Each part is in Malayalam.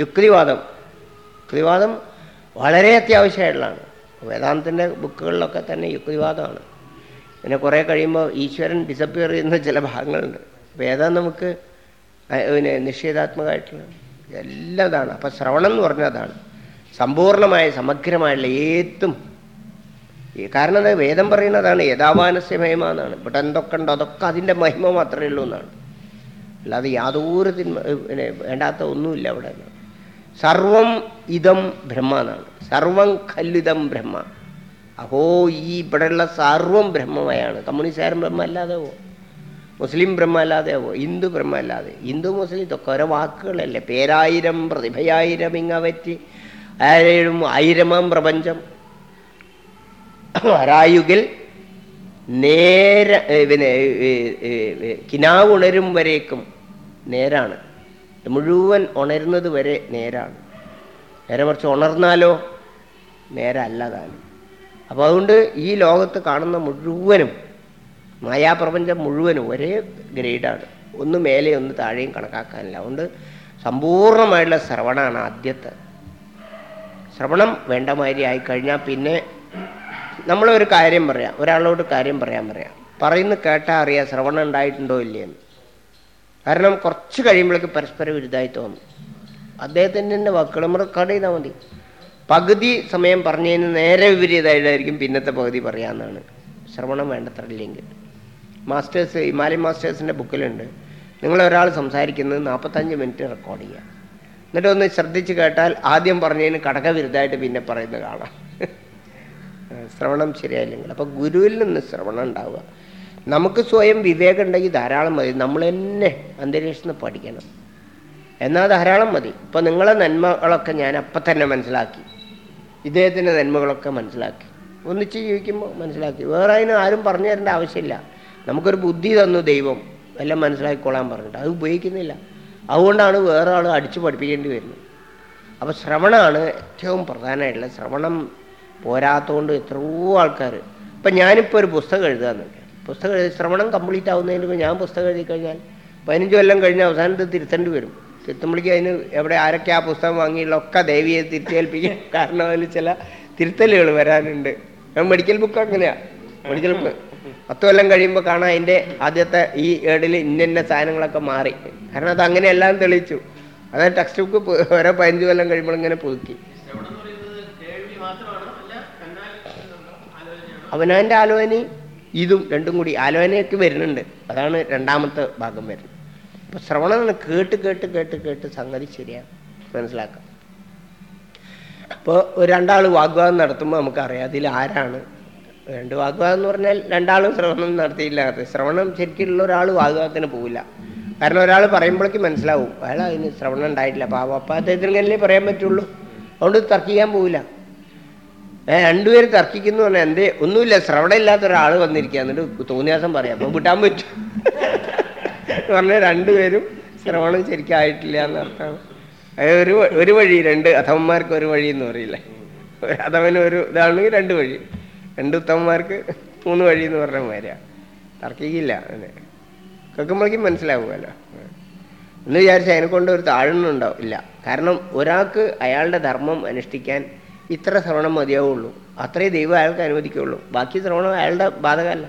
യുക്തിവാദം യുക്തിവാദം വളരെ അത്യാവശ്യമായിട്ടുള്ളതാണ്. വേദാന്തത്തിന്റെ ബുക്കുകളിലൊക്കെ തന്നെ യുക്തിവാദമാണ് പിന്നെ കുറേ കഴിയുമ്പോൾ ഈശ്വരൻ ഡിസപ്പിയർ ചെയ്യുന്ന ചില ഭാഗങ്ങളുണ്ട്. വേദം നമുക്ക് പിന്നെ നിഷേധാത്മകമായിട്ടുള്ള എല്ലാം ഇതാണ് അപ്പം ശ്രവണം എന്ന് പറഞ്ഞാൽ അതാണ്. സമ്പൂർണമായ സമഗ്രമായുള്ള ഏത്തും കാരണം അത് വേദം പറയുന്നതാണ് യഥാവാനസ്യ മഹിമ എന്നാണ് ഇവിടെ എന്തൊക്കെ ഉണ്ടോ അതൊക്കെ അതിന്റെ മഹിമ മാത്രമേ ഉള്ളൂ എന്നാണ്. അല്ലാതെ യാതൊരു തിന്മ പിന്നെ വേണ്ടാത്ത ഒന്നുമില്ല അവിടെ സർവം ഇതം ബ്രഹ്മ എന്നാണ് സർവം ഖല്ലിതം ബ്രഹ്മ. അഹോ ഈ ഇവിടെയുള്ള സർവം ബ്രഹ്മമായാണ്. കമ്മ്യൂണിസ്റ്റുകാരൻ ബ്രഹ്മ അല്ലാതെ ആവോ? മുസ്ലിം ബ്രഹ്മ അല്ലാതെ ആവോ? ഹിന്ദു ബ്രഹ്മ അല്ലാതെ ഹിന്ദു മുസ്ലിം ഇതൊക്കെ ഓരോ വാക്കുകളല്ലേ. പേരായിരം പ്രതിഭയായിരം ഇങ്ങവറ്റി ആയിരം ആയിരമാം പ്രപഞ്ചം. വരായുകിൽ നേര പിന്നെ ഏ, ഏ, ഏ, കിനാവ് ഉണരും വരേക്കും നേരാണ്. മുഴുവൻ ഉണരുന്നത് വരെ നേരാണ്. നേരെ മറിച്ച് ഉണർന്നാലോ? നേരല്ല താനും. അപ്പോൾ അതുകൊണ്ട് ഈ ലോകത്ത് കാണുന്ന മുഴുവനും മായാപ്രപഞ്ചം മുഴുവനും ഒരേ ഗ്രേഡാണ്. ഒന്ന് മേലെ ഒന്ന് താഴെയും കണക്കാക്കാനില്ല. അതുകൊണ്ട് സമ്പൂർണമായിട്ടുള്ള ശ്രവണമാണ് ആദ്യത്തെ. ശ്രവണം വേണ്ട മാതിരി ആയിക്കഴിഞ്ഞാൽ പിന്നെ നമ്മളൊരു കാര്യം പറയാം. ഒരാളോട് കാര്യം പറയാൻ പറയാം. പറയുന്ന കേട്ടാൽ അറിയാം ശ്രവണം ഉണ്ടായിട്ടുണ്ടോ ഇല്ലയെന്ന്. കാരണം കുറച്ച് കഴിയുമ്പോഴേക്ക് പരസ്പര വിരുദ്ധമായി തോന്നും. അദ്ദേഹത്തിന്റെ തന്നെ വാക്കുകൾ റെക്കോർഡ് ചെയ്താൽ മതി. പകുതി സമയം പറഞ്ഞതിന് നേരെ വിപരീതമായിട്ടായിരിക്കും പിന്നത്തെ പകുതി പറയാമെന്നാണ് ശ്രവണം വേണ്ടത്ര ഇല്ലെങ്കിൽ മാസ്റ്റേഴ്സ് ഹിമാലയൻ മാസ്റ്റേഴ്സിന്റെ ബുക്കിലുണ്ട്. നിങ്ങളൊരാൾ സംസാരിക്കുന്നത് നാൽപ്പത്തഞ്ച് മിനിറ്റ് റെക്കോർഡ് ചെയ്യുക എന്നിട്ട് ഒന്ന് ശ്രദ്ധിച്ച് കേട്ടാൽ ആദ്യം പറഞ്ഞതിന് കടകവിരുദ്ധമായിട്ട് പിന്നെ പറയുന്നത് കാണാം. ശ്രവണം ശരിയായില്ലെങ്കിൽ. അപ്പോൾ ഗുരുവിൽ നിന്ന് ശ്രവണം ഉണ്ടാവുക. നമുക്ക് സ്വയം വിവേകം ഉണ്ടെങ്കിൽ ധാരാളം മതി. നമ്മൾ തന്നെ അന്തരീക്ഷത്തിൽ നിന്ന് പഠിക്കണം. എന്നാൽ ധാരാളം മതി. ഇപ്പം നിങ്ങളെ നന്മകളൊക്കെ ഞാൻ അപ്പം തന്നെ മനസ്സിലാക്കി. ഇദ്ദേഹത്തിന്റെ നന്മകളൊക്കെ മനസ്സിലാക്കി. ഒന്നിച്ച് ജീവിക്കുമ്പോൾ മനസ്സിലാക്കി. വേറെ അതിന് ആരും പറഞ്ഞു തരേണ്ട ആവശ്യമില്ല. നമുക്കൊരു ബുദ്ധി തന്നു ദൈവം. എല്ലാം മനസ്സിലാക്കിക്കൊള്ളാൻ പറഞ്ഞിട്ട്. അത് ഉപയോഗിക്കുന്നില്ല. അതുകൊണ്ടാണ് വേറെ ആൾ അടിച്ചു പഠിപ്പിക്കേണ്ടി വരുന്നത്. അപ്പോൾ ശ്രവണമാണ് ഏറ്റവും പ്രധാനമായിട്ടുള്ളത്. ശ്രവണം പോരാത്തതുകൊണ്ട് എത്രയോ ആൾക്കാർ ഇപ്പം ഞാനിപ്പോൾ ഒരു പുസ്തകം എഴുതാന്നുണ്ട് പുസ്തകം എഴുതി ശ്രവണം കംപ്ലീറ്റ് ആവുന്നതിന് ഞാൻ പുസ്തകം എഴുതി കഴിഞ്ഞാൽ പതിനഞ്ച് കൊല്ലം കഴിഞ്ഞ് അവസാനത്ത് തിരുത്തേണ്ടി വരും. തിരുത്തുമ്പോഴേക്ക് അതിന് എവിടെ ആരൊക്കെ ആ പുസ്തകം വാങ്ങിയുള്ള ഒക്കെ ദേവിയെ തിരുത്തേൽപ്പിക്കും കാരണം അതിൽ ചില തിരുത്തലുകൾ വരാനുണ്ട്. മെഡിക്കൽ ബുക്ക് അങ്ങനെയാണ് മെഡിക്കൽ ബുക്ക്. പത്ത് കൊല്ലം കഴിയുമ്പോൾ കാണാം അതിന്റെ ആദ്യത്തെ ഈ ഏടിൽ ഇന്ന ഇന്ന സാധനങ്ങളൊക്കെ മാറി. കാരണം അത് അങ്ങനെയെല്ലാം തെളിയിച്ചു. അതായത് ടെക്സ്റ്റ് ബുക്ക് ഓരോ പതിനഞ്ച് കൊല്ലം കഴിയുമ്പോൾ ഇങ്ങനെ പുതുക്കി. അവനാന്റെ ആലോചനയും ഇതും രണ്ടും കൂടി ആലോചനയൊക്കെ വരുന്നുണ്ട്. അതാണ് രണ്ടാമത്തെ ഭാഗം വരുന്നത്. അപ്പൊ ശ്രവണം കേട്ട് കേട്ട് കേട്ട് കേട്ട് സംഗതി ശരിയാണ് മനസ്സിലാക്കാം. അപ്പോൾ രണ്ടാൾ വാഗ്വാദം നടത്തുമ്പോൾ നമുക്കറിയാം അതിൽ ആരാണ്. രണ്ട് വാഗ്വാദം എന്ന് പറഞ്ഞാൽ രണ്ടാളും ശ്രവണം നടത്തിയില്ല. ശ്രവണം ശരിക്കുള്ള ഒരാൾ വാഗ്വാദത്തിന് പോവില്ല. കാരണം ഒരാൾ പറയുമ്പോഴേക്കും മനസ്സിലാവും. അയാൾ അതിന് ശ്രവണം ഉണ്ടായിട്ടില്ല. അപ്പോൾ അപ്പം അദ്ദേഹത്തിന് കല്ലേ പറയാൻ പറ്റുള്ളൂ. അതുകൊണ്ട് തർക്കിക്കാൻ പോവില്ല. രണ്ടുപേര് തർക്കിക്കുന്നു പറഞ്ഞാൽ എന്തേ? ഒന്നുമില്ല ശ്രവണ ഇല്ലാത്ത ഒരാൾ വന്നിരിക്കുക എന്നിട്ട് തോന്നിയാസം പറയാം. അപ്പം വിട്ടാൻ പറ്റും. പറഞ്ഞാൽ രണ്ടുപേരും ശ്രവണം ശരിക്കും ആയിട്ടില്ല എന്നർത്ഥമാണ് അത് ഒരു ഒരു വഴി രണ്ട് അധമന്മാർക്ക് ഒരു വഴി എന്ന് പറയില്ലേ? ഒരു അധമന് ഒരു ഇതാണെങ്കിൽ രണ്ട് വഴി. രണ്ട് ഉത്തമന്മാർക്ക് മൂന്ന് വഴി എന്ന് പറഞ്ഞ മാതിരിയാണ് തർക്കിക്കില്ല. അങ്ങനെ കേൾക്കുമ്പോഴേക്കും മനസ്സിലാവുമല്ലോ. എന്ന് വിചാരിച്ചാൽ അതിനെ കൊണ്ട് ഒരു താഴ്ന്നുണ്ടാവും ഇല്ല. കാരണം ഒരാൾക്ക് അയാളുടെ ധർമ്മം അനുഷ്ഠിക്കാൻ ഇത്ര ശ്രവണം മതിയാവുള്ളൂ. അത്രേ ദൈവം അയാൾക്ക് അനുവദിക്കുള്ളൂ ബാക്കി ശ്രവണം അയാളുടെ ബാധകമല്ല.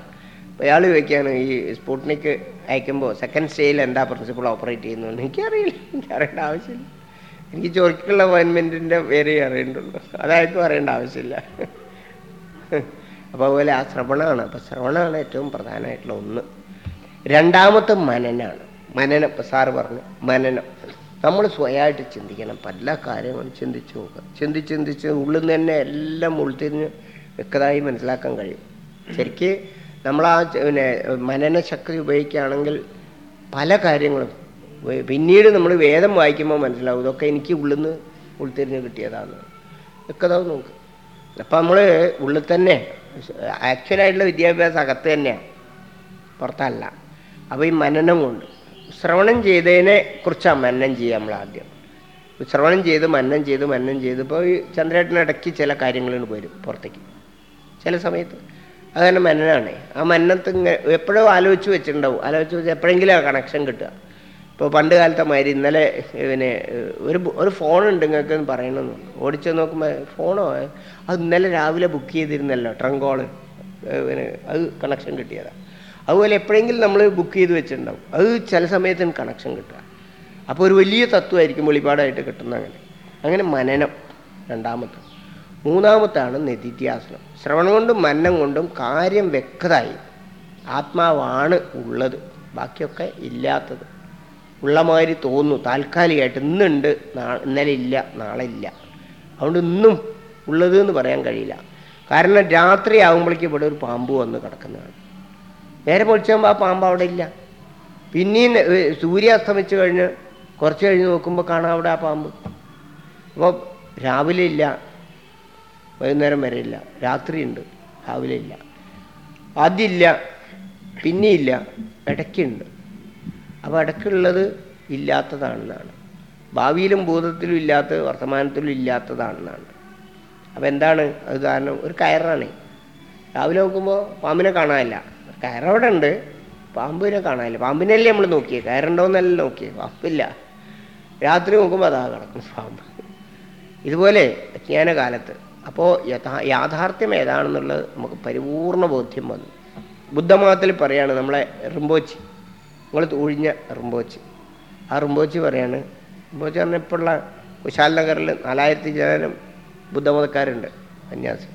അയാൾ ചോദിക്കുകയാണ് ഈ സ്പുട്നിക്ക് അയക്കുമ്പോൾ സെക്കൻഡ് സ്റ്റേയിൽ എന്താ പ്രിൻസിപ്പിൾ ഓപ്പറേറ്റ് ചെയ്യുന്നത്? എനിക്കറിയില്ല. എനിക്ക് അറിയേണ്ട ആവശ്യമില്ല. എനിക്ക് ചോദിക്കുള്ള അപ്പോയിൻമെന്റിന്റെ പേരേ അറിയേണ്ടുള്ളൂ. അതായിരിക്കും അറിയേണ്ട ആവശ്യമില്ല. അപ്പോൾ അതുപോലെ ആ ശ്രവണമാണ് അപ്പോൾ ശ്രവണമാണ് ഏറ്റവും പ്രധാനമായിട്ടുള്ള ഒന്ന്. രണ്ടാമത്തെ മനനാണ്. മനനം. സാറ് പറഞ്ഞു മനനം. നമ്മൾ സ്വയമായിട്ട് ചിന്തിക്കണം. പല കാര്യങ്ങളും ചിന്തിച്ച് നോക്കുക. ചിന്തിച്ച് ചിന്തിച്ച് ഉള്ളിൽ നിന്ന് തന്നെ എല്ലാം ഉൾത്തിരിഞ്ഞ് വ്യക്തമായി മനസ്സിലാക്കാൻ കഴിയും. ശരിക്ക് നമ്മൾ ആ പിന്നെ മനനശക്തി ഉപയോഗിക്കുകയാണെങ്കിൽ പല കാര്യങ്ങളും പിന്നീട് നമ്മൾ വേദം വായിക്കുമ്പോൾ മനസ്സിലാവും. ഇതൊക്കെ എനിക്ക് ഉള്ളിൽ നിന്ന് ഉൾത്തിരിഞ്ഞ് കിട്ടിയതാണ്. വ്യക്തത നോക്ക്. അപ്പം നമ്മൾ ഉള്ളിൽ തന്നെ ആക്ച്വലായിട്ടുള്ള വിദ്യാഭ്യാസം അകത്ത് തന്നെയാണ് പുറത്തല്ല. അപ്പോൾ ഈ മനനം കൊണ്ട് ശ്രവണം ചെയ്തതിനെ കുറിച്ചാണ് മന്നം ചെയ്യുക നമ്മൾ ആദ്യം. ശ്രവണം ചെയ്ത് മന്നം ചെയ്ത് മന്നം ചെയ്ത് ഇപ്പോൾ ഈ ചന്ദ്രേട്ടനിടയ്ക്ക് ചില കാര്യങ്ങളിൽ വരും പുറത്തേക്ക്. ചില സമയത്ത്. അത് തന്നെ മന്നനാണ് ആ മന്നത്ത് ഇങ്ങനെ എപ്പോഴും ആലോചിച്ച് വെച്ചിട്ടുണ്ടാവും. ആലോചിച്ച് വെച്ച് എപ്പോഴെങ്കിലും ആ കണക്ഷൻ കിട്ടുക. ഇപ്പോൾ പണ്ട് കാലത്തെ മാതിരി ഇന്നലെ പിന്നെ ഒരു ഒരു ഫോണുണ്ട് നിങ്ങൾക്ക് എന്ന് പറയണമെന്ന് ഓടിച്ചു നോക്കുമ്പോൾ ഫോണോ അത് ഇന്നലെ രാവിലെ ബുക്ക് ചെയ്തിരുന്നല്ലോ ട്രങ്കോൾ പിന്നെ അത് കണക്ഷൻ കിട്ടിയതാണ് അതുപോലെ എപ്പോഴെങ്കിലും നമ്മൾ ബുക്ക് ചെയ്ത് വെച്ചിട്ടുണ്ടാവും. അത് ചില സമയത്തിന് കണക്ഷൻ കിട്ടുക. അപ്പോൾ ഒരു വലിയ തത്വമായിരിക്കും വെളിപാടായിട്ട് കിട്ടുന്ന അങ്ങനെ. അങ്ങനെ മനനം രണ്ടാമത്തെ. മൂന്നാമത്താണ് നിതിധ്യാസനം ശ്രവണം കൊണ്ടും മനനം കൊണ്ടും കാര്യം വ്യക്തമായി ആത്മാവാണ് ഉള്ളത്. ബാക്കിയൊക്കെ ഇല്ലാത്തത്. ഉള്ള മാതിരി തോന്നുന്നു. താൽക്കാലികമായിട്ട് ഇന്നുണ്ട് ഇന്നലെ ഇല്ല നാളെ ഇല്ല. അതുകൊണ്ട് ഇന്നും ഉള്ളത് എന്ന് പറയാൻ കഴിയില്ല. കാരണം രാത്രി ആകുമ്പോഴേക്കും ഇവിടെ ഒരു പാമ്പ് വന്ന് കിടക്കുന്നതാണ്. നേരെ പൊളിച്ചാകുമ്പോൾ ആ പാമ്പ് അവിടെ ഇല്ല. പിന്നെയും സൂര്യ അസ്തമിച്ചു കഴിഞ്ഞ് കുറച്ച് കഴിഞ്ഞ് നോക്കുമ്പോൾ കാണാം അവിടെ ആ പാമ്പ്. അപ്പോൾ രാവിലെ ഇല്ല. വൈകുന്നേരം വരെ ഇല്ല. രാത്രിയുണ്ട്. രാവിലെ ഇല്ല. അതില്ല. പിന്നെയില്ല ഇടയ്ക്കുണ്ട്. അപ്പോൾ ഇടയ്ക്കുള്ളത് ഇല്ലാത്തതാണെന്നാണ്. ഭാവിയിലും ഭൂതത്തിലും ഇല്ലാത്തത് വർത്തമാനത്തിലും ഇല്ലാത്തതാണെന്നാണ്. അപ്പോൾ എന്താണ്? അത് കാരണം ഒരു കയറാണ്. രാവിലെ നോക്കുമ്പോൾ പാമ്പിനെ കാണാനില്ല. കയറവിടെ ഉണ്ട് പാമ്പിനെ കാണാനില്ല. പാമ്പിനല്ലേ നമ്മൾ നോക്കിയേ? കയറുണ്ടോന്നല്ല നോക്കിയേ? പാമ്പില്ല രാത്രി നോക്കുമ്പോൾ അതാ കിടക്കും പാമ്പ്. ഇതുപോലെ അജ്ഞാനകാലത്ത് അപ്പോൾ യഥാ യാഥാർത്ഥ്യം ഏതാണെന്നുള്ളത് നമുക്ക് പരിപൂർണ ബോധ്യം വന്നു. ബുദ്ധമതത്തിൽ പറയാണ് നമ്മളെ റിമ്പോച്ചി നിങ്ങൾ ഒഴിഞ്ഞ റിമ്പോച്ചി ആ റിമ്പോച്ചി പറയാണ് റിമ്പോച്ചി പറഞ്ഞ ഇപ്പോഴുള്ള കുശാൽ നഗറിൽ നാലായിരത്തി ജനം ബുദ്ധമതക്കാരുണ്ട് സന്യാസി.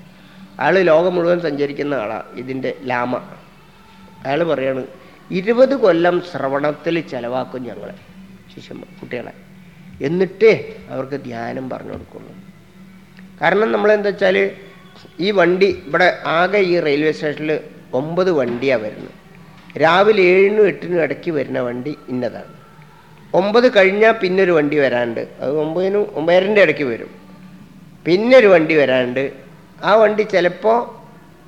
അയാൾ ലോകം മുഴുവൻ സഞ്ചരിക്കുന്ന ആളാണ് ഇതിന്റെ ലാമ. അയാൾ പറയാണ് ഇരുപത് കൊല്ലം ശ്രവണത്തിൽ ചെലവാക്കും ഞങ്ങളെ ശിഷ്യന്മാർ കുട്ടികളെ. എന്നിട്ടേ അവർക്ക് ധ്യാനം പറഞ്ഞു കൊടുക്കുള്ളൂ. കാരണം നമ്മളെന്താ വെച്ചാൽ ഈ വണ്ടി ഇവിടെ ആകെ ഈ റെയിൽവേ സ്റ്റേഷനിൽ ഒമ്പത് വണ്ടിയാണ് വരുന്നത്. രാവിലെ ഏഴിനും എട്ടിനും ഇടയ്ക്ക് വരുന്ന വണ്ടി ഇന്നതാണ്. ഒമ്പത് കഴിഞ്ഞാൽ പിന്നെ ഒരു വണ്ടി വരാണ്ട് അത് ഒമ്പതിനും ഒമ്പതരന്റെ ഇടയ്ക്ക് വരും. പിന്നെ ഒരു വണ്ടി വരാണ്ട് ആ വണ്ടി ചിലപ്പോൾ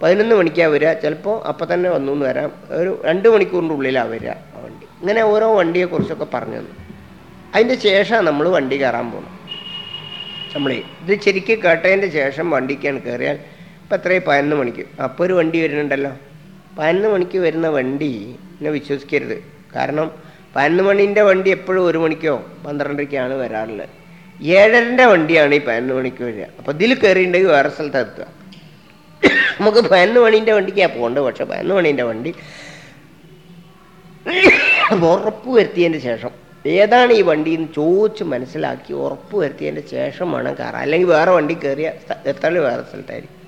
പതിനൊന്ന് മണിക്കാണ് വരിക. ചിലപ്പോൾ അപ്പം തന്നെ വന്നു എന്ന് വരാം. ഒരു രണ്ട് മണിക്കൂറിന്റെ ഉള്ളിലാണ് വരിക ആ വണ്ടി. ഇങ്ങനെ ഓരോ വണ്ടിയെക്കുറിച്ചൊക്കെ പറഞ്ഞു തന്നു. അതിന്റെ ശേഷമാണ് നമ്മൾ വണ്ടി കയറാൻ പോകുന്നത് നമ്മളേ ഇത് ശരിക്കും കേട്ടതിന്റെ ശേഷം വണ്ടിക്കാണ് കയറിയാൽ ഇപ്പം എത്രയും പതിനൊന്ന് മണിക്ക്. അപ്പോൾ ഒരു വണ്ടി വരുന്നുണ്ടല്ലോ. പതിനൊന്ന് മണിക്ക് വരുന്ന വണ്ടി എന്നെ വിശ്വസിക്കരുത്. കാരണം പതിനൊന്ന് മണിന്റെ വണ്ടി എപ്പോഴും ഒരു മണിക്കോ പന്ത്രണ്ടരയ്ക്കാണ് വരാറുള്ളത്. ഏഴരന്റെ വണ്ടിയാണ് ഈ പതിനൊന്ന് മണിക്ക് വരിക. അപ്പോൾ ഇതിൽ കയറിയിട്ടുണ്ടെങ്കിൽ വേറെ സ്ഥലത്ത് എത്തുക. നമുക്ക് പതിനൊന്ന് മണീന്റെ വണ്ടിക്കാണ് പോകേണ്ടത് പക്ഷെ പതിനൊന്ന് മണീന്റെ വണ്ടി ഉറപ്പ് വരുത്തിയതിന്റെ ശേഷം ഏതാണ് ഈ വണ്ടി എന്ന് ചോദിച്ച് മനസ്സിലാക്കി ഉറപ്പ് വരുത്തിയതിന്റെ ശേഷം വേണം കയറാൻ. അല്ലെങ്കിൽ വേറെ വണ്ടി കയറിയ എത്തൽ വേറെ സ്ഥലത്തായിരിക്കും.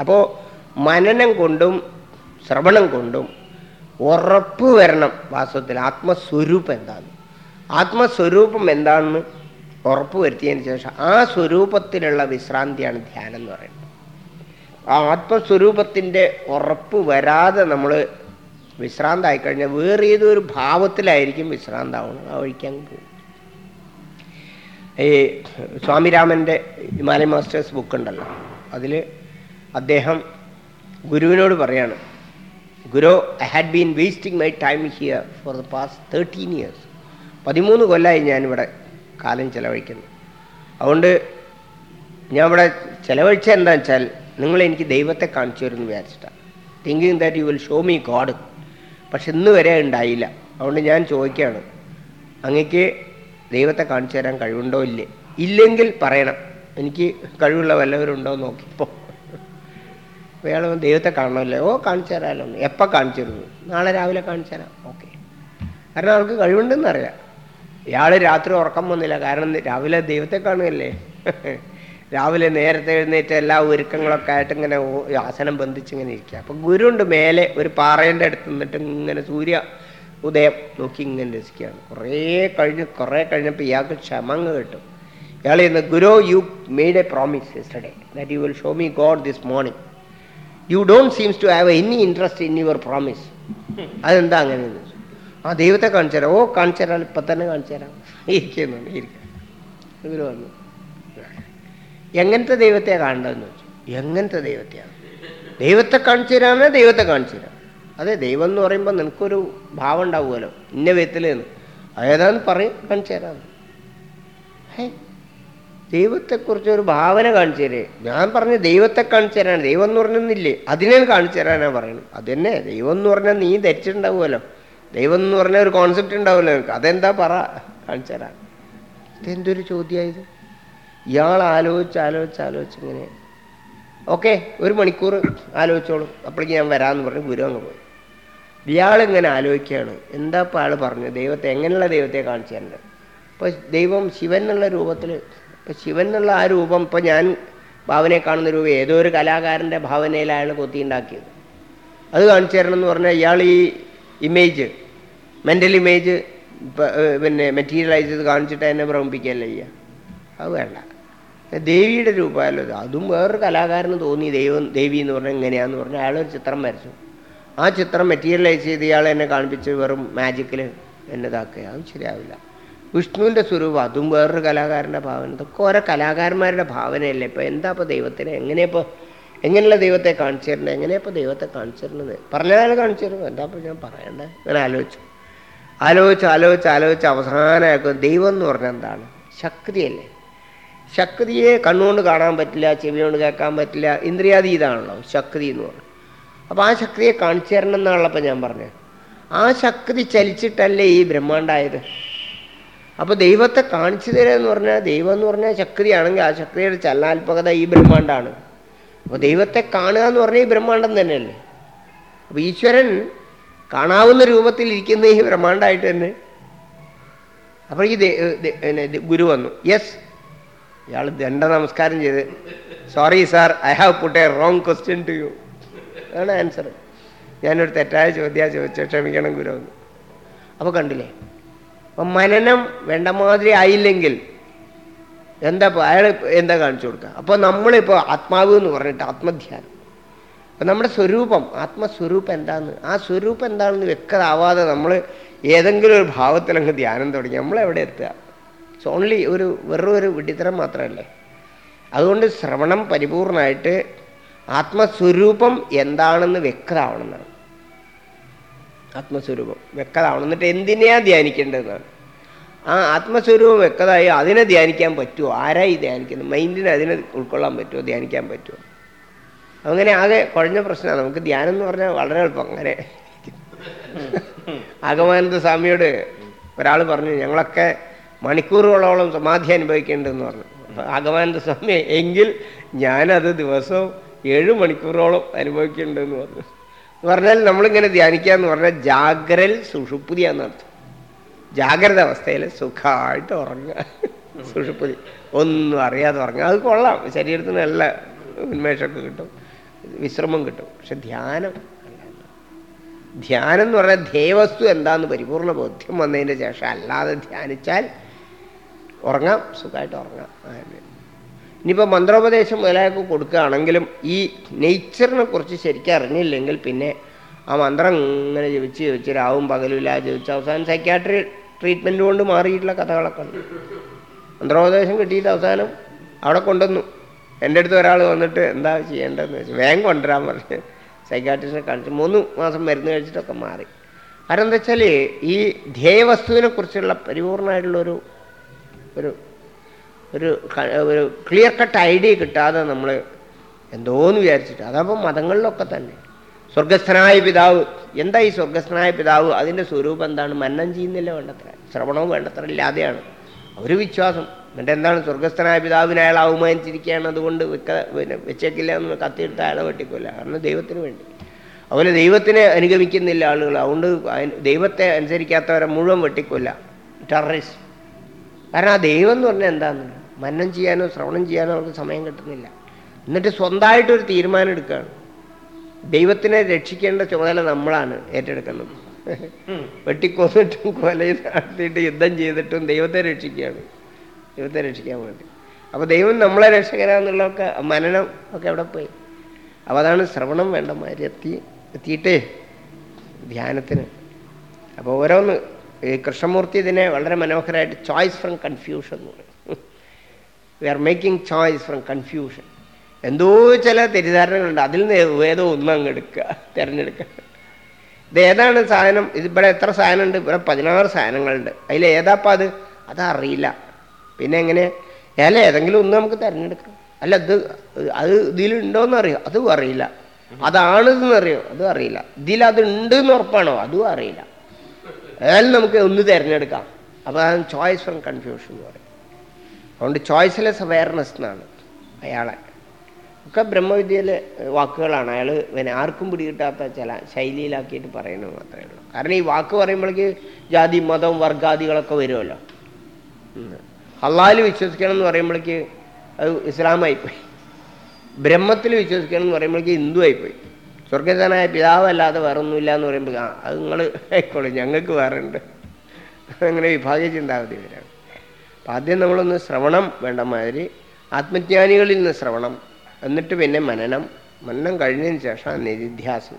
അപ്പോൾ മനനം കൊണ്ടും ശ്രവണം കൊണ്ടും ഉറപ്പ് വരണം വാസ്തവത്തിൽ ആത്മസ്വരൂപം എന്താണ് ആത്മസ്വരൂപം എന്താണെന്ന് ഉറപ്പ് വരുത്തിയതിന് ശേഷം ആ സ്വരൂപത്തിലുള്ള വിശ്രാന്തിയാണ് ധ്യാനം എന്ന് പറയുന്നത്. ആ ആത്മസ്വരൂപത്തിന്റെ ഉറപ്പ് വരാതെ നമ്മൾ വിശ്രാന്തായി കഴിഞ്ഞാൽ വേറെ ഏതൊരു ഭാവത്തിലായിരിക്കും വിശ്രാന്താവുന്നത് ആ വഴിക്കാൻ പോകും. ഈ സ്വാമിരാമന്റെ ഹിമാലയ മാസ്റ്റേഴ്സ് ബുക്ക് ഉണ്ടല്ലോ അതിൽ അദ്ദേഹം ഗുരുവിനോട് പറയാണ് guru I had been wasting my time here for the past thirteen years പതിമൂന്ന് കൊല്ലമായി ഞാനിവിടെ കാലം ചിലവഴിക്കുന്നു. അതുകൊണ്ട് ഞാൻ ഇവിടെ ചിലവഴിച്ച എന്താ വെച്ചാൽ നിങ്ങൾ എനിക്ക് ദൈവത്തെ കാണിച്ചു തരുമെന്ന് വിചാരിച്ചിട്ടാണ് thinking that you will show me god പക്ഷെ ഇന്ന് വരെ ഉണ്ടായില്ല. അതുകൊണ്ട് ഞാൻ ചോദിക്കുകയാണ് അങ്ങക്ക് ദൈവത്തെ കാണിച്ചു തരാൻ കഴിവുണ്ടോ? ഇല്ലേ? ഇല്ലെങ്കിൽ പറയണം. എനിക്ക് കഴിവുള്ള വല്ലവരുണ്ടോ നോക്കിയപ്പോൾ അയാൾ ദൈവത്തെ കാണണമല്ലേ. ഓ കാണിച്ചു തരാമല്ലോ എപ്പോൾ കാണിച്ചു തരുന്നു നാളെ രാവിലെ കാണിച്ചു തരാം. ഓക്കെ. കാരണം അവർക്ക് കഴിവുണ്ടെന്ന് അറിയാം. ഇയാൾ രാത്രി ഉറക്കം വന്നില്ല. കാരണം രാവിലെ ദൈവത്തെ കാണുകയല്ലേ? രാവിലെ നേരത്തെ എഴുന്നേറ്റ് എല്ലാ ഒരുക്കങ്ങളൊക്കെ ആയിട്ട് ഇങ്ങനെ ആസനം ബന്ധിച്ച് ഇങ്ങനെ ഇരിക്കുക. അപ്പം ഗുരുണ്ട് മേലെ ഒരു പാറേന്റെ അടുത്ത് നിന്നിട്ട് ഇങ്ങനെ സൂര്യ ഉദയം നോക്കി ഇങ്ങനെ രസിക്കുകയാണ്. കുറേ കഴിഞ്ഞ് കുറേ കഴിഞ്ഞപ്പോൾ ഇയാൾക്ക് ക്ഷമങ്ങ് കിട്ടും. ഇയാൾ ഇന്ന് guru you made a promise yesterday that you will show me god this morning you don't seems to have any interest in your promise അതെന്താ അങ്ങനെ? ആ ദൈവത്തെ കാണിച്ചു തരാം. ഓ കാണിച്ചു തരാം. ഇപ്പം തന്നെ കാണിച്ചു തരാം. ഇരിക്കുന്നു ഇരിക്കാം ഗുരു വന്നു. എങ്ങനത്തെ ദൈവത്തെ കാണേണ്ടതെന്ന് വെച്ചു എങ്ങനത്തെ ദൈവത്തെയാണ് ദൈവത്തെ കാണിച്ചു തരാന്ന് ദൈവത്തെ കാണിച്ചു തരാം. അതെ ദൈവം എന്ന് പറയുമ്പോൾ നിനക്കൊരു ഭാവം ഉണ്ടാവുമല്ലോ ഇന്ന വിധത്തിലെന്ന് ഏതാന്ന് പറയും കാണിച്ചു തരാം. ഹേ ദൈവത്തെക്കുറിച്ച് ഒരു ഭാവന കാണിച്ചു തരേ. ഞാൻ പറഞ്ഞ ദൈവത്തെ കാണിച്ചു തരാൻ ദൈവം എന്ന് പറഞ്ഞൊന്നില്ലേ അതിനെ കാണിച്ചു തരാനാ പറയുന്നത്. തന്നെ ദൈവം എന്ന് പറഞ്ഞാൽ നീ ധരിച്ചിട്ടുണ്ടാവുമല്ലോ. ദൈവം എന്ന് പറഞ്ഞ ഒരു കോൺസെപ്റ്റ് ഉണ്ടാവുമല്ലോ നിനക്ക്. അതെന്താ പറ കാണിച്ചു തരാൻ ഇതെന്തൊരു ചോദ്യമായത് ഇയാൾ ആലോചിച്ച് ആലോചിച്ച് ആലോചിച്ച് ഇങ്ങനെ ഓക്കെ ഒരു മണിക്കൂർ ആലോചിച്ചോളൂ. അപ്പോഴേക്ക് ഞാൻ വരാമെന്ന് പറഞ്ഞ് ഗുരു അങ്ങ് പോയി. ഇയാളിങ്ങനെ ആലോചിക്കുകയാണ്. എന്താ ഇപ്പോൾ ആൾ പറഞ്ഞു ദൈവത്തെ എങ്ങനെയുള്ള ദൈവത്തെ കാണിച്ചു തരേണ്ടത് ഇപ്പോൾ ദൈവം ശിവൻ എന്നുള്ള രൂപത്തിൽ ഇപ്പോൾ ശിവൻ എന്നുള്ള ആ രൂപം ഇപ്പോൾ ഞാൻ ഭാവനയെ കാണുന്ന രൂപം. ഏതോ ഒരു കലാകാരന്റെ ഭാവനയിൽ അയാൾ കൊത്തിയുണ്ടാക്കിയത് അത് കാണിച്ചു തരണം എന്ന് പറഞ്ഞാൽ ഇയാൾ ഈ ഇമേജ് മെന്റൽ ഇമേജ് പിന്നെ മെറ്റീരിയലൈസ് ചെയ്ത് കാണിച്ചിട്ട് എന്നെ ഭ്രമിപ്പിക്കുകയല്ല ചെയ്യുക? അത് വേണ്ട. ദേവിയുടെ രൂപമല്ലോ അതും വേറൊരു കലാകാരന് തോന്നി. ദൈവം ദേവി എന്ന് പറഞ്ഞാൽ എങ്ങനെയാന്ന് പറഞ്ഞാൽ അയാളൊരു ചിത്രം വരച്ചു. ആ ചിത്രം മെറ്റീരിയലൈസ് ചെയ്ത് ഇയാൾ എന്നെ കാണിപ്പിച്ച് വെറും മാജിക്കിൽ എന്നെ ഇതാക്കുക. അത് ശരിയാവില്ല. വിഷ്ണുവിന്റെ സ്വരൂപം അതും വേറൊരു കലാകാരന്റെ ഭാവന. ഇതൊക്കെ ഓരോ കലാകാരന്മാരുടെ ഭാവനയല്ലേ. ഇപ്പോൾ എന്താ ഇപ്പോൾ ദൈവത്തിന്? എങ്ങനെയപ്പോൾ എങ്ങനെയുള്ള ദൈവത്തെ കാണിച്ചു തരണ്ടേ എങ്ങനെയപ്പോൾ ദൈവത്തെ കാണിച്ചു തരുന്നത്? പറഞ്ഞാൽ കാണിച്ചു തരും എന്താ ഇപ്പോൾ ഞാൻ പറയണ്ടേ? അങ്ങനെ ആലോചിച്ചു. ആലോചിച്ച് ആലോചിച്ച് ആലോചിച്ച് അവസാനമാക്കും ദൈവം എന്ന് പറഞ്ഞാൽ എന്താണ്? ശക്തിയല്ലേ? ശക്തിയെ കണ്ണുകൊണ്ട് കാണാൻ പറ്റില്ല ചെവി കൊണ്ട് കേൾക്കാൻ പറ്റില്ല. ഇന്ദ്രിയാതീതാണല്ലോ ശക്തി എന്ന് പറഞ്ഞു. അപ്പോൾ ആ ശക്തിയെ കാണിച്ചു തരണം എന്നാണല്ലോ ഞാൻ പറഞ്ഞത്. ആ ശക്തി ചലിച്ചിട്ടല്ലേ ഈ ബ്രഹ്മാണ്ടായത്. അപ്പോൾ ദൈവത്തെ കാണിച്ചു തരിക എന്ന് പറഞ്ഞാൽ ദൈവം എന്ന് പറഞ്ഞാൽ ശക്തിയാണെങ്കിൽ ആ ശക്തിയുടെ ചലനാത്മകത ഈ ബ്രഹ്മാണ്ടാണ്. അപ്പോൾ ദൈവത്തെ കാണുക എന്ന് പറഞ്ഞാൽ ഈ ബ്രഹ്മാണ്ടം തന്നെയല്ലേ. അപ്പോൾ ഈശ്വരൻ കാണാവുന്ന രൂപത്തിൽ ഇരിക്കുന്ന ഈ ബ്രഹ്മാണ്ടായിട്ട് തന്നെ. അപ്പോൾ ഈ ഗുരു വന്നു. യെസ് ഇയാൾ ദണ്ഡ നമസ്കാരം ചെയ്ത് sorry sir I have put a wrong question to you അതാണ് ആൻസർ ഞാനൊരു തെറ്റായ ചോദ്യം ചോദിച്ചു ക്ഷമിക്കണം ഗുരു എന്ന് അപ്പോൾ കണ്ടില്ലേ? അപ്പം മനനം വേണ്ട മാതിരി ആയില്ലെങ്കിൽ എന്താ അയാൾ എന്താ കാണിച്ചു കൊടുക്കുക അപ്പോൾ നമ്മളിപ്പോൾ ആത്മാവ് എന്ന് പറഞ്ഞിട്ട് ആത്മധ്യാനം. അപ്പം നമ്മുടെ സ്വരൂപം ആത്മസ്വരൂപം എന്താന്ന്? ആ സ്വരൂപം എന്താണെന്ന് വ്യക്തമാവാതെ നമ്മൾ ഏതെങ്കിലും ഒരു ഭാവത്തിൽ അങ്ങ് ധ്യാനം തുടങ്ങി നമ്മളെവിടെ എത്തുക? ഇറ്റ്സ് ഓൺലി ഒരു വെറും ഒരു വിഡിത്തരം മാത്രമല്ലേ? അതുകൊണ്ട് ശ്രവണം പരിപൂർണമായിട്ട് ആത്മസ്വരൂപം എന്താണെന്ന് വ്യക്തമാവണമെന്നാണ്. ആത്മസ്വരൂപം വ്യക്തമാവണം. എന്നിട്ട് എന്തിനെയാ ധ്യാനിക്കേണ്ടതെന്നാണ്. ആ ആത്മസ്വരൂപം വ്യക്തമായി അതിനെ ധ്യാനിക്കാൻ പറ്റുമോ? ആരായി ധ്യാനിക്കുന്നത്? മൈൻഡിനെ അതിനെ ഉൾക്കൊള്ളാൻ പറ്റുമോ? ധ്യാനിക്കാൻ പറ്റുമോ? അങ്ങനെ ആകെ കുഴഞ്ഞ പ്രശ്നമാണ്. നമുക്ക് ധ്യാനം എന്ന് പറഞ്ഞാൽ വളരെ എളുപ്പം. അങ്ങനെ ആഗമാനന്ദ സ്വാമിയോട് ഒരാൾ പറഞ്ഞു ഞങ്ങളൊക്കെ മണിക്കൂറുകളോളം സമാധി അനുഭവിക്കേണ്ടതെന്ന് പറഞ്ഞു. ഭഗവാന്റെ സമയം എങ്കിൽ ഞാനത് ദിവസവും ഏഴ് മണിക്കൂറോളം അനുഭവിക്കേണ്ടതെന്ന് പറഞ്ഞു. പറഞ്ഞാൽ നമ്മളിങ്ങനെ ധ്യാനിക്കുക എന്ന് പറഞ്ഞാൽ ജാഗ്രൽ സുഷുപ്പുതിയാന്നർത്ഥം ജാഗ്രത അവസ്ഥയിൽ സുഖമായിട്ട് ഉറങ്ങുക. സുഷുപ്പുതി ഒന്നും അറിയാതെ ഉറങ്ങുക. അത് കൊള്ളാം. ശരീരത്തിന് നല്ല ഉന്മേഷമൊക്കെ കിട്ടും. വിശ്രമം കിട്ടും. പക്ഷെ ധ്യാനം ധ്യാനം എന്ന് പറഞ്ഞാൽ ദേവസ്തു എന്താന്ന് പരിപൂർണ ബോധ്യം വന്നതിന്റെ ശേഷം അല്ലാതെ ധ്യാനിച്ചാൽ ഉറങ്ങാം സുഖമായിട്ട് ഉറങ്ങാം. ഇനിയിപ്പോൾ മന്ത്രോപദേശം മുതലായൊക്കെ കൊടുക്കുകയാണെങ്കിലും ഈ നെയ്ച്ചറിനെ കുറിച്ച് ശരിക്കും അറിഞ്ഞില്ലെങ്കിൽ പിന്നെ ആ മന്ത്രം ഇങ്ങനെ ജപിച്ച് ജപിച്ച് രാവും പകലും ഇല്ലാതെ ജപിച്ച് അവസാനം സൈക്യാട്രി ട്രീറ്റ്മെന്റ് കൊണ്ട് മാറിയിട്ടുള്ള കഥകളൊക്കെ ഉണ്ട്. മന്ത്രോപദേശം കിട്ടിയിട്ട് അവസാനം അവിടെ കൊണ്ടുവന്നു. എന്റെ അടുത്ത് ഒരാൾ വന്നിട്ട് എന്താ ചെയ്യേണ്ടതെന്ന് വെച്ചാൽ വേഗം കൊണ്ടുവരാൻ പറഞ്ഞ് സൈക്കാട്രിസ്റ്റിനെ കാണിച്ച്. മൂന്ന് മാസം മരുന്ന് കഴിച്ചിട്ടൊക്കെ മാറി. കാരണം എന്താ വെച്ചാൽ ഈ ധ്യേയവസ്തുവിനെ കുറിച്ചുള്ള പരിപൂർണമായിട്ടുള്ളൊരു ഒരു ഒരു ഒരു ക്ലിയർ കട്ട് ഐഡിയ കിട്ടാതെ നമ്മൾ എന്തോന്ന് വിചാരിച്ചിട്ട്. അതപ്പോൾ മതങ്ങളിലൊക്കെ തന്നെ. സ്വർഗസ്ഥനായ പിതാവ് എന്താ ഈ സ്വർഗസ്ഥനായ പിതാവ്? അതിന്റെ സ്വരൂപം എന്താണ്? മന്നം ചെയ്യുന്നില്ല വേണ്ടത്ര. ശ്രവണവും വേണ്ടത്ര ഇല്ലാതെയാണ്. ഒരു വിശ്വാസം. എന്നിട്ട് എന്താണ്? സ്വർഗസ്ഥനായ പിതാവിനെ അയാൾ അവമാനിച്ചിരിക്കുകയാണ്. അതുകൊണ്ട് വെക്ക പിന്നെ വെച്ചേക്കില്ല എന്ന് കത്തിയെടുത്ത് അയാളെ വെട്ടിക്കില്ല കാരണം ദൈവത്തിന് വേണ്ടി. അതുപോലെ ദൈവത്തിനെ അനുഗമിക്കുന്നില്ല ആളുകൾ. അതുകൊണ്ട് ദൈവത്തെ അനുസരിക്കാത്തവരെ മുഴുവൻ വെട്ടിക്കൊല്ല ടെററിസ്റ്റ്. കാരണം ആ ദൈവം എന്ന് പറഞ്ഞാൽ എന്താന്ന്? മന്നം ചെയ്യാനോ ശ്രവണം ചെയ്യാനോ അവർക്ക് സമയം കിട്ടുന്നില്ല. എന്നിട്ട് സ്വന്തമായിട്ടൊരു തീരുമാനം എടുക്കുകയാണ്. ദൈവത്തിനെ രക്ഷിക്കേണ്ട ചുമതല നമ്മളാണ് ഏറ്റെടുക്കുന്നത്. വെട്ടിക്കൊന്നിട്ടും കൊല നടത്തിയിട്ട് യുദ്ധം ചെയ്തിട്ടും ദൈവത്തെ രക്ഷിക്കുകയാണ്. ദൈവത്തെ രക്ഷിക്കാൻ വേണ്ടി. അപ്പോൾ ദൈവം നമ്മളെ രക്ഷകരാന്നുള്ളതൊക്കെ മനനം ഒക്കെ അവിടെ പോയി? അപ്പോൾ അതാണ് ശ്രവണം വേണ്ട മാതിരി എത്തി എത്തിയിട്ടേ ധ്യാനത്തിന്. അപ്പോൾ ഓരോന്ന് ഈ കൃഷ്ണമൂർത്തി ഇതിനെ വളരെ മനോഹരമായിട്ട് ചോയ്സ് ഫ്രം കൺഫ്യൂഷൻ എന്ന് പറയും. We are making choice from confusion എന്തോ ചില തെറ്റിദ്ധാരണകളുണ്ട്. അതിൽ നിന്ന് ഏതോ ഒന്നും അങ്ങ് എടുക്കുക തിരഞ്ഞെടുക്കുക ഇത് ഏതാണ് സാധനം? ഇതിവിടെ എത്ര സാധനമുണ്ട്? ഇവിടെ പതിനാറ് സാധനങ്ങളുണ്ട്. അതിൽ ഏതാപ്പം അത്? അതറിയില്ല. പിന്നെ എങ്ങനെ? ഏല ഏതെങ്കിലും ഒന്ന് നമുക്ക് തിരഞ്ഞെടുക്കാം. അല്ല ഇത് അത് ഇതിലുണ്ടോയെന്ന് അറിയോ? അതും അറിയില്ല. അതാണിതെന്ന് അറിയോ? അതും അറിയില്ല. ഇതിൽ അത് ഉണ്ട് എന്ന് ഉറപ്പാണോ? അതും അറിയില്ല. ഏതായാലും നമുക്ക് ഒന്ന് തിരഞ്ഞെടുക്കാം. അപ്പോൾ അതാണ് ചോയ്സ് ഫ്രം കൺഫ്യൂഷൻ എന്ന് പറയും. അതുകൊണ്ട് ചോയ്സ്ലെസ് അവയർനെസ് എന്നാണ് അയാളെ. ഒക്കെ ബ്രഹ്മവിദ്യയിലെ വാക്കുകളാണ്. അയാൾ പിന്നെ ആർക്കും പിടികിട്ടാത്ത ചില ശൈലിയിലാക്കിയിട്ട് പറയുന്നത് മാത്രമേ ഉള്ളൂ. കാരണം ഈ വാക്ക് പറയുമ്പോഴേക്ക് ജാതി മതം വർഗാദികളൊക്കെ വരുമല്ലോ. അള്ളാഹിൽ വിശ്വസിക്കണം എന്ന് പറയുമ്പോഴേക്ക് അത് ഇസ്ലാമായിപ്പോയി. ബ്രഹ്മത്തിൽ വിശ്വസിക്കണം എന്ന് പറയുമ്പോഴേക്ക് ഹിന്ദു ആയിപ്പോയി സ്വർഗജനായ പിതാവല്ലാതെ വേറെ ഒന്നുമില്ല എന്ന് പറയുമ്പോൾ ആ അത് നിങ്ങൾ ആയിക്കോളൂ ഞങ്ങൾക്ക് വേറെ ഉണ്ട് അങ്ങനെ വിഭാഗ ചിന്താഗതി വരാണ്. അപ്പം ആദ്യം നമ്മളൊന്ന് ശ്രവണം വേണ്ട മാതിരി ആത്മജ്ഞാനികളിൽ നിന്ന് ശ്രവണം എന്നിട്ട് പിന്നെ മനനം. മനനം കഴിഞ്ഞതിന് ശേഷം നിധിധ്യാസം.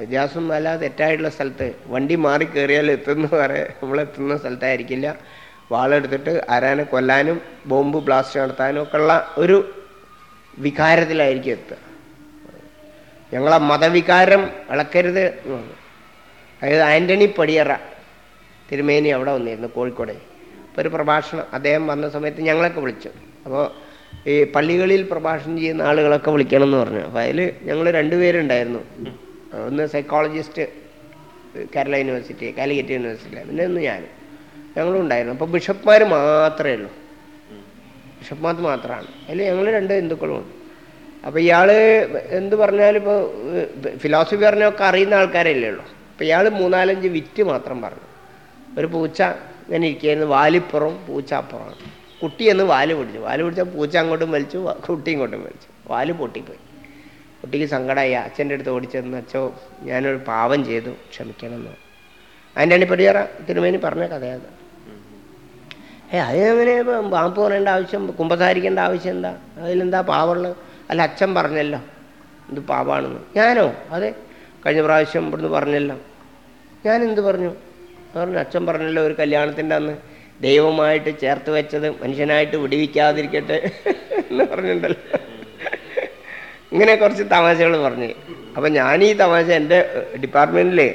നിധ്യാസം അല്ല തെറ്റായിട്ടുള്ള സ്ഥലത്ത് വണ്ടി മാറി കയറിയാൽ എത്തുന്ന വരെ നമ്മളെത്തുന്ന സ്ഥലത്തായിരിക്കില്ല. വാളെടുത്തിട്ട് ആരാനെ കൊല്ലാനും ബോംബ് ബ്ലാസ്റ്റ് നടത്താനും ഒക്കെ ഉള്ള ഒരു വികാരത്തിലായിരിക്കും എത്തുക. ഞങ്ങളെ മതവികാരം ഇളക്കരുത് അതായത് ആന്റണി പടിയറ തിരുമേനി അവിടെ വന്നിരുന്നു കോഴിക്കോട്. അപ്പോൾ ഒരു പ്രഭാഷണം അദ്ദേഹം വന്ന സമയത്ത് ഞങ്ങളൊക്കെ വിളിച്ചു. അപ്പോൾ ഈ പള്ളികളിൽ പ്രഭാഷണം ചെയ്യുന്ന ആളുകളൊക്കെ വിളിക്കണം എന്ന് പറഞ്ഞു. അപ്പോൾ അതിൽ ഞങ്ങൾ രണ്ടുപേരുണ്ടായിരുന്നു. ഒന്ന് psychologist Kerala university Calicut university പിന്നെ ഒന്ന് ഞാൻ. ഞങ്ങളും ഉണ്ടായിരുന്നു. അപ്പോൾ ബിഷപ്പ്മാർ മാത്രമേ ഉള്ളൂ. ബിഷപ്പ്മാർ മാത്രമാണ്. അതിൽ ഞങ്ങൾ രണ്ട് ഹിന്ദുക്കളും ഉണ്ട്. അപ്പോൾ ഇയാൾ എന്ത് പറഞ്ഞാലും ഇപ്പോൾ ഫിലോസഫി പറഞ്ഞൊക്കെ അറിയുന്ന ആൾക്കാരല്ലേ ഉള്ളൂ. അപ്പോൾ ഇയാൾ മൂന്നാലഞ്ച് വിറ്റ് മാത്രം പറഞ്ഞു. ഒരു പൂച്ച ഇങ്ങനെ ഇരിക്കുകയായിരുന്നു വാലിപ്പുറം പൂച്ച അപ്പുറമാണ്. കുട്ടി എന്ന് വാൽ പിടിച്ചു. വാൽ പിടിച്ചാൽ പൂച്ച അങ്ങോട്ടും വലിച്ചു കുട്ടി ഇങ്ങോട്ടും വലിച്ചു. വാൽ പൊട്ടിപ്പോയി. കുട്ടിക്ക് സങ്കടമായി അച്ഛന്റെ അടുത്ത് ഓടിച്ചെന്ന് അച്ഛോ ഞാനൊരു പാവം ചെയ്തു ക്ഷമിക്കണം എന്ന് അതിന്റെ അണിപ്പടിയാറ തിരുമേനി പറഞ്ഞ കഥയാത് ഏ അതിനങ്ങനെ പാമ്പ് പറയേണ്ട ആവശ്യം കുമ്പസാരിക്കേണ്ട ആവശ്യം എന്താ? അതിലെന്താ പാവമുള്ളത്? അല്ല അച്ഛൻ പറഞ്ഞല്ലോ. ഇത് പാവാണെന്ന് ഞാനോ? അതെ. കഴിഞ്ഞ പ്രാവശ്യം ഇവിടുന്ന് പറഞ്ഞല്ലോ. ഞാൻ എന്ത് പറഞ്ഞു? പറഞ്ഞു അച്ഛൻ പറഞ്ഞല്ലോ ഒരു കല്യാണത്തിന്റെ അന്ന് ദൈവമായിട്ട് ചേർത്ത് വെച്ചത് മനുഷ്യനായിട്ട് വിടിവിക്കാതിരിക്കട്ടെ എന്ന് പറഞ്ഞിട്ടുണ്ടല്ലോ. ഇങ്ങനെ കുറച്ച് തമാശകൾ പറഞ്ഞു. അപ്പം ഞാൻ ഈ തമാശ എന്റെ ഡിപ്പാർട്ട്മെന്റിൽ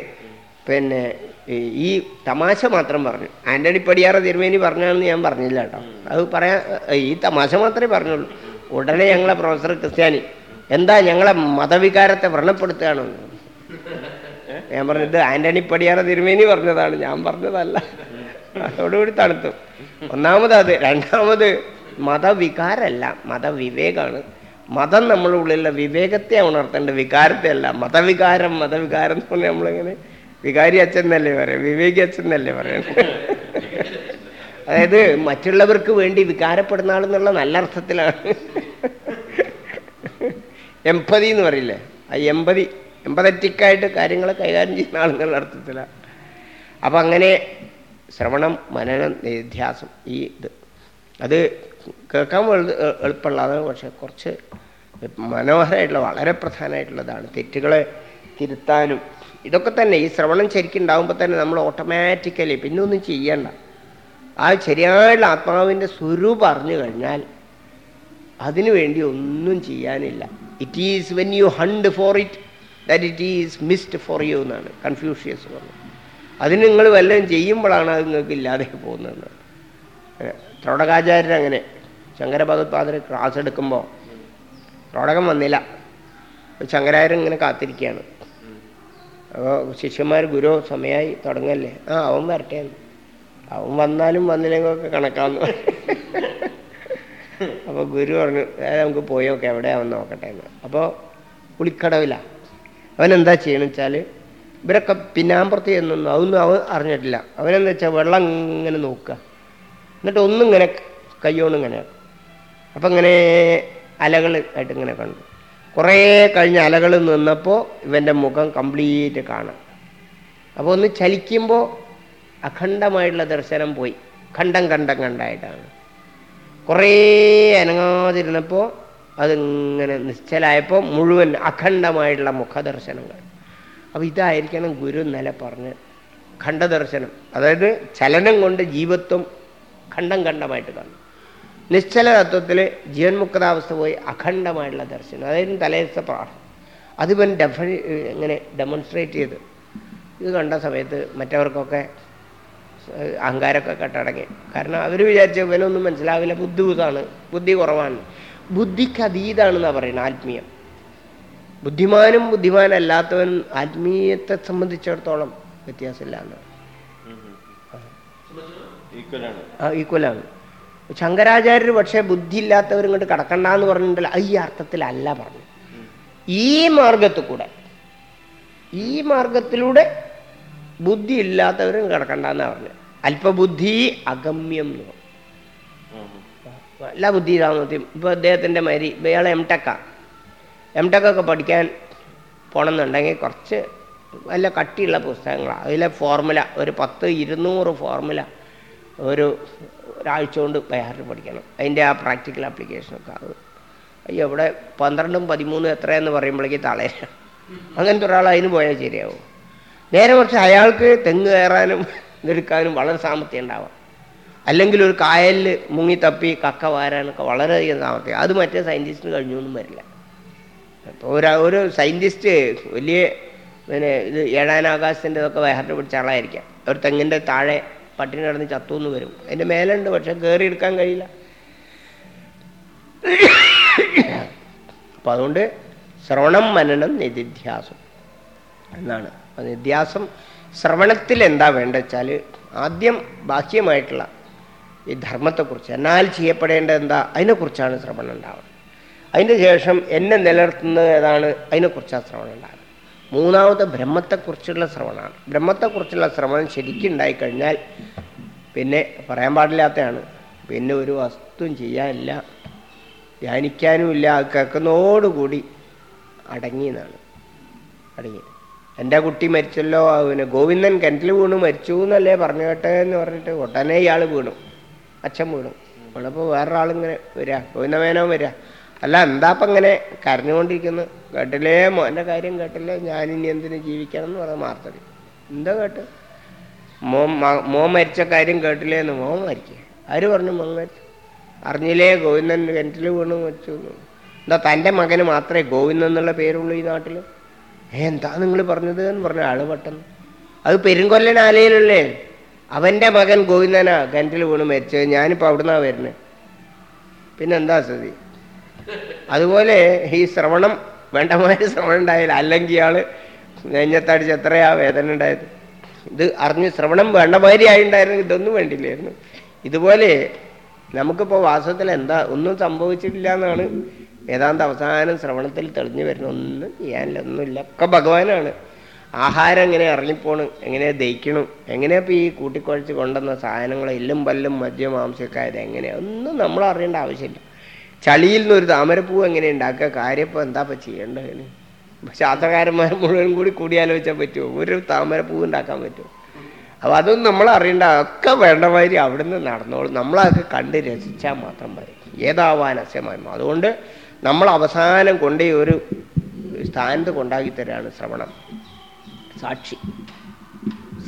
പിന്നെ ഈ- തമാശ മാത്രം പറഞ്ഞു. ആന്റണി പടിയാറ തിരുമേനി പറഞ്ഞാണെന്ന് ഞാൻ പറഞ്ഞില്ല കേട്ടോ. അത് പറയാൻ ഈ തമാശ മാത്രമേ പറഞ്ഞുള്ളൂ. ഉടനെ ഞങ്ങളെ പ്രൊഫസർ ക്രിസ്ത്യാനി. എന്താ ഞങ്ങളെ മതവികാരത്തെ വ്രണപ്പെടുത്തുകയാണ്? ഞാൻ പറഞ്ഞത് ആന്റണി പടിയാറ തിരുമേനി പറഞ്ഞതാണ്. ഞാൻ പറഞ്ഞതല്ല. അതോടുകൂടി തണുത്തു. ഒന്നാമത് അത്. രണ്ടാമത് മതവികാരമല്ല മതവിവേകമാണ്. മതം നമ്മുടെ ഉള്ളിലുള്ള വിവേകത്തെ ഉണർത്തേണ്ട വികാരത്തെ അല്ല മതവികാരം മതവികാരം എന്ന് പറഞ്ഞാൽ നമ്മളിങ്ങനെ? വികാരി അച്ഛൻ എന്നല്ലേ പറയാം? വിവേകി അച്ഛൻ എന്നല്ലേ പറയാം? അതായത് മറ്റുള്ളവർക്ക് വേണ്ടി വികാരപ്പെടുന്ന ആളെന്നുള്ള നല്ല അർത്ഥത്തിലാണ്. എമ്പതി എന്ന് പറയില്ലേ? ആ എമ്പതി എമ്പതറ്റിക്കായിട്ട് കാര്യങ്ങളെ കൈകാര്യം ചെയ്യുന്ന ആളെന്നുള്ള അർത്ഥത്തിലാണ് അപ്പം അങ്ങനെ ശ്രവണം മനനം നിധ്യാസം ഈ ഇത്. അത് കേൾക്കാൻ എളു- എളുപ്പമുള്ളതാണ് പക്ഷെ കുറച്ച് മനോഹരമായിട്ടുള്ള വളരെ പ്രധാനമായിട്ടുള്ളതാണ്. തെറ്റുകളെ തിരുത്താനും ഇതൊക്കെ തന്നെ ഈ ശ്രവണം ശരിക്കും ഉണ്ടാകുമ്പോൾ തന്നെ നമ്മൾ ഓട്ടോമാറ്റിക്കലി പിന്നെ ഒന്നും ചെയ്യണ്ട. ആ ശരിയായുള്ള ആത്മാവിന്റെ സ്വരൂപം അറിഞ്ഞു കഴിഞ്ഞാൽ അതിനു വേണ്ടി ഒന്നും ചെയ്യാനില്ല. It is when you hunt for it that it is missed for you എന്നാണ് കൺഫ്യൂഷ്യസ് പറഞ്ഞു അതിന് നിങ്ങൾ വല്ലതും ചെയ്യുമ്പോഴാണ് അത് നിങ്ങൾക്ക് ഇല്ലാതെ പോകുന്നത്. ത്രോടകാചാര്യൻ അങ്ങനെ ശങ്കരഭഗവത്പാദർ ക്ലാസ് എടുക്കുമ്പോൾ ത്രോടകം വന്നില്ല. ശങ്കരാചാര്യൻ ഇങ്ങനെ കാത്തിരിക്കുകയാണ്. അപ്പോൾ ശിഷ്യന്മാർ ഗുരു സമയമായി തുടങ്ങല്ലേ? ആ അവൻ വരട്ടെ. അവൻ വന്നാലും വന്നില്ലെങ്കിൽ ഒക്കെ കണക്കാന്ന് അപ്പോൾ ഗുരു പറഞ്ഞു "ഏ, നമുക്ക് പോയി നോക്കാം എവിടെയാവൻ നോക്കട്ടെ എന്ന്. അപ്പോൾ കുളിക്കടവില്ല അവൻ എന്താ ചെയ്യണമെന്ന് വെച്ചാൽ ഇവരൊക്കെ പിന്നാമ്പുറത്ത് ചെന്നൊന്നും അതൊന്നും അവൻ അറിഞ്ഞിട്ടില്ല. അവനെന്താ വെച്ചാൽ വെള്ളം ഇങ്ങനെ നോക്കുക. എന്നിട്ട് ഒന്നും ഇങ്ങനെ കയ്യോണ്ട് ഇങ്ങനെ അപ്പം ഇങ്ങനെ അലകൾ ആയിട്ട് ഇങ്ങനെ കണ്ടു. കുറേ കഴിഞ്ഞ അലകൾ നിന്നപ്പോൾ ഇവന്റെ മുഖം കംപ്ലീറ്റ് കാണാം. അപ്പോൾ ഒന്ന് ചലിക്കുമ്പോൾ അഖണ്ഡമായിട്ടുള്ള ദർശനം പോയി. ഖണ്ഡം ഖണ്ഡം കണ്ടായിട്ടാണ് കുറേ അനങ്ങാതിരുന്നപ്പോൾ അതിങ്ങനെ നിശ്ചലായപ്പോൾ മുഴുവൻ അഖണ്ഡമായിട്ടുള്ള മുഖദർശനങ്ങൾ. അപ്പോൾ ഇതായിരിക്കണം ഗുരു ഇന്നലെ പറഞ്ഞ് ഖണ്ഡദർശനം. അതായത് ചലനം കൊണ്ട് ജീവത്വം ഖണ്ഡം ഖണ്ഡമായിട്ട് കാണും. നിശ്ചല തത്വത്തിൽ ജീവൻമുക്താവസ്ഥ പോയി അഖണ്ഡമായിട്ടുള്ള ദർശനം. അതായത് തലേദിവസ പ്രാർത്ഥന. അതിവൻ ഡെഫ ഇങ്ങനെ ഡെമോൺസ്ട്രേറ്റ് ചെയ്ത്. ഇത് കണ്ട സമയത്ത് മറ്റവർക്കൊക്കെ അഹങ്കാരമൊക്കെ കെട്ടടങ്ങി കാരണം അവർ വിചാരിച്ച ഇവനൊന്നും മനസ്സിലാവില്ല. ബുദ്ധിമുട്ടാണ് ബുദ്ധി കുറവാണ്. ബുദ്ധിക്ക് അതീതാണെന്നാണ് പറയുന്നത് ആത്മീയം. ബുദ്ധിമാനും ബുദ്ധിമാനല്ലാത്തവൻ ആത്മീയത്തെ സംബന്ധിച്ചിടത്തോളം വ്യത്യാസമില്ല എന്നാണ് ഈക്വലാണ് ശങ്കരാചാര്യർ പക്ഷേ ബുദ്ധി ഇല്ലാത്തവർ ഇങ്ങോട്ട് കടക്കണ്ടെന്ന് പറഞ്ഞിട്ടുണ്ടല്ലോ. ഈ അർത്ഥത്തിലല്ല പറഞ്ഞു ഈ മാർഗത്തിൽ കൂടെ ഈ മാർഗത്തിലൂടെ ബുദ്ധി ഇല്ലാത്തവരും കിടക്കണ്ടെന്നാണ് പറഞ്ഞത്. അല്പബുദ്ധി അഗമ്യം എന്ന് പറഞ്ഞു നല്ല ബുദ്ധി നോക്കി ഇപ്പൊ അദ്ദേഹത്തിന്റെ മരി ഇയാൾ എം ടെക്കാ എം ടെക്കൊക്കെ പഠിക്കാൻ പോണമെന്നുണ്ടെങ്കിൽ കുറച്ച് നല്ല കട്ടിയുള്ള പുസ്തകങ്ങളാണ് അതിലെ ഫോർമുല ഒരു പത്ത് ഇരുന്നൂറ് ഫോർമുല ഒരു ഒരാഴ്ച കൊണ്ട് ബയാറിൽ പഠിക്കണം. അതിന്റെ ആ പ്രാക്ടിക്കൽ ആപ്ലിക്കേഷനൊക്കെ അത്. അയ്യോ ഇവിടെ പന്ത്രണ്ടും പതിമൂന്നും എത്രയെന്ന് പറയുമ്പോഴേക്ക് തളരാ അങ്ങനത്തെ ഒരാൾ അതിന് പോയാൽ ശരിയാവും. നേരെ കുറച്ച് അയാൾക്ക് തെങ്ങ് കയറാനും ഇതെടുക്കാനും വളരെ സാമർത്ഥ്യം ഉണ്ടാവാം. അല്ലെങ്കിൽ ഒരു കായലിൽ മുങ്ങി തപ്പി കക്ക വാരാനൊക്കെ വളരെയധികം സാമർത്ഥ്യം അത് മറ്റേ സയന്റിസ്റ്റിന് കഴിഞ്ഞൊന്നും വരില്ല. അപ്പോൾ ഒരു സയന്റിസ്റ്റ് വലിയ പിന്നെ ഇത് ഏഴാനാകാശത്തിന്റെ ഇതൊക്കെ വേഹറിന് പിടിച്ച ആളായിരിക്കാം. ഒരു തെങ്ങിന്റെ താഴെ പട്ടിണി കിടന്ന് ചത്തുന്ന് വരും. അതിന്റെ മേലുണ്ട് പക്ഷെ കയറി എടുക്കാൻ കഴിയില്ല. അപ്പം അതുകൊണ്ട് ശ്രവണം മനനം നിതിധ്യാസം എന്നാണ്. നിധ്യാസം ശ്രവണത്തിൽ എന്താ വേണ്ട വെച്ചാൽ ആദ്യം ബാഹ്യമായിട്ടുള്ള ഈ ധർമ്മത്തെക്കുറിച്ച് എന്നാൽ ചെയ്യപ്പെടേണ്ടത് എന്താ അതിനെക്കുറിച്ചാണ് ശ്രവണം ഉണ്ടാവുന്നത് അതിന്റെ ശേഷം എന്നെ നിലനിർത്തുന്നത് ഏതാണ് അതിനെക്കുറിച്ചാണ് ശ്രവണം ഉണ്ടാകുന്നത് മൂന്നാമത്തെ ബ്രഹ്മത്തെക്കുറിച്ചുള്ള ശ്രവണമാണ്. ബ്രഹ്മത്തെക്കുറിച്ചുള്ള ശ്രവണം ശരിക്കും ഉണ്ടായിക്കഴിഞ്ഞാൽ പിന്നെ പറയാൻ പാടില്ലാത്തതാണ്. പിന്നെ ഒരു വസ്തുവും ചെയ്യാനില്ല ധ്യാനിക്കാനുമില്ല അത് കേൾക്കുന്നതോടുകൂടി അടങ്ങിയെന്നാണ് അടങ്ങി. എന്റെ കുട്ടി മരിച്ചല്ലോ പിന്നെ ഗോവിന്ദൻ കിണറ്റിൽ വീണു മരിച്ചു എന്നല്ലേ പറഞ്ഞു കേട്ടെ എന്ന് പറഞ്ഞിട്ട് ഉടനെ ഇയാൾ വീണു അച്ഛൻ വീണു. വീണപ്പോൾ വേറൊരാളിങ്ങനെ വരിക ഗോവിന്ദമേനോ വരിക അല്ല എന്താപ്പം ഇങ്ങനെ കരഞ്ഞുകൊണ്ടിരിക്കുന്നു? കേട്ടില്ലേ? മോന്റെ കാര്യം കേട്ടില്ലേ? ഞാനിനി എന്തിനു ജീവിക്കണം എന്ന് പറഞ്ഞ മാർത്തടി എന്താ കേട്ട്? മോ മോ മരിച്ച കാര്യം കേട്ടില്ലേ എന്ന് മോൻ മരിക്കുക ആര് പറഞ്ഞു മോൻ മരിച്ചു? അറിഞ്ഞില്ലേ ഗോവിന്ദൻ കിണറ്റിൽ വീണു മരിച്ചു. എന്താ തന്റെ മകന് മാത്രമേ ഗോവിന്ദൻ എന്നുള്ള പേരുള്ളൂ ഈ നാട്ടിൽ എന്താ നിങ്ങൾ പറഞ്ഞത് എന്ന് പറഞ്ഞ ആൾ പെട്ടെന്ന്. അത് പെരുങ്കൊല്ലൻ ആലയിലല്ലേ? അവന്റെ മകൻ ഗോവിന്ദനാ കിണറ്റിൽ വീണ് മരിച്ചത്. ഞാനിപ്പോൾ അവിടുന്നാ വരുന്നത് പിന്നെന്താ സ്ഥിതി? അതുപോലെ ഈ ശ്രവണം വേണ്ടമാതിരി ശ്രവണം ഉണ്ടായില്ല അല്ലെങ്കിൽ ആൾ നെഞ്ഞത്തടിച്ച് എത്രയാ വേദന ഉണ്ടായത്. ഇത് അറിഞ്ഞ് ശ്രവണം വേണ്ടമാതിരി ആയിണ്ടായിരുന്നു. ഇതൊന്നും വേണ്ടില്ലായിരുന്നു. ഇതുപോലെ നമുക്കിപ്പോൾ വാസ്തവത്തിൽ എന്താ ഒന്നും സംഭവിച്ചിട്ടില്ല എന്നാണ് ഏതാണ്ട് അവസാനം ശ്രവണത്തിൽ തെളിഞ്ഞു വരുന്ന ഒന്നും ചെയ്യാനില്ല ഒന്നുമില്ല. ഒക്കെ ഭഗവാനാണ്. ആഹാരം എങ്ങനെ ഇറങ്ങിപ്പോണ് എങ്ങനെ ദഹിക്കണം എങ്ങനെയാ ഈ കൂട്ടിക്കുഴച്ച് കൊണ്ടുവന്ന സാധനങ്ങൾ എല്ലും പല്ലും മദ്യം മാംസമൊക്കെ ആയത് എങ്ങനെയാ ഒന്നും നമ്മൾ അറിയേണ്ട ആവശ്യമില്ല. ചളിയിൽ നിന്നൊരു താമരപ്പൂ എങ്ങനെ ഉണ്ടാക്കുക കാര്യം ഇപ്പൊ എന്താ ഇപ്പൊ ചെയ്യേണ്ടതിന് ശാസ്ത്രകാരന്മാർ മുഴുവൻ കൂടി കൂടിയാലോചിച്ചാൽ പറ്റുമോ? ഒരു താമരപ്പൂ ഉണ്ടാക്കാൻ പറ്റുമോ? അപ്പോൾ അതൊന്നും നമ്മൾ അറിയേണ്ട ഒക്കെ വേണ്ട മാതിരി അവിടുന്ന് നടന്നോളും. നമ്മളതൊക്കെ കണ്ട് രസിച്ചാൽ മാത്രം മതി. ഏതാവാൻ അസ്യമായി അതുകൊണ്ട് നമ്മൾ അവസാനം കൊണ്ടേ ഒരു സ്ഥാനത്ത് കൊണ്ടാക്കി തരാണ് ശ്രവണം. സാക്ഷി.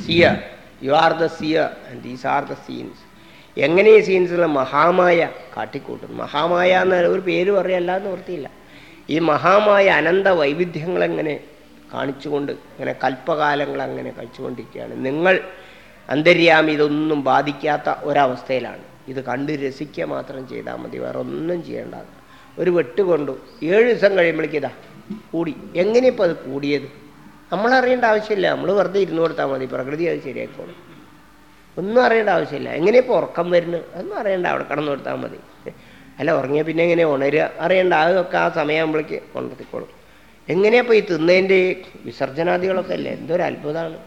Seer you are the seer and these are the scenes എങ്ങനെ ഈ സീൻസിലെ മഹാമായ കാട്ടിക്കൂട്ടും? മഹാമായ എന്ന ഒരു പേര് പറയല്ല എന്ന് വൃത്തിയില്ല ഈ മഹാമായ അനന്ത വൈവിധ്യങ്ങൾ എങ്ങനെ കാണിച്ചുകൊണ്ട് ഇങ്ങനെ കൽപ്പകാലങ്ങൾ അങ്ങനെ കഴിച്ചുകൊണ്ടിരിക്കുകയാണ്. നിങ്ങൾ അന്തര്യാമി ഇതൊന്നും ബാധിക്കാത്ത ഒരവസ്ഥയിലാണ്. ഇത് കണ്ട് രസിക്കുക മാത്രം ചെയ്താൽ മതി. വേറെ ഒന്നും ചെയ്യേണ്ട ഒരു വെട്ട് കൊണ്ടു. ഏഴ് ദിവസം കഴിയുമ്പോൾ ഇതാ കൂടി. എങ്ങനെ ഇപ്പോൾ അത് കൂടിയത്? നമ്മളറിയേണ്ട ആവശ്യമില്ല. നമ്മൾ വെറുതെ ഇരുന്ന് കൊടുത്താൽ മതി. പ്രകൃതി അത് ശരിയാക്കോളും ഒന്നും അറിയേണ്ട ആവശ്യമില്ല. എങ്ങനെ ഇപ്പോൾ ഉറക്കം വരുന്നു? അതൊന്നും അറിയേണ്ട. അവിടെ കടന്നു കൊടുത്താൽ മതി. അല്ല ഉറങ്ങിയാൽ പിന്നെ എങ്ങനെ ഉണരുക? അറിയേണ്ട. അതൊക്കെ ആ സമയമാകുമ്പോഴേക്ക് ഉണർത്തിക്കോളും എങ്ങനെയപ്പോൾ ഈ തിന്നതിന്റെ വിസർജനാദികളൊക്കെ അല്ലേ? എന്തൊരു അത്ഭുതമാണ്.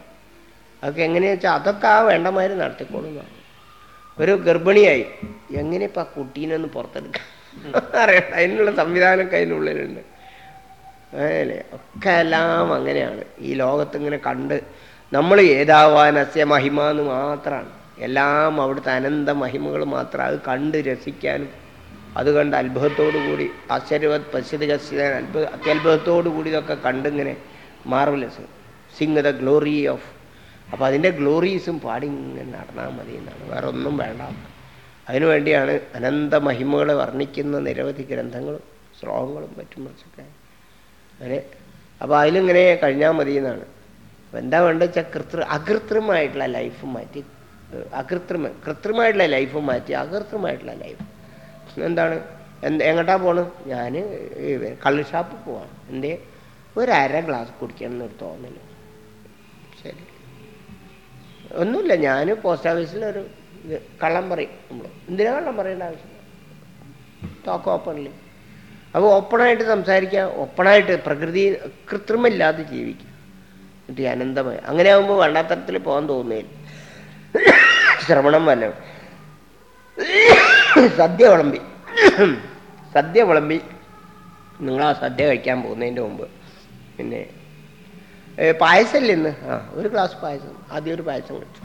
അതൊക്കെ എങ്ങനെയാണെന്ന് വെച്ചാൽ അതൊക്കെ ആ വേണ്ടമാതിരി നടത്തിക്കോളും. ഒരു ഗർഭിണിയായി. എങ്ങനെയപ്പോൾ ആ കുട്ടീനെ ഒന്ന് പുറത്തെടുക്കാം? അറിയണ്ട. അതിനുള്ള സംവിധാനം അതിനുള്ളിലുണ്ട്. അല്ലേ? ഒക്കെ എല്ലാം അങ്ങനെയാണ്. ഈ ലോകത്ത് ഇങ്ങനെ കണ്ട് നമ്മൾ ഏതാവാൻ അസ്യ മഹിമ എന്ന് മാത്രമാണ് എല്ലാം അവിടുത്തെ അനന്ത മഹിമകൾ മാത്രം അത് കണ്ട് രസിക്കാനും അത് കണ്ട് അത്ഭുതത്തോടു കൂടി ആശ്ചര്യവത് പശ്യത അത്ഭുത അത്യത്ഭുതത്തോടു കൂടി ഇതൊക്കെ കണ്ടിങ്ങനെ marvellous thing the glory of അപ്പോൾ അതിന്റെ ഗ്ലോറീസും പാടി ഇങ്ങനെ നടന്നാൽ മതി എന്നാണ്. വേറെ ഒന്നും വേണ്ട. അതിനു വേണ്ടിയാണ് അനന്ത മഹിമകളെ വർണിക്കുന്ന നിരവധി ഗ്രന്ഥങ്ങളും ശ്ലോകങ്ങളും മറ്റും മറിച്ചൊക്കെ അങ്ങനെ അപ്പോൾ അതിലിങ്ങനെ കഴിഞ്ഞാൽ മതി എന്നാണ് അപ്പം എന്താ വേണ്ടത് വെച്ചാൽ കൃത്രി അകൃത്രിമായിട്ടുള്ള ലൈഫ് മാറ്റി അകൃത്രിമ കൃത്രിമായിട്ടുള്ള ലൈഫ് മാറ്റി അകൃത്രിമായിട്ടുള്ള ലൈഫ് എന്താണ്? എന്ത് എങ്ങോട്ടാ പോണ്? ഞാൻ കള്ള് ഷാപ്പിൽ പോവാണ്. എന്തേ? ഒരു അര ഗ്ലാസ് കുടിക്കണം എന്നൊരു തോന്നൽ. ശരി. ഒന്നുമില്ല ഞാൻ പോസ്റ്റ് ഓഫീസിലൊരു ഇത് കള്ളം പറയും നമ്മൾ എന്തിനാ കള്ളം പറയേണ്ട ആവശ്യം? ടോക്ക് ഓപ്പൺലി അപ്പോൾ ഓപ്പണായിട്ട് സംസാരിക്കുക ഓപ്പണായിട്ട് പ്രകൃതി കൃത്രിമില്ലാതെ ജീവിക്കുക എന്നിട്ട് അനന്തമായി. അങ്ങനെ ആകുമ്പോൾ വണ്ണാത്തരത്തിൽ പോകാൻ തോന്നുകയില്ല. ശ്രവണം വല്ല സദ്യ വിളമ്പി. സദ്യ വിളമ്പി. നിങ്ങൾ ആ സദ്യ കഴിക്കാൻ പോകുന്നതിന്റെ മുമ്പ്. പിന്നെ പായസമില്ലേ ഇന്ന്? ആ ഒരു ഗ്ലാസ് പായസം. ആദ്യം ഒരു പായസം കഴിച്ചു.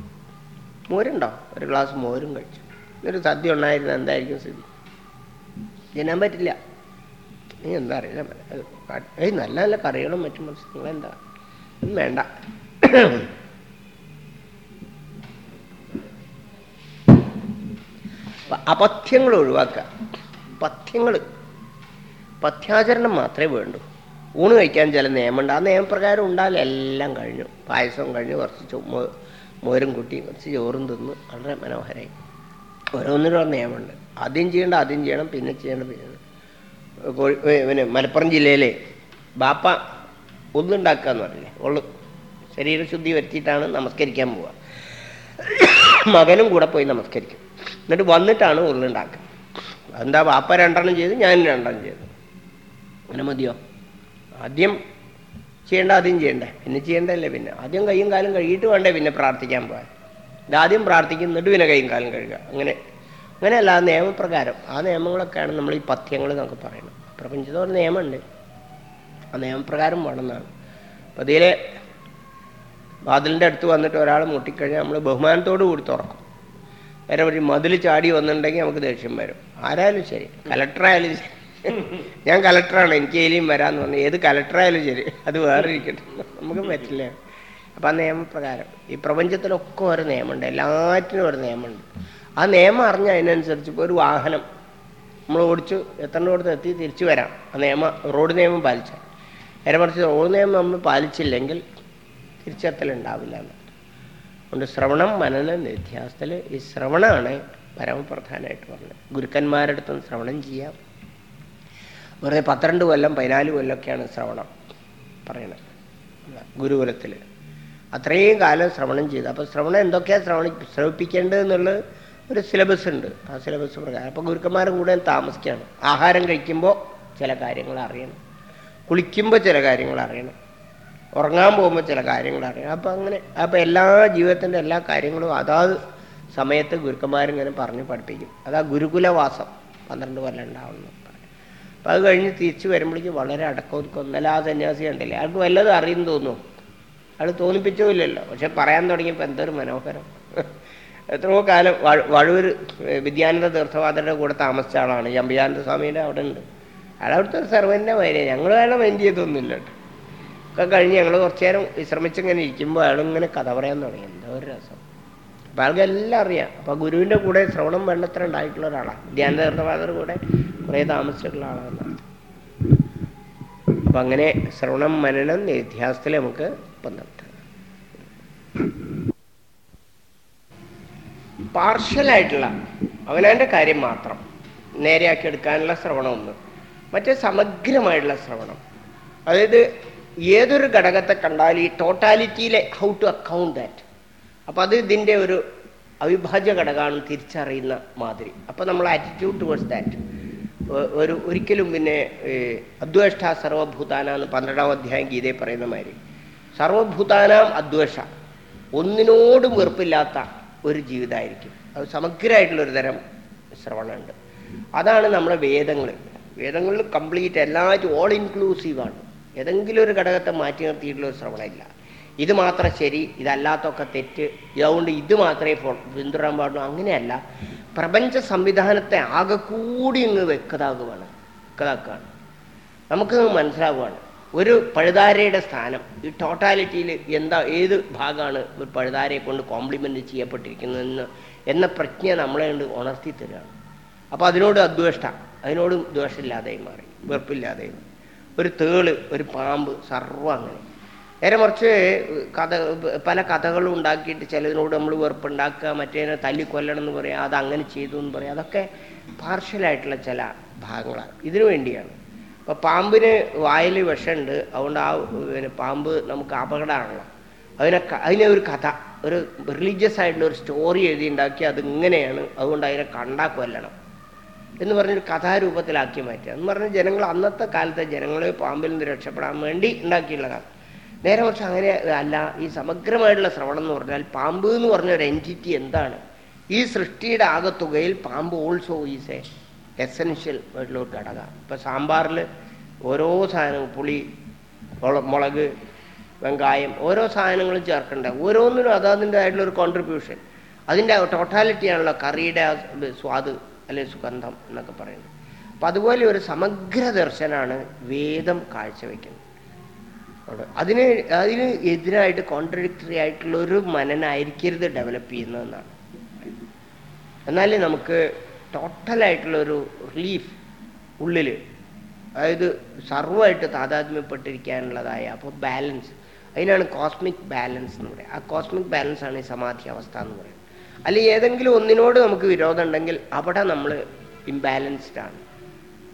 മോരുണ്ടോ? ഒരു ഗ്ലാസ് മോരും കഴിച്ചു. ഒരു സദ്യ ഉണ്ടായിരുന്ന എന്തായിരിക്കും സ്ഥിതി? ചെയ്യാൻ പറ്റില്ല. നീ എന്താ അറിയില്ല. നല്ല നല്ല കറികളും മറ്റും മത്സ്യങ്ങളും എന്താ വേണ്ട. അപഥ്യങ്ങൾ ഒഴിവാക്കുക. പഥ്യങ്ങൾ. പഥ്യാചരണം മാത്രമേ വേണ്ടൂ. ഊണ് കഴിക്കാൻ ചില നിയമമുണ്ട്. ആ നിയമപ്രകാരം ഉണ്ടാകില്ല എല്ലാം കഴിഞ്ഞു. പായസം കഴിഞ്ഞു കുറച്ച് ചോ- മോ- മോരും കുട്ടി. കുറച്ച് ചോറും തിന്ന്. വളരെ മനോഹരമായി ഓരോന്നിനും നിയമമുണ്ട്. ആദ്യം ചെയ്യേണ്ട ആദ്യം ചെയ്യണം പിന്നെ ചെയ്യേണ്ട പിന്നെ. കോഴി പിന്നെ മലപ്പുറം ജില്ലയിലെ ബാപ്പ ഒന്നുണ്ടാക്കുക എന്ന് പറഞ്ഞില്ലേ? ഉള്ളു ശരീരശുദ്ധി വരുത്തിയിട്ടാണ് നമസ്കരിക്കാൻ പോവുക. മകനും കൂടെ പോയി നമസ്കരിക്കും. എന്നിട്ട് വന്നിട്ടാണ് ഉള്ളുണ്ടാക്കുക എന്താ ബാപ്പ രണ്ടെണ്ണം ചെയ്ത് ഞാൻ രണ്ടെണ്ണം ചെയ്തു. അങ്ങനെ മതിയോ? ആദ്യം ചെയ്യേണ്ട ആദ്യം ചെയ്യണ്ടേ? പിന്നെ ചെയ്യണ്ടല്ലേ പിന്നെ? ആദ്യം കൈയും കാലും കഴുകിയിട്ട് വേണ്ടേ പിന്നെ പ്രാർത്ഥിക്കാൻ പോകാൻ ഇതാദ്യം പ്രാർത്ഥിക്കും എന്നിട്ട് പിന്നെ കൈയും കാലും കഴുകുക. അങ്ങനെ അങ്ങനെയല്ല ആ നിയമപ്രകാരം ആ നിയമങ്ങളൊക്കെയാണ് നമ്മൾ ഈ പഥ്യങ്ങൾ നമുക്ക് പറയുന്നത്. പ്രപഞ്ചത്തിൽ ഒരു നിയമമുണ്ട്. ആ നിയമപ്രകാരം വേണമെന്നാണ്. അപ്പം അതിലെ വാതിലിന്റെ അടുത്ത് വന്നിട്ട് ഒരാൾ മുട്ടിക്കഴിഞ്ഞാൽ നമ്മൾ ബഹുമാനത്തോടു കൂടി തുറക്കും. നേരെ ഒരു മതിൽ ചാടി വന്നിട്ടുണ്ടെങ്കിൽ നമുക്ക് ദേഷ്യം വരും. ആരായാലും ശരി. കലക്ടറായാലും ശരി. ഞാൻ കലക്ടറാണ് എനിക്ക് ഏലിയും വരാന്ന് പറഞ്ഞു. ഏത് കലക്ടറായാലും ശരി അത് വേറെ ഇരിക്കട്ടെ. നമുക്ക് പറ്റില്ല. അപ്പം ആ നിയമപ്രകാരം ഈ പ്രപഞ്ചത്തിലൊക്കെ ഒരു നിയമമുണ്ട് എല്ലാറ്റിനും ഒരു നിയമമുണ്ട്. ആ നിയമം അറിഞ്ഞ അതിനനുസരിച്ച് ഇപ്പോൾ ഒരു വാഹനം നമ്മൾ ഓടിച്ചു എത്ര കൊടുത്ത് എത്തി തിരിച്ചു വരാം. ആ നിയമം റോഡ് നിയമം പാലിച്ചാൽ. നേരെ മറിച്ച് റോഡ് നിയമം നമ്മൾ പാലിച്ചില്ലെങ്കിൽ തിരിച്ചെത്തലുണ്ടാവില്ല ഉണ്ടാവില്ല അതുകൊണ്ട് ശ്രവണം മനനം നിധ്യാസത്തിൽ ഈ ശ്രവണമാണ് പരമപ്രധാനമായിട്ട് പറഞ്ഞത്. ഗുരുക്കന്മാരുടെ അടുത്തും ശ്രവണം ചെയ്യാം. വെറുതെ പന്ത്രണ്ട് കൊല്ലം പതിനാല് കൊല്ലമൊക്കെയാണ് ശ്രവണം പറയണത്. ഗുരുകുലത്തിൽ അത്രയും കാലം ശ്രവണം ചെയ്ത്. അപ്പോൾ ശ്രവണം എന്തൊക്കെയാണ് ശ്രവണി ശ്രവിപ്പിക്കേണ്ടതെന്നുള്ളത് ഒരു സിലബസ് ഉണ്ട്. ആ സിലബസ് പ്രകാരം. അപ്പോൾ ഗുരുക്കന്മാരും കൂടെ താമസിക്കുകയാണ് ആഹാരം കഴിക്കുമ്പോൾ ചില കാര്യങ്ങൾ അറിയണം. കുളിക്കുമ്പോൾ ചില കാര്യങ്ങൾ അറിയണം. ഉറങ്ങാൻ പോകുമ്പോൾ ചില കാര്യങ്ങൾ അറിയണം. അപ്പോൾ അങ്ങനെ അപ്പോൾ എല്ലാ ജീവിതത്തിന്റെ എല്ലാ കാര്യങ്ങളും അതാത് സമയത്ത് ഗുരുക്കന്മാരിങ്ങനെ പറഞ്ഞ് പഠിപ്പിക്കും. അതാ ഗുരുകുലവാസം. പന്ത്രണ്ട് കൊല്ലം ഉണ്ടാവുന്നു അപ്പം അത് കഴിഞ്ഞ് തിരിച്ചു വരുമ്പോഴേക്കും വളരെ അടക്കമൊതുക്കം ആ സന്യാസി കണ്ടില്ലേ? അയാൾക്ക് വല്ലതും അറിയുന്നു തോന്നുന്നു. അയാൾ തോന്നിപ്പിച്ചില്ലല്ലോ പക്ഷെ പറയാൻ തുടങ്ങിയപ്പോൾ എന്തൊരു മനോഹരം. എത്രയോ കാലം വഴ- വഴൂർ വിദ്യാനന്ദ തീർത്ഥവാദരുടെ കൂടെ താമസിച്ച ആളാണ്. അമ്പിയാനന്ദ സ്വാമിയുടെ അവിടെ ഉണ്ട്. ഒരു സെർവന്റെ മാതിരി ഞങ്ങൾ അയാളെ മൈൻഡ് ചെയ്തൊന്നുമില്ല ഒക്കെ കഴിഞ്ഞ് ഞങ്ങൾ കുറച്ചു നേരം വിശ്രമിച്ചിങ്ങനെ ഇരിക്കുമ്പോൾ അയാളിങ്ങനെ കഥ പറയാൻ തുടങ്ങി. എന്തോ ഒരു രസം. അപ്പം ആൾക്ക് എല്ലാം അറിയാം. അപ്പോൾ ഗുരുവിന്റെ കൂടെ ശ്രവണം വെള്ളത്തിൽ ഉണ്ടായിട്ടുള്ള ഒരാളാണ് ധ്യാന തീർത്ഥവാദരുടെ കൂടെ കുറേ താമസിച്ചിട്ടുള്ള ആളാണ്. അപ്പം അങ്ങനെ ശ്രവണം മനനം നിധ്യാസത്തിൽ നമുക്ക് നിർത്താം പാർഷ്യലായിട്ടുള്ള അവനവന്റെ കാര്യം മാത്രം നേരെയാക്കി എടുക്കാനുള്ള ശ്രവണം ഒന്ന്. മറ്റേ സമഗ്രമായിട്ടുള്ള ശ്രവണം. അതായത് ഏതൊരു ഘടകത്തെ കണ്ടാലും ഈ ടോട്ടാലിറ്റിയിലെ ഹൗ ടു അക്കൗണ്ട് ദാറ്റ് അപ്പോൾ അത് ഇതിന്റെ ഒരു അവിഭാജ്യ ഘടകമാണ് തിരിച്ചറിയുന്ന മാതിരി. അപ്പോൾ നമ്മൾ ആറ്റിറ്റ്യൂഡ് ടുവേഴ്സ് ദാറ്റ് ഒരു ഒരിക്കലും പിന്നെ അദ്വേഷ്ട സർവഭൂതാന എന്ന് പന്ത്രണ്ടാം അധ്യായം ഗീതയെ പറയുന്ന മാതിരി. സർവഭൂതാനാം അദ്വേഷ. ഒന്നിനോടും വെറുപ്പില്ലാത്ത ഒരു ജീവിതമായിരിക്കും അത് സമഗ്രമായിട്ടുള്ള ഒരു തരം ശ്രവണമുണ്ട്. അതാണ് നമ്മുടെ വേദങ്ങൾ. വേദങ്ങളിൽ കംപ്ലീറ്റ് എല്ലാറ്റും ഓൾ ഇൻക്ലൂസീവാണ് ഏതെങ്കിലും ഒരു ഘടകത്തെ മാറ്റി നിർത്തിയിട്ടുള്ള ഒരു ശ്രവണമില്ല. ഇത് മാത്രം ശരി ഇതല്ലാത്തൊക്കെ തെറ്റ്. അതുകൊണ്ട് ഇത് മാത്രമേ പിന്തുടരാൻ പാടുള്ളൂ. അങ്ങനെയല്ല പ്രപഞ്ച സംവിധാനത്തെ ആകെ കൂടി ഇങ്ങ് വെക്കതാകുവാണ് വെക്കതാക്കുകയാണ് നമുക്ക് മനസ്സിലാവുകയാണ് ഒരു പഴുതാരയുടെ സ്ഥാനം ഈ ടോട്ടാലിറ്റിയിൽ എന്താ ഏത് ഭാഗമാണ് ഒരു പഴുതാരയെ കൊണ്ട് കോംപ്ലിമെന്റ് ചെയ്യപ്പെട്ടിരിക്കുന്നതെന്ന് എന്ന പ്രജ്ഞ നമ്മളെ കൊണ്ട് ഉണർത്തി തരികയാണ് അപ്പോൾ അതിനോട് അദ്വേഷ്ട. അതിനോടും ദ്വേഷമില്ലാതെയും മാറി വെറുപ്പില്ലാതെയും ഒരു തേൾ ഒരു പാമ്പ് സർവം അങ്ങനെ. നേരെ മറിച്ച് കഥ പല കഥകളും ഉണ്ടാക്കിയിട്ട് ചിലതിനോട് നമ്മൾ വെറുപ്പുണ്ടാക്കുക മറ്റേതിനെ തല്ലിക്കൊല്ലണം എന്ന് പറയാം അത് അങ്ങനെ ചെയ്തു എന്ന് പറയാം അതൊക്കെ പാർഷ്യലായിട്ടുള്ള ചില ഭാഗങ്ങളാണ്. ഇതിനു വേണ്ടിയാണ്. അപ്പോൾ പാമ്പിന് വായിൽ വിഷമുണ്ട് അതുകൊണ്ട് ആ പിന്നെ പാമ്പ് നമുക്ക് അപകടമാണല്ലോ. അതിനെ അതിനെ ഒരു കഥ ഒരു റിലീജിയസ് ആയിട്ടുള്ള ഒരു സ്റ്റോറി എഴുതി ഉണ്ടാക്കി അത് ഇങ്ങനെയാണ് അതുകൊണ്ട് അതിനെ കണ്ടാ കൊല്ലണം. എന്ന് പറഞ്ഞൊരു കഥാരൂപത്തിലാക്കി മാറ്റുക. എന്ന് പറഞ്ഞാൽ ജനങ്ങൾ അന്നത്തെ കാലത്തെ ജനങ്ങളെ പാമ്പിൽ നിന്ന് രക്ഷപ്പെടാൻ വേണ്ടി ഉണ്ടാക്കിയുള്ളതാണ് നേരെ കുറച്ച് അങ്ങനെ അല്ല ഈ സമഗ്രമായിട്ടുള്ള ശ്രവണം എന്ന് പറഞ്ഞാൽ പാമ്പ് എന്ന് പറഞ്ഞ ഒരു എന്റിറ്റി എന്താണ്? ഈ സൃഷ്ടിയുടെ ആകത്തുകയിൽ പാമ്പ് ഓൾസോ ഈസ് എ എസെൻഷ്യൽ ആയിട്ടുള്ള ഒരു ഘടകം. ഇപ്പം സാമ്പാറിൽ ഓരോ സാധനവും പുളി മുളക് വെങ്കായം ഓരോ സാധനങ്ങളും ചേർക്കണ്ട? ഓരോന്നിനും അതതിന്റെതായിട്ടുള്ള ഒരു കോൺട്രിബ്യൂഷൻ അതിന്റെ ടോട്ടാലിറ്റിയാണല്ലോ കറിയുടെ സ്വാദ് അല്ലെ സുഗന്ധം എന്നൊക്കെ പറയുന്നത്. അപ്പം അതുപോലെ ഒരു സമഗ്ര ദർശനമാണ് വേദം കാഴ്ചവെക്കുന്നത്. അതിന് അതിന് എതിരായിട്ട് കോൺട്രഡിക്ടറി ആയിട്ടുള്ള ഒരു മനനായിരിക്കരുത് ഡെവലപ്പ് ചെയ്യുന്നതെന്നാണ് എന്നാലേ നമുക്ക് ടോട്ടലായിട്ടുള്ള ഒരു റിലീഫ് ഉള്ളിൽ അതായത് സർവമായിട്ട് താതാത്മ്യപ്പെട്ടിരിക്കാനുള്ളതായ അപ്പോൾ ബാലൻസ് അതിനാണ് കോസ്മിക് ബാലൻസ് എന്ന് പറയുക ആ കോസ്മിക് ബാലൻസ് ആണ് ഈ സമാധി അവസ്ഥ എന്ന് പറയുന്നത്. അല്ലെങ്കിൽ ഏതെങ്കിലും ഒന്നിനോട് നമുക്ക് വിരോധം ഉണ്ടെങ്കിൽ അവിടെ നമ്മൾ ഇംബാലൻസ്ഡ് ആണ്.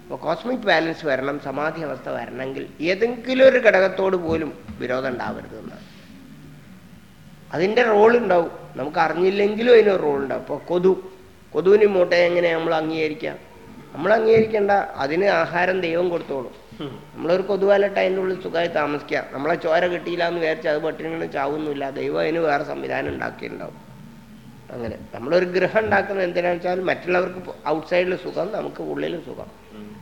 അപ്പോൾ കോസ്മിക് ബാലൻസ് വരണം സമാധി അവസ്ഥ വരണമെങ്കിൽ ഏതെങ്കിലും ഒരു ഘടകത്തോട് പോലും വിരോധം ഉണ്ടാവരുത് എന്നാണ്. അതിന്റെ റോൾ ഉണ്ടാവും. നമുക്ക് അറിഞ്ഞില്ലെങ്കിലും അതിന് റോൾ ഉണ്ടാവും. ഇപ്പോൾ കൊതു കൊതുവിന് മൂട്ടയെ എങ്ങനെ നമ്മൾ അംഗീകരിക്കാം? നമ്മൾ അംഗീകരിക്കേണ്ട അതിന് ആഹാരം ദൈവം കൊടുത്തോളും. നമ്മളൊരു കൊതുവാലട്ട് അതിന്റെ ഉള്ളിൽ സുഖമായി താമസിക്കുക നമ്മളെ ചോര കിട്ടിയില്ല എന്ന് വിചാരിച്ച് അത് പട്ടിണി ചാവുന്നില്ല ദൈവം അതിന് വേറെ സംവിധാനം ഉണ്ടാക്കിയിട്ടുണ്ടാവും. അങ്ങനെ നമ്മളൊരു ഗൃഹം ഉണ്ടാക്കുന്നത് എന്തിനാണെന്ന് വെച്ചാൽ മറ്റുള്ളവർക്ക് ഔട്ട്സൈഡിൽ സുഖം നമുക്ക് ഉള്ളിൽ സുഖം.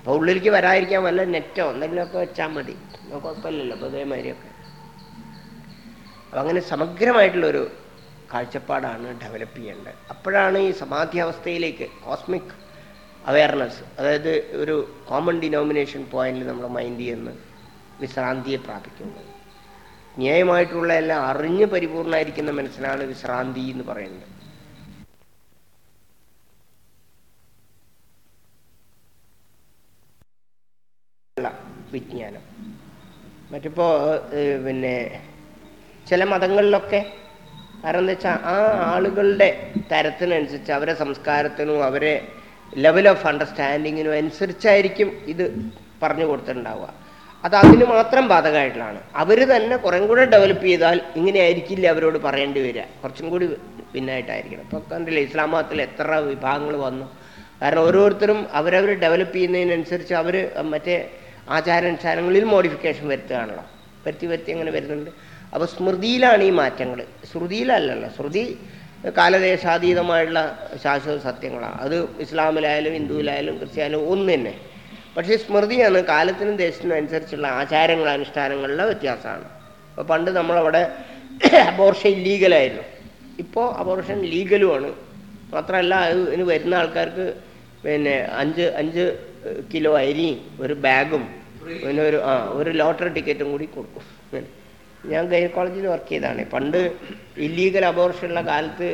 അപ്പോൾ ഉള്ളിലേക്ക് വരാതിരിക്കാൻ വല്ല നെറ്റോ എന്തെങ്കിലുമൊക്കെ വെച്ചാൽ മതി. കുഴപ്പമില്ലല്ലോ അപ്പോൾ ഇതേമാതിരിയൊക്കെ. അപ്പം അങ്ങനെ സമഗ്രമായിട്ടുള്ളൊരു കാഴ്ചപ്പാടാണ് ഡെവലപ്പ് ചെയ്യേണ്ടത്. അപ്പോഴാണ് ഈ സമാധി അവസ്ഥയിലേക്ക് കോസ്മിക് അവയർനെസ് അതായത് ഒരു കോമൺ ഡിനോമിനേഷൻ പോയിന്റിൽ നമ്മുടെ മൈൻഡ് ചെയ്യുന്ന വിശ്രാന്തിയെ പ്രാപിക്കുന്നത്. ന്യായമായിട്ടുള്ള എല്ലാം അറിഞ്ഞ് പരിപൂർണമായിരിക്കുന്ന മനസ്സിനാണ് വിശ്രാന്തി എന്ന് പറയുന്നത് ഉള്ള വിജ്ഞാനം. മറ്റിപ്പോ പിന്നെ ചില മതങ്ങളിലൊക്കെ കാരണം എന്താ വെച്ചാൽ ആ ആളുകളുടെ തരത്തിനനുസരിച്ച് അവരെ സംസ്കാരത്തിനും അവരെ ലെവൽ ഓഫ് അണ്ടർസ്റ്റാൻഡിങ്ങിനും അനുസരിച്ചായിരിക്കും ഇത് പറഞ്ഞു കൊടുത്തിട്ടുണ്ടാവുക. അത് അതിന് മാത്രം ബാധകമായിട്ടുള്ളതാണ്. അവർ തന്നെ കുറേ കൂടെ ഡെവലപ്പ് ചെയ്താൽ ഇങ്ങനെ ആയിരിക്കില്ല അവരോട് പറയേണ്ടി വരിക. കുറച്ചും കൂടി പിന്നായിട്ടായിരിക്കണം. ഇപ്പോൾ കണ്ടില്ല ഇസ്ലാം മതത്തിൽ എത്ര വിഭാഗങ്ങൾ വന്നു. കാരണം ഓരോരുത്തരും അവരവർ ഡെവലപ്പ് ചെയ്യുന്നതിനനുസരിച്ച് അവർ മറ്റേ ആചാരാനുഷ്ഠാനങ്ങളിൽ മോഡിഫിക്കേഷൻ വരുത്തുകയാണല്ലോ. വരുത്തി വരുത്തി അങ്ങനെ വരുന്നുണ്ട്? അപ്പോൾ സ്മൃതിയിലാണ് ഈ മാറ്റങ്ങൾ ശ്രുതിയിലല്ലല്ലോ ശ്രുതി കാലദേശാതീതമായുള്ള ശാശ്വത സത്യങ്ങളാണ്. അത് ഇസ്ലാമിലായാലും ഹിന്ദുവിലായാലും ക്രിസ്ത്യാനും ഒന്ന് തന്നെ. പക്ഷേ സ്മൃതിയാണ് കാലത്തിനും ദേശത്തിനും അനുസരിച്ചുള്ള ആചാരങ്ങൾ അനുഷ്ഠാനങ്ങളിലെ വ്യത്യാസമാണ്. അപ്പോൾ പണ്ട് നമ്മളവിടെ അബോർഷൻ ഇല്ലീഗലായിരുന്നു ഇപ്പോൾ അബോർഷൻ ലീഗലുമാണ് മാത്രമല്ല അത് ഇതിന് വരുന്ന ആൾക്കാർക്ക് പിന്നെ അഞ്ച് അഞ്ച് കിലോ അരിയും ഒരു ബാഗും പിന്നെ ഒരു ആ ഒരു ലോട്ടറി ടിക്കറ്റും കൂടി കൊടുക്കും. ഞാൻ ഗൈനക്കോളജിയിൽ കോളേജിൽ വർക്ക് ചെയ്താണ് പണ്ട് ഇല്ലീഗൽ അബോർഷൻ ഉള്ള കാലത്ത്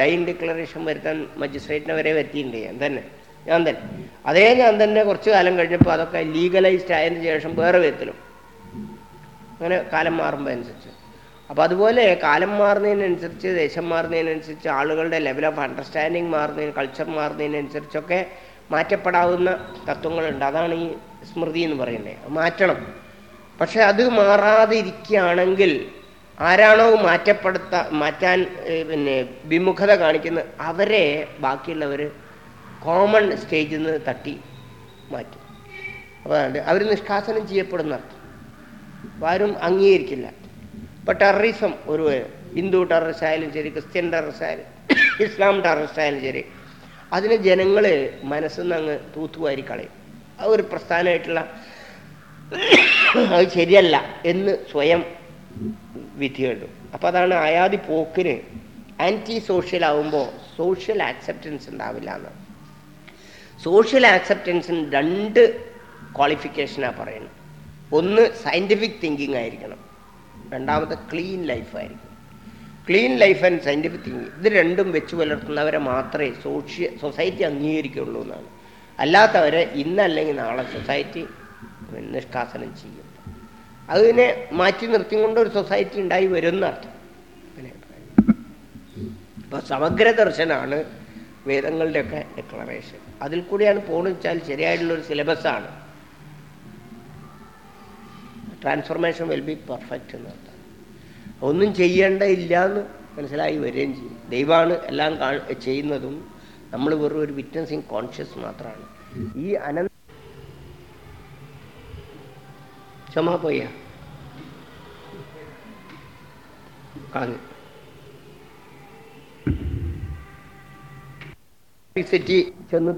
ഡൈൻ ഡിക്ലറേഷൻ വരുത്താൻ മജിസ്ട്രേറ്റിനെ വരെ വരുത്തിയിട്ടുണ്ട് ഞാൻ തന്നെ. ഞാൻ തന്നെ. അതേ ഞാൻ തന്നെ കുറച്ച് കാലം കഴിഞ്ഞപ്പോൾ അതൊക്കെ ലീഗലൈസ്ഡ് ആയതിന് ശേഷം വേറെ വിധത്തിലും. അങ്ങനെ കാലം മാറുമ്പോൾ അനുസരിച്ച്. അപ്പോൾ അതുപോലെ കാലം മാറുന്നതിനനുസരിച്ച് ദേശം മാറുന്നതിനനുസരിച്ച് ആളുകളുടെ ലെവൽ ഓഫ് അണ്ടർസ്റ്റാൻഡിങ് മാറുന്നതിന് കൾച്ചർ മാറുന്നതിനനുസരിച്ചൊക്കെ മാറ്റപ്പെടാവുന്ന തത്വങ്ങളുണ്ട്. അതാണ് ഈ സ്മൃതി എന്ന് പറയുന്നത് മാറ്റണം. പക്ഷെ അത് മാറാതിരിക്കുകയാണെങ്കിൽ ആരാണോ മാറ്റപ്പെടുത്ത മാറ്റാൻ പിന്നെ വിമുഖത കാണിക്കുന്ന അവരെ ബാക്കിയുള്ളവർ കോമൺ സ്റ്റേജിൽ നിന്ന് തട്ടി മാറ്റും. അപ്പോൾ അവർ നിഷ്കാസനം ചെയ്യപ്പെടുന്ന ആരും അംഗീകരിക്കില്ല. ഇപ്പം ടെററിസം ഒരു ഹിന്ദു ടെററിസ്റ്റ് ആയാലും ശരി ക്രിസ്ത്യൻ ടെററിസ്റ്റ് ആയാലും ഇസ്ലാം ടെററിസ്റ്റ് ആയാലും ശരി അതിന് ജനങ്ങൾ മനസ്സിൽ നിന്ന് അങ്ങ് തൂത്തുവാരി കളയും ഒരു പ്രസ്ഥാനമായിട്ടുള്ള അത് ശരിയല്ല എന്ന് സ്വയം വിധി എഴുതും അപ്പോൾ അതാണ് അയാതി പോക്കിന് ആന്റി സോഷ്യൽ ആവുമ്പോൾ സോഷ്യൽ ആക്സെപ്റ്റൻസ് ഉണ്ടാവില്ല എന്ന്. സോഷ്യൽ ആക്സെപ്റ്റൻസിന് രണ്ട് ക്വാളിഫിക്കേഷനാണ് പറയുന്നത്. ഒന്ന് സയന്റിഫിക് തിങ്കിങ് ആയിരിക്കണം. രണ്ടാമത്തെ clean ലൈഫായിരിക്കും clean life and scientific thinking ഇത് രണ്ടും വെച്ച് പുലർത്തുന്നവരെ മാത്രമേ സോഷ്യ സൊസൈറ്റി അംഗീകരിക്കുള്ളൂ എന്നാണ്. അല്ലാത്തവരെ ഇന്നല്ലെങ്കിൽ നാളെ സൊസൈറ്റി നിഷ്കാസനം ചെയ്യും. അതിനെ മാറ്റി നിർത്തിക്കൊണ്ട് ഒരു സൊസൈറ്റി ഉണ്ടായി വരുന്ന അർത്ഥം. അപ്പോൾ സമഗ്ര ദർശനാണ് വേദങ്ങളുടെയൊക്കെ ഡിക്ലറേഷൻ അതിൽ കൂടിയാണ് പോണെന്ന് വെച്ചാൽ ശരിയായിട്ടുള്ളൊരു സിലബസാണ്. ട്രാൻസ്ഫോർമേഷൻ വിൽ ബി പെർഫെക്റ്റ് എന്ന് അർത്ഥം. ഒന്നും ചെയ്യേണ്ട ഇല്ല എന്ന് മനസ്സിലായി വരികയും ചെയ്യും. ദൈവമാണ് എല്ലാം ചെയ്യുന്നതും നമ്മൾ വെറും ഒരു വിറ്റ്നസിങ് കോൺഷ്യസ് മാത്രമാണ് ഈ അനന്ത ചുമ പോയ. കളഞ്ഞു. ചെന്ന്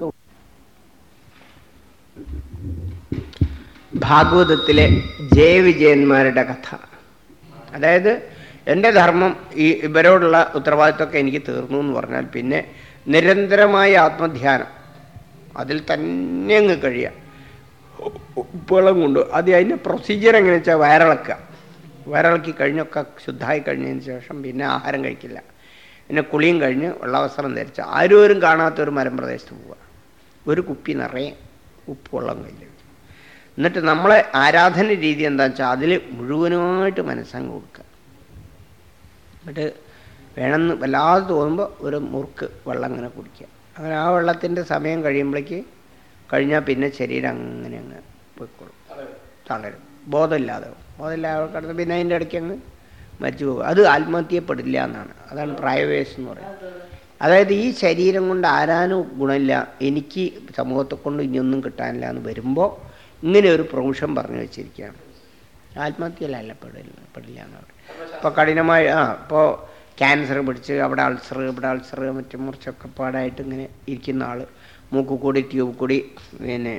ഭാഗവതത്തിലെ ജയവിജയന്മാരുടെ കഥ. അതായത് എന്റെ ധർമ്മം ഈ ഇവരോടുള്ള ഉത്തരവാദിത്വമൊക്കെ എനിക്ക് തീർന്നു എന്ന് പറഞ്ഞാൽ പിന്നെ നിരന്തരമായ ആത്മധ്യാനം. അതിൽ തന്നെ അങ്ങ് കഴിയുക. ഉപ്പുവെള്ളം കൊണ്ട് അത് അതിന്റെ പ്രൊസീജിയർ എങ്ങനെ വെച്ചാൽ വയറിളക്കുക. വയറിളക്കി കഴിഞ്ഞൊക്കെ ശുദ്ധമായി കഴിഞ്ഞതിന് ശേഷം പിന്നെ ആഹാരം കഴിക്കില്ല. പിന്നെ കുളിയും കഴിഞ്ഞ് ഉള്ള വസ്ത്രം ധരിച്ച് ആരും കാണാത്ത ഒരു മരം പ്രദേശത്ത് പോവുക. ഒരു കുപ്പി നിറയെ ഉപ്പുവെള്ളം കയ്യിൽ എന്നിട്ട് നമ്മളെ ആരാധന രീതി എന്താണെന്ന് വെച്ചാൽ അതിൽ മുഴുവനായിട്ട് മനസ്സങ്ങ് കൊടുക്കുക. എന്നിട്ട് വേണമെന്ന് വല്ലാതെ തോന്നുമ്പോൾ ഒരു മുറുക്ക് വെള്ളം അങ്ങനെ കുടിക്കുക. അങ്ങനെ ആ വെള്ളത്തിന്റെ സമയം കഴിയുമ്പോഴേക്ക് കഴിഞ്ഞാൽ പിന്നെ ശരീരം അങ്ങനെ അങ്ങ് പോയിക്കോളും. തളരും. ബോധമില്ലാതെ. ബോധമില്ലാതെ കിടന്ന് പിന്നെ അതിന്റെ ഇടയ്ക്ക് അങ്ങ് മരിച്ചു പോകും. അത് ആത്മഹത്യപ്പെടില്ല എന്നാണ്. അതാണ് പ്രായവേശം എന്ന് പറയുന്നത്. അതായത് ഈ ശരീരം കൊണ്ട് ആരാനും ഗുണമില്ല. എനിക്ക് സമൂഹത്തെ കൊണ്ട് ഇനിയൊന്നും കിട്ടാനില്ല എന്ന് വരുമ്പോൾ ഇങ്ങനെ ഒരു പ്രൗഷം പറഞ്ഞു വെച്ചിരിക്കുകയാണ്. ആത്മഹത്യയിലല്ല പെടില്ല പെടില്ല എന്ന് പറയും ഇപ്പോൾ കഠിനമായി ആ ഇപ്പോൾ ക്യാൻസർ പിടിച്ച് അവിടെ അൾസർ ഇവിടെ അൾസർ മറ്റു മുറിച്ചൊക്കെ പാടായിട്ട് ഇങ്ങനെ ഇരിക്കുന്ന ആൾ മൂക്ക് കൂടി ട്യൂബ് കൂടി പിന്നെ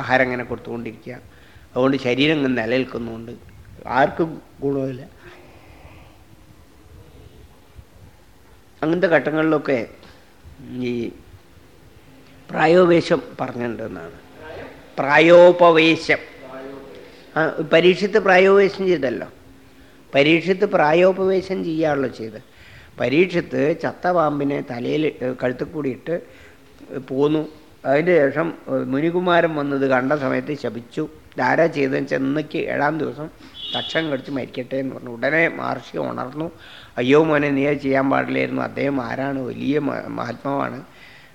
ആഹാരം ഇങ്ങനെ കൊടുത്തുകൊണ്ടിരിക്കുക. അതുകൊണ്ട് ശരീരം ഇങ്ങനെ നിലനിൽക്കുന്നുണ്ട്. ആർക്കും ഗുണമില്ല അങ്ങനത്തെ ഘട്ടങ്ങളിലൊക്കെ ഈ പ്രായോപവേശം പറഞ്ഞിട്ടുണ്ടെന്നാണ്. പ്രായോപവേശം. പരീക്ഷത്ത് പ്രായോപവേശം ചെയ്തല്ലോ. പരീക്ഷത്ത് പ്രായോപവേശം ചെയ്യാണല്ലോ ചെയ്ത്. പരീക്ഷത്ത് ചത്ത പാമ്പിനെ തലയിൽ കഴുത്തിൽ കൂടിയിട്ട് പോന്നു. അതിന്റെ ശേഷം മുനികുമാരൻ വന്നത് കണ്ട സമയത്ത് ശപിച്ചു. ധാരാ ചെയ്തെന്ന് ചെന്നയ്ക്ക് ഏഴാം ദിവസം തക്ഷം കടിച്ച് മരിക്കട്ടെ എന്ന് പറഞ്ഞു. ഉടനെ മഹർഷി ഉണർന്നു. അയ്യോ മോനെ നീ അത് ചെയ്യാൻ പാടില്ലായിരുന്നു. അദ്ദേഹം ആരാണ്? വലിയ മഹാത്മാവാണ്.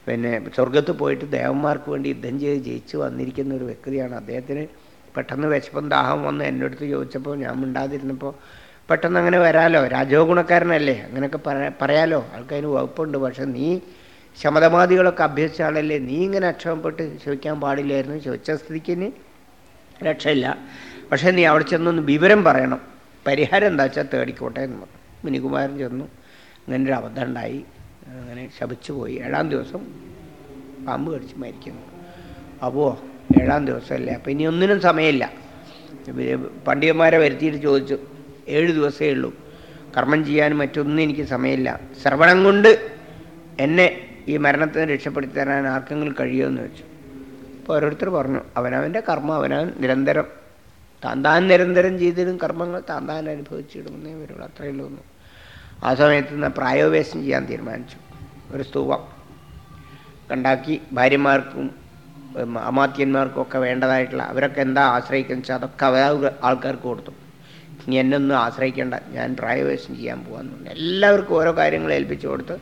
പിന്നെ സ്വർഗത്ത് പോയിട്ട് ദേവന്മാർക്ക് വേണ്ടി യുദ്ധം ചെയ്ത് ജയിച്ച് വന്നിരിക്കുന്ന ഒരു വ്യക്തിയാണ് അദ്ദേഹത്തിന്. പെട്ടെന്ന് വിശപ്പം ദാഹം വന്ന് എന്റെ അടുത്ത് ചോദിച്ചപ്പോൾ ഞാൻ മിണ്ടാതിരുന്നപ്പോൾ പെട്ടെന്ന് അങ്ങനെ വരാലോ? രാജോ ഗുണക്കാരനല്ലേ അങ്ങനെയൊക്കെ പറയാ പറയാലോ? ആൾക്കതിന് വകുപ്പുണ്ട്. പക്ഷെ നീ ശമതമാദികളൊക്കെ അഭ്യസിച്ച ആളല്ലേ നീ ഇങ്ങനെ അക്ഷമപ്പെട്ട് ചോദിക്കാൻ പാടില്ലായിരുന്നു. ചോദിച്ച ഇനി രക്ഷയില്ല. പക്ഷേ നീ അവിടെ ചെന്നൊന്ന് വിവരം പറയണം. പരിഹാരം എന്താ വെച്ചാൽ തേടിക്കോട്ടെ എന്ന് പറഞ്ഞു. മുനികുമാരൻ ചെന്നു. അങ്ങനെ ഒരു അബദ്ധം ഉണ്ടായി അങ്ങനെ ശപിച്ചു പോയി. ഏഴാം ദിവസം പാമ്പ് കടിച്ച് മരിക്കുന്നു. അപ്പോൾ ഏഴാം ദിവസമല്ലേ? അപ്പം ഇനി ഒന്നിനും സമയമില്ല. പണ്ഡിതന്മാരെ വരുത്തിയിട്ട് ചോദിച്ചു. ഏഴ് ദിവസമേ ഉള്ളൂ. കർമ്മം ചെയ്യാൻ മറ്റൊന്നും എനിക്ക് സമയമില്ല. ശ്രവണം കൊണ്ട് എന്നെ ഈ മരണത്തിന് രക്ഷപ്പെടുത്തി തരാൻ ആർക്കെങ്കിലും കഴിയുമെന്ന് വെച്ചു. അപ്പോൾ ഓരോരുത്തർ പറഞ്ഞു അവനവന്റെ കർമ്മം അവനവൻ നിരന്തരം താൻ താൻ നിരന്തരം ചെയ്തിടും കർമ്മങ്ങൾ താൻ താൻ അനുഭവിച്ചിടുമെന്നേ വരുള്ളൂ. അത്രയേ ഉള്ളൂ. ആ സമയത്ത് നിന്ന് പ്രായോപേശം ചെയ്യാൻ തീരുമാനിച്ചു. ഒരു സ്തൂപം കണ്ടാക്കി ഭാര്യമാർക്കും അമാത്യന്മാർക്കും ഒക്കെ വേണ്ടതായിട്ടുള്ള അവരൊക്കെ എന്താ ആശ്രയിക്കുന്നത് അതൊക്കെ അവർ ആൾക്കാർക്ക് കൊടുത്തു. ഇനി എന്നൊന്നും ആശ്രയിക്കേണ്ട. ഞാൻ പ്രായവേശം ചെയ്യാൻ പറഞ്ഞു. എല്ലാവർക്കും ഓരോ കാര്യങ്ങൾ ഏൽപ്പിച്ചു കൊടുത്ത്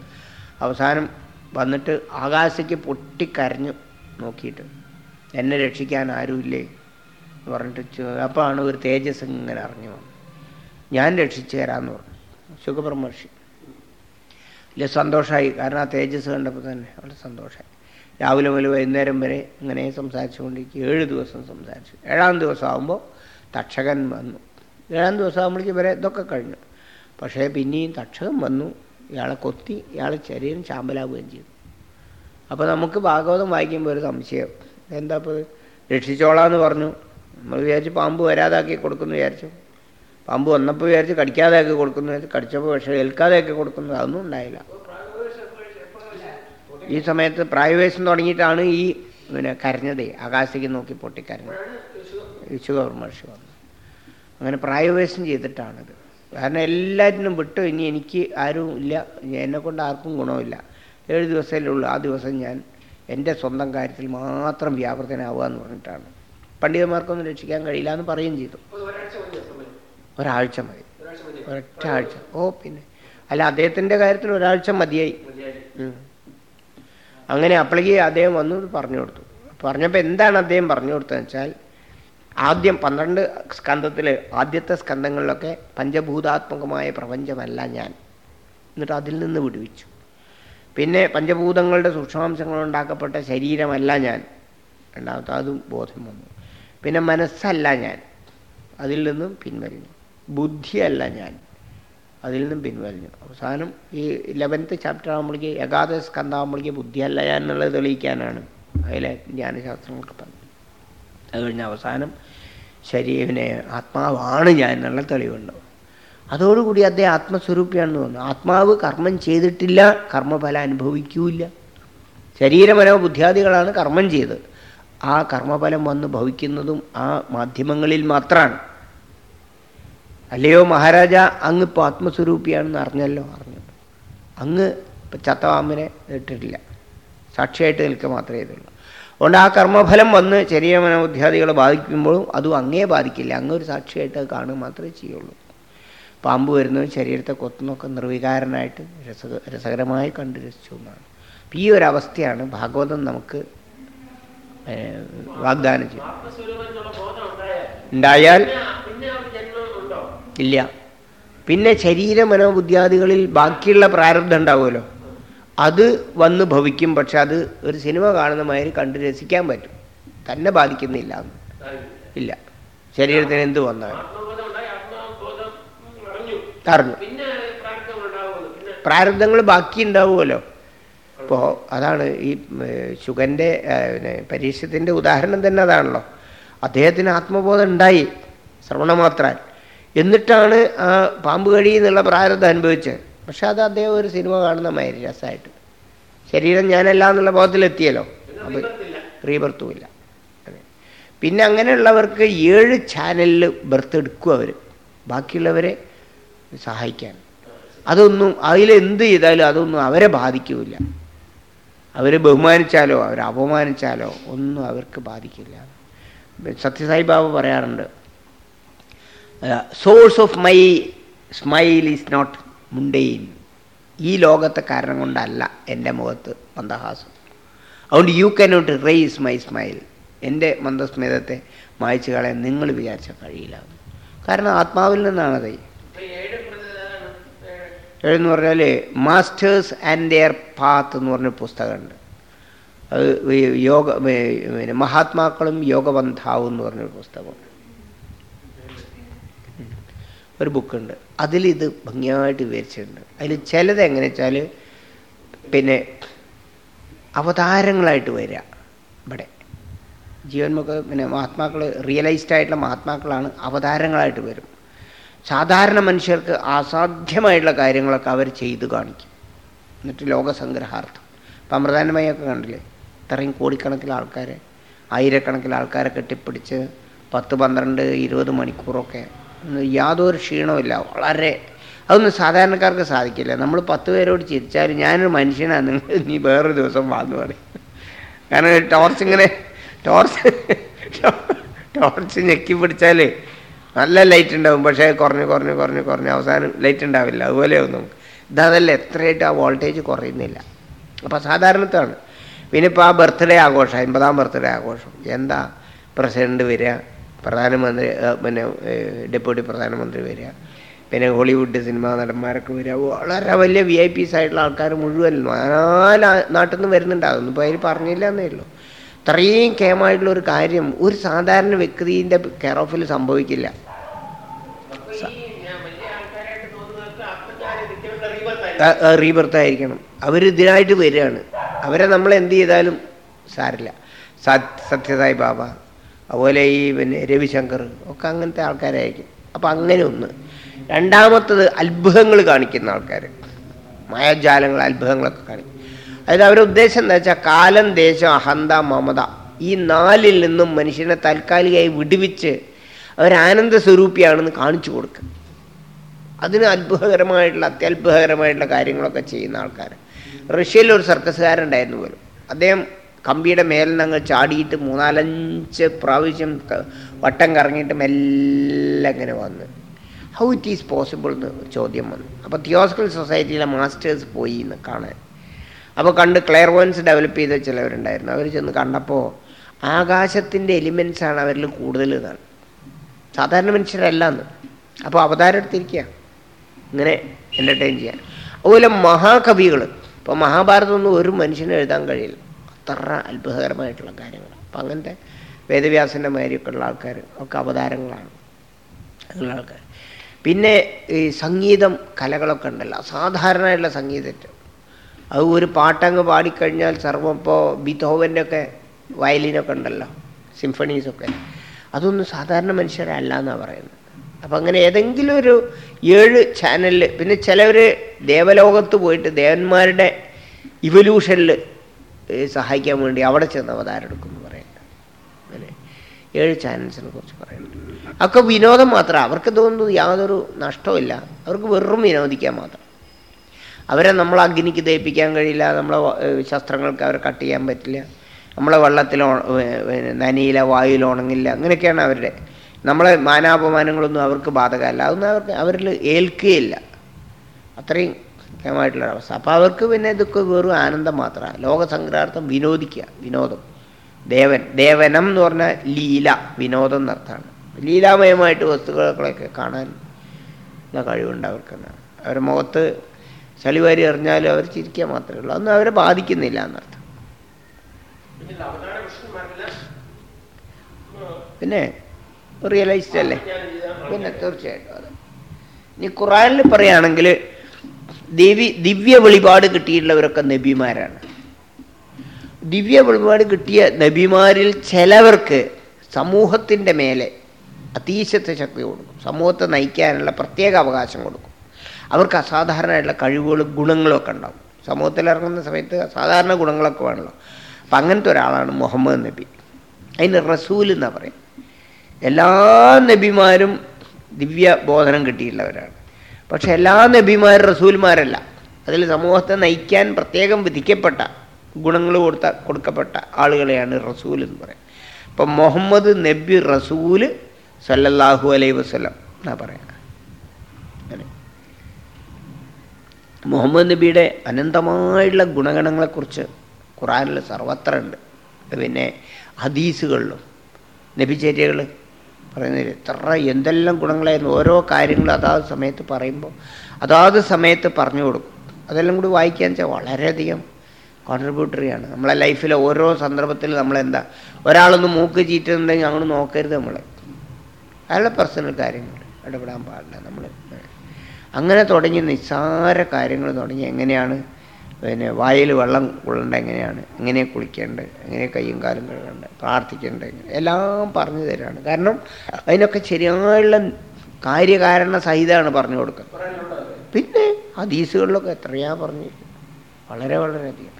അവസാനം വന്നിട്ട് ആകാശയ്ക്ക് പൊട്ടിക്കരഞ്ഞു നോക്കിയിട്ട് എന്നെ രക്ഷിക്കാൻ ആരുമില്ലേ എന്ന് പറഞ്ഞിട്ട് അപ്പോഴാണ് ഒരു തേജസ് ഇങ്ങനെ അറിഞ്ഞു വന്നു ഞാൻ രക്ഷിച്ചു തരാമെന്ന് പറഞ്ഞു. സുഖബ്രഹ്മർഷി വലിയ സന്തോഷമായി കാരണം ആ തേജസ് കണ്ടപ്പോൾ തന്നെ വളരെ സന്തോഷമായി രാവിലെ മുതൽ വൈകുന്നേരം വരെ ഇങ്ങനെ സംസാരിച്ചുകൊണ്ടിരിക്കും ഏഴ് ദിവസം സംസാരിച്ചു. ഏഴാം ദിവസം ആകുമ്പോൾ തക്ഷകൻ വന്നു. ഏഴാം ദിവസം ആകുമ്പോഴേക്കും ഇവരെ ഇതൊക്കെ കഴിഞ്ഞു. പക്ഷേ പിന്നെയും തക്ഷകം വന്നു. ഇയാളെ കൊത്തി ഇയാളെ ശരീരം ചാമ്പലാവുകയും ചെയ്തു. അപ്പോൾ നമുക്ക് ഭാഗവതം വായിക്കുമ്പോൾ ഒരു സംശയം. എന്താ ഇപ്പോൾ രക്ഷിച്ചോളാന്ന് പറഞ്ഞു. നമ്മൾ വിചാരിച്ച് പാമ്പ് വരാതാക്കി കൊടുക്കുന്നു വിചാരിച്ചു. പാമ്പ് വന്നപ്പോൾ വിചാരിച്ച് കടിക്കാതെയൊക്കെ കൊടുക്കുന്നു വിചാരിച്ചു. കടിച്ചപ്പോൾ പക്ഷേ ഏൽക്കാതെയൊക്കെ കൊടുക്കുന്നു. അതൊന്നും ഉണ്ടായില്ല. ഈ സമയത്ത് പ്രായവേശം തുടങ്ങിയിട്ടാണ് ഈ പിന്നെ കരഞ്ഞതേ. ആകാശത്തേക്ക് നോക്കി പൊട്ടിക്കരഞ്ഞത്. യേശുഗവർമർഷി വന്നു. അങ്ങനെ പ്രായവേശം ചെയ്തിട്ടാണിത്. കാരണം എല്ലാറ്റിനും വിട്ടു ഇനി എനിക്ക് ആരും ഇല്ല. എന്നെ കൊണ്ട് ആർക്കും ഗുണമില്ല. ഏഴ് ദിവസമല്ലേ ഉള്ളൂ. ആ ദിവസം ഞാൻ എന്റെ സ്വന്തം കാര്യത്തിൽ മാത്രം വ്യാപൃതനാവുക എന്ന് പറഞ്ഞിട്ടാണ്. പണ്ഡിതന്മാർക്കൊന്നും രക്ഷിക്കാൻ കഴിയില്ല എന്ന് പറയുകയും ചെയ്തു. ഒരാഴ്ച മതി. ഒരൊറ്റ ആഴ്ച. ഓ പിന്നെ. അല്ല അദ്ദേഹത്തിന്റെ കാര്യത്തിൽ ഒരാഴ്ച മതിയായി. അങ്ങനെ അപ്പോഴേക്ക് അദ്ദേഹം വന്നു പറഞ്ഞു കൊടുത്തു. പറഞ്ഞപ്പോൾ എന്താണ് അദ്ദേഹം പറഞ്ഞു കൊടുത്തതെന്ന് വെച്ചാൽ ആദ്യം പന്ത്രണ്ട് സ്കന്ധത്തിൽ ആദ്യത്തെ സ്കന്ധങ്ങളിലൊക്കെ പഞ്ചഭൂതാത്മകമായ പ്രപഞ്ചമല്ല ഞാൻ. എന്നിട്ട് അതിൽ നിന്ന് വിടുവിച്ചു. പിന്നെ പഞ്ചഭൂതങ്ങളുടെ സൂക്ഷ്മാംശങ്ങൾ ഉണ്ടാക്കപ്പെട്ട ശരീരമല്ല ഞാൻ. രണ്ടാമത്തെ അതും ബോധം വന്നു. പിന്നെ മനസ്സല്ല ഞാൻ. അതിൽ നിന്നും പിൻവലിഞ്ഞു. ബുദ്ധിയല്ല ഞാൻ. അതിൽ നിന്നും പിൻവലിഞ്ഞു. അവസാനം ഈ ഇലവൻത്ത് ചാപ്റ്റർ ആകുമ്പോഴേക്ക് ഏകാദശ സ്കന്ധാകുമ്പോഴേക്ക് ബുദ്ധിയല്ല ഞാൻ എന്നുള്ളത് തെളിയിക്കാനാണ് അതിലെ ജ്ഞാനശാസ്ത്രങ്ങൾക്ക് പറഞ്ഞത്. അത് കഴിഞ്ഞ അവസാനം ശരീരനെ ആത്മാവാണ് ഞാൻ എന്നുള്ള തെളിവുണ്ട്. അതോടുകൂടി അദ്ദേഹം ആത്മസ്വരൂപിയാണെന്ന് തോന്നുന്നു. ആത്മാവ് കർമ്മം ചെയ്തിട്ടില്ല കർമ്മഫലം അനുഭവിക്കൂല ശരീരമനോ ബുദ്ധിയാദികളാണ് കർമ്മം ചെയ്ത് ആ കർമ്മഫലം വന്ന് ഭവിക്കുന്നതും ആ മാധ്യമങ്ങളിൽ മാത്രമാണ്. അല്ലയോ മഹാരാജ അങ്ങ് ഇപ്പോൾ ആത്മസ്വരൂപിയാണെന്ന് അറിഞ്ഞല്ലോ അറിഞ്ഞു. അങ്ങ് ഇപ്പം ചത്തവാമനെ ഇട്ടിട്ടില്ല. സാക്ഷിയായിട്ട് നിൽക്കുക മാത്രമേ ഇതുള്ളൂ. അതുകൊണ്ട് ആ കർമ്മഫലം വന്ന് ചെറിയ മനോധ്യാദികളെ ബാധിക്കുമ്പോഴും അതും അങ്ങേ ബാധിക്കില്ല. അങ്ങ് ഒരു സാക്ഷിയായിട്ട് അത് കാണുക മാത്രമേ ചെയ്യുള്ളൂ. പാമ്പ് വരുന്നത് ശരീരത്തെ കൊത്തുന്നൊക്കെ നിർവികാരനായിട്ട് രസ രസകരമായി കണ്ടു രസിച്ചു എന്നാണ് അപ്പം ഈ ഒരു അവസ്ഥയാണ് ഭാഗവതം നമുക്ക് വാഗ്ദാനം ചെയ്യും ഉണ്ടായാൽ ഇല്ല. പിന്നെ ശരീര മനോബുദ്ധിയാദികളിൽ ബാക്കിയുള്ള പ്രാരബ്ധം ഉണ്ടാവുമല്ലോ. അത് വന്ന് ഭവിക്കും പക്ഷെ അത് ഒരു സിനിമ കാണുന്ന മാതിരി കണ്ട് രസിക്കാൻ പറ്റും. തന്നെ ബാധിക്കുന്നില്ല. ഇല്ല. ശരീരത്തിന് എന്ത് ആത്മബോധം അറിഞ്ഞു. പ്രാരബ്ധങ്ങൾ ബാക്കി ഉണ്ടാവുമല്ലോ അപ്പോൾ അതാണ് ഈ ശുഗന്റെ പരീക്ഷത്തിന്റെ ഉദാഹരണം തന്നെ അതാണല്ലോ. അദ്ദേഹത്തിന് ആത്മബോധം ഉണ്ടായി ശ്രവണമാത്രാൽ. എന്നിട്ടാണ് ആ പാമ്പ് കഴിയെന്നുള്ള പ്രാരബ്ധം അനുഭവിച്ചത്. പക്ഷെ അത് അദ്ദേഹം ഒരു സിനിമ കാണുന്ന മാതിരി രസമായിട്ട്. ശരീരം ഞാനല്ല എന്നുള്ള ബോധത്തിലെത്തിയല്ലോ. അത് റീബർത്തും ഇല്ല അതെ. പിന്നെ അങ്ങനെയുള്ളവർക്ക് ഏഴ് ചാനലിൽ ബർത്ത് എടുക്കും അവർ ബാക്കിയുള്ളവരെ സഹായിക്കാൻ. അതൊന്നും അതിലെന്ത് ചെയ്താലും അതൊന്നും അവരെ ബാധിക്കില്ല. അവരെ ബഹുമാനിച്ചാലോ അവരെ അപമാനിച്ചാലോ ഒന്നും അവർക്ക് ബാധിക്കില്ല. സത്യസായി ബാബു പറയാറുണ്ട് source of my smile is not mundane ഈ ലോകത്തെ കാരണം കൊണ്ടല്ല എന്റെ മുഖത്ത് മന്ദഹാസം. അതുകൊണ്ട് you cannot erase my smile എന്റെ മന്ദസ്മിതത്തെ മായ്ച്ചു കളയാൻ നിങ്ങൾ വിചാരിച്ചാൽ കഴിയില്ല. കാരണം ആത്മാവിൽ നിന്നാണത് എന്ന് പറഞ്ഞാൽ മാസ്റ്റേഴ്സ് ആൻഡ് ദെയർ പാത്ത് എന്ന് പറഞ്ഞ പുസ്തകമുണ്ട്. അത് യോഗ പിന്നെ മഹാത്മാക്കളും യോഗബന്ധാവും എന്ന് പറഞ്ഞൊരു പുസ്തകമുണ്ട്. ഒരു ബുക്കുണ്ട്. അതിലിത് ഭംഗിയായിട്ട് വിവരിച്ചിട്ടുണ്ട്. അതിൽ ചിലത് എങ്ങനെ വെച്ചാൽ പിന്നെ അവതാരങ്ങളായിട്ട് വരിക. ഇവിടെ ജീവൻമുഖ പിന്നെ മഹാത്മാക്കൾ റിയലൈസ്ഡ് ആയിട്ടുള്ള മഹാത്മാക്കളാണ് അവതാരങ്ങളായിട്ട് വരും. സാധാരണ മനുഷ്യർക്ക് അസാധ്യമായിട്ടുള്ള കാര്യങ്ങളൊക്കെ അവർ ചെയ്തു കാണിക്കും. എന്നിട്ട് ലോകസംഗ്രഹാർത്ഥം. ഇപ്പം അമൃതാനമയൊക്കെ കണ്ടില്ലേ? ഇത്രയും കോടിക്കണക്കിൽ ആൾക്കാരെ ആയിരക്കണക്കിൽ ആൾക്കാരെ കെട്ടിപ്പിടിച്ച് പത്ത് പന്ത്രണ്ട് ഇരുപത് മണിക്കൂറൊക്കെ യാതൊരു ക്ഷീണമില്ല വളരെ അതൊന്നും സാധാരണക്കാർക്ക് സാധിക്കില്ല. നമ്മൾ പത്ത് പേരോട് ചിരിച്ചാലും ഞാനൊരു മനുഷ്യനാണ് നിങ്ങൾ നീ വേറൊരു ദിവസം വാന്ന് പറയും. കാരണം ടോർച്ച് ഇങ്ങനെ ടോർച്ച് ടോർച്ച് ഞെക്കി പിടിച്ചാൽ നല്ല ലൈറ്റ് ഉണ്ടാവും. പക്ഷേ കുറഞ്ഞ് കുറഞ്ഞ് കുറഞ്ഞ് കുറഞ്ഞ് അവസാനം ലൈറ്റ് ഉണ്ടാവില്ല. അതുപോലെയാവും നമുക്ക്. ഇതതല്ല എത്രയായിട്ട് ആ വോൾട്ടേജ് കുറയുന്നില്ല. അപ്പോൾ സാധാരണത്താണ്. പിന്നെ ഇപ്പോൾ ആ ബർത്ത്ഡേ ആഘോഷം അമ്പതാം ബർത്ത്ഡേ ആഘോഷം. എന്താ പ്രസിഡന്റ് വരിക? പ്രധാനമന്ത്രി പിന്നെ ഡെപ്യൂട്ടി പ്രധാനമന്ത്രി വരിക. പിന്നെ ഹോളിവുഡ് സിനിമാ നടന്മാരൊക്കെ വരിക. വളരെ വലിയ വി ഐ പീസ് ആയിട്ടുള്ള ആൾക്കാർ മുഴുവൻ നാല് നാട്ടിൽ നിന്ന് വരുന്നുണ്ടാകുന്നു ഇപ്പോൾ അതിൽ പറഞ്ഞില്ല എന്നേ ഉള്ളൂ. ഇത്രയും കേമായിട്ടുള്ള ഒരു കാര്യം ഒരു സാധാരണ വ്യക്തിന്റെ കെയർ ഓഫിൽ സംഭവിക്കില്ല. റീബർത്ത് ആയിരിക്കണം. അവർ ഇതിനായിട്ട് വരികയാണ്. അവരെ നമ്മൾ എന്ത് ചെയ്താലും സാരില്ല. സത്യസായി ബാബ. അതുപോലെ ഈ പിന്നെ രവിശങ്കർ ഒക്കെ അങ്ങനത്തെ ആൾക്കാരായിരിക്കും. അപ്പം അങ്ങനെ ഒന്ന്. രണ്ടാമത്തത് അത്ഭുതങ്ങൾ കാണിക്കുന്ന ആൾക്കാർ. മായാജാലങ്ങൾ അത്ഭുതങ്ങളൊക്കെ കാണിക്കും. അതായത് അവരുടെ ഉദ്ദേശം എന്താ വെച്ചാൽ കാലം ദേശം അഹന്ത മമത ഈ നാലിൽ നിന്നും മനുഷ്യനെ താൽക്കാലികമായി വിടുവിച്ച് അവരാനന്ദ സ്വരൂപിയാണെന്ന് കാണിച്ചു കൊടുക്കുക. അതിന് അത്ഭുതകരമായിട്ടുള്ള അത്യത്ഭുതകരമായിട്ടുള്ള കാര്യങ്ങളൊക്കെ ചെയ്യുന്ന ആൾക്കാർ റഷ്യയിൽ ഒരു സർക്കസുകാരുണ്ടായിരുന്നു പോലും. അദ്ദേഹം കമ്പിയുടെ അങ്ങ് ചാടിയിട്ട് മൂന്നാലഞ്ച് പ്രാവശ്യം വട്ടം കറങ്ങിയിട്ട് മെല്ലെ അങ്ങനെ വന്ന്. ഹൗ ഇറ്റ് ഈസ് പോസിബിൾ എന്ന് ചോദ്യം വന്നു. അപ്പോൾ തിയോസിക്കൽ സൊസൈറ്റിയിലെ മാസ്റ്റേഴ്സ് പോയി എന്ന് കാണാൻ. അപ്പോൾ കണ്ട് ക്ലെയർവോൻസ് ഡെവലപ്പ് ചെയ്ത ചിലവരുണ്ടായിരുന്നു. അവർ ചെന്ന് കണ്ടപ്പോൾ ആകാശത്തിന്റെ ആണ് അവരിൽ കൂടുതൽ എന്നാണ്. സാധാരണ മനുഷ്യരല്ല എന്ന് അപ്പോൾ അവതാരം എടുത്തിരിക്കുക ഇങ്ങനെ എന്റർടൈൻ ചെയ്യാൻ. അതുപോലെ മഹാകവികൾ ഇപ്പോൾ മഹാഭാരതമൊന്നും ഒരു മനുഷ്യനെ എഴുതാൻ കഴിയില്ല. അത്ര അത്ഭുതകരമായിട്ടുള്ള കാര്യങ്ങൾ. അപ്പം അങ്ങനത്തെ വേദവ്യാസന്റെ മാതിരിയൊക്കെ ഉള്ള ആൾക്കാർ ഒക്കെ അവതാരങ്ങളാണ്. അങ്ങനെയുള്ള ആൾക്കാർ പിന്നെ ഈ സംഗീതം കലകളൊക്കെ ഉണ്ടല്ലോ. സാധാരണയുള്ള സംഗീതത്തിൽ അത് ഒരു പാട്ടങ്ങ് പാടിക്കഴിഞ്ഞാൽ സർവം ഇപ്പോൾ ബിതോവന്റെ ഒക്കെ വയലിനൊക്കെ ഉണ്ടല്ലോ. സിംഫണീസൊക്കെ. അതൊന്നും സാധാരണ മനുഷ്യരല്ല എന്നാണ് പറയുന്നത്. അപ്പം അങ്ങനെ ഏതെങ്കിലും ഒരു ഏഴ് ചാനലിൽ പിന്നെ ചിലവർ ദേവലോകത്ത് പോയിട്ട് ദേവന്മാരുടെ ഇവല്യൂഷനിൽ സഹായിക്കാൻ വേണ്ടി അവിടെ ചെന്ന് അവതാരം എടുക്കുമെന്ന് പറയുന്നത് അങ്ങനെ ഏഴ് ചാനൽസിനെ കുറിച്ച് പറയുന്നുണ്ട് ഒക്കെ വിനോദം മാത്രം. അവർക്ക് തോന്നുന്നത് യാതൊരു നഷ്ടമില്ല അവർക്ക് വെറും വിനോദിക്കാൻ മാത്രം. അവരെ നമ്മൾ അഗ്നിക്ക് ദഹിപ്പിക്കാൻ കഴിയില്ല. നമ്മളെ ശസ്ത്രങ്ങൾക്ക് അവരെ കട്ട് ചെയ്യാൻ പറ്റില്ല. നമ്മളെ വെള്ളത്തിൽ നനിയില വായുവിൽ ഉണങ്ങില്ല. അങ്ങനെയൊക്കെയാണ് അവരുടെ. നമ്മളെ മാനാപമാനങ്ങളൊന്നും അവർക്ക് ബാധകമല്ല. അതൊന്നും അവർക്ക് അവരിൽ ഏൽക്കുകയില്ല. അത്രയും കേമായിട്ടുള്ള അവസ്ഥ. അപ്പോൾ അവർക്ക് പിന്നെ ഇതൊക്കെ വെറും ആനന്ദം മാത്രമാണ്. ലോകസംഗ്രാർത്ഥം വിനോദിക്കുക വിനോദം. ദേവൻ ദേവനം എന്ന് പറഞ്ഞാൽ ലീല വിനോദം എന്നർത്ഥമാണ് ലീലാമയമായിട്ട് വസ്തുക്കളൊക്കെ കാണാൻ ഉള്ള കഴിവുണ്ട് അവർക്കെന്നാണ് അവരുടെ മുഖത്ത് ചളിവാരി എറിഞ്ഞാലും അവർ ചിരിക്കുക മാത്രമേ ഉള്ളൂ. അതൊന്നും അവരെ ബാധിക്കുന്നില്ല എന്നർത്ഥം പിന്നെ റിയലൈസ്ഡ് അല്ലേ? പിന്നെ തീർച്ചയായിട്ടും അത്. ഇനി ഖുറാനിൽ പറയുകയാണെങ്കിൽ ദേവി ദിവ്യ വെളിപാട് കിട്ടിയിട്ടുള്ളവരൊക്കെ നബിമാരാണ്. ദിവ്യ വെളിപാട് കിട്ടിയ നബിമാരിൽ ചിലവർക്ക് സമൂഹത്തിന്റെ മേലെ അതീശത്തെ ശക്തി കൊടുക്കും. സമൂഹത്തെ നയിക്കാനുള്ള പ്രത്യേക അവകാശം കൊടുക്കും. അവർക്ക് അസാധാരണമായിട്ടുള്ള കഴിവുകളും ഗുണങ്ങളും ഉണ്ടാകും സമൂഹത്തിൽ ഇറങ്ങുന്ന സമയത്ത് സാധാരണ ഗുണങ്ങളൊക്കെ വേണമല്ലോ. അപ്പം അങ്ങനത്തെ ഒരാളാണ് മുഹമ്മദ് നബി. അതിന് റസൂൽ എന്നാണ് പറയും. എല്ലാ നബിമാരും ദിവ്യ ബോധനം കിട്ടിയിട്ടുള്ളവരാണ്. പക്ഷെ എല്ലാ നബിമാരും റസൂൽമാരല്ല. അതിൽ സമൂഹത്തെ നയിക്കാൻ പ്രത്യേകം വിധിക്കപ്പെട്ട ഗുണങ്ങൾ കൊടുത്ത കൊടുക്കപ്പെട്ട ആളുകളെയാണ് റസൂൽ എന്ന് പറയുന്നത് അപ്പം മുഹമ്മദ് നബി റസൂൽ സല്ലല്ലാഹു അലൈ വസ്ലം എന്നാ പറയാം. മുഹമ്മദ് നബിയുടെ അനന്തമായുള്ള ഗുണഗണങ്ങളെക്കുറിച്ച് ഖുറാനിൽ സർവത്ര ഉണ്ട്. പിന്നെ ഹദീസുകളിലും നബിചര്യകൾ പറയുന്നത് എത്ര എന്തെല്ലാം ഗുണങ്ങളായിരുന്നു ഓരോ കാര്യങ്ങളും അതാത് സമയത്ത് പറയുമ്പോൾ അതാത് സമയത്ത് പറഞ്ഞു കൊടുക്കും. അതെല്ലാം കൂടി വായിക്കാൻ വെച്ചാൽ വളരെയധികം കോൺട്രിബ്യൂട്ടറിയാണ് നമ്മളെ ലൈഫിലെ ഓരോ സന്ദർഭത്തിൽ നമ്മളെന്താ ഒരാളൊന്ന് മൂക്ക് ചീറ്റുന്നുണ്ടെങ്കിൽ അങ്ങോട്ട് നോക്കരുത് നമ്മൾ അയാളുടെ പേഴ്സണൽ കാര്യങ്ങൾ ഇടപെടാൻ പാടില്ല നമ്മൾ അങ്ങനെ തുടങ്ങി നിസ്സാര കാര്യങ്ങൾ തുടങ്ങി എങ്ങനെയാണ് പിന്നെ വായിൽ വെള്ളം കൊള്ളേണ്ട എങ്ങനെയാണ്? എങ്ങനെ കുളിക്കേണ്ടത്? എങ്ങനെ കൈയും കാലും കഴുകേണ്ടത്? പ്രാർത്ഥിക്കേണ്ടത് എല്ലാം പറഞ്ഞു തരാണ്. കാരണം അതിനൊക്കെ ശരിയായുള്ള കാര്യകാരണ സഹിതമാണ് പറഞ്ഞു കൊടുക്കുക പിന്നെ ഹദീസുകളിലൊക്കെ എത്രയാ പറഞ്ഞിരിക്കുന്നത് വളരെ വളരെയധികം.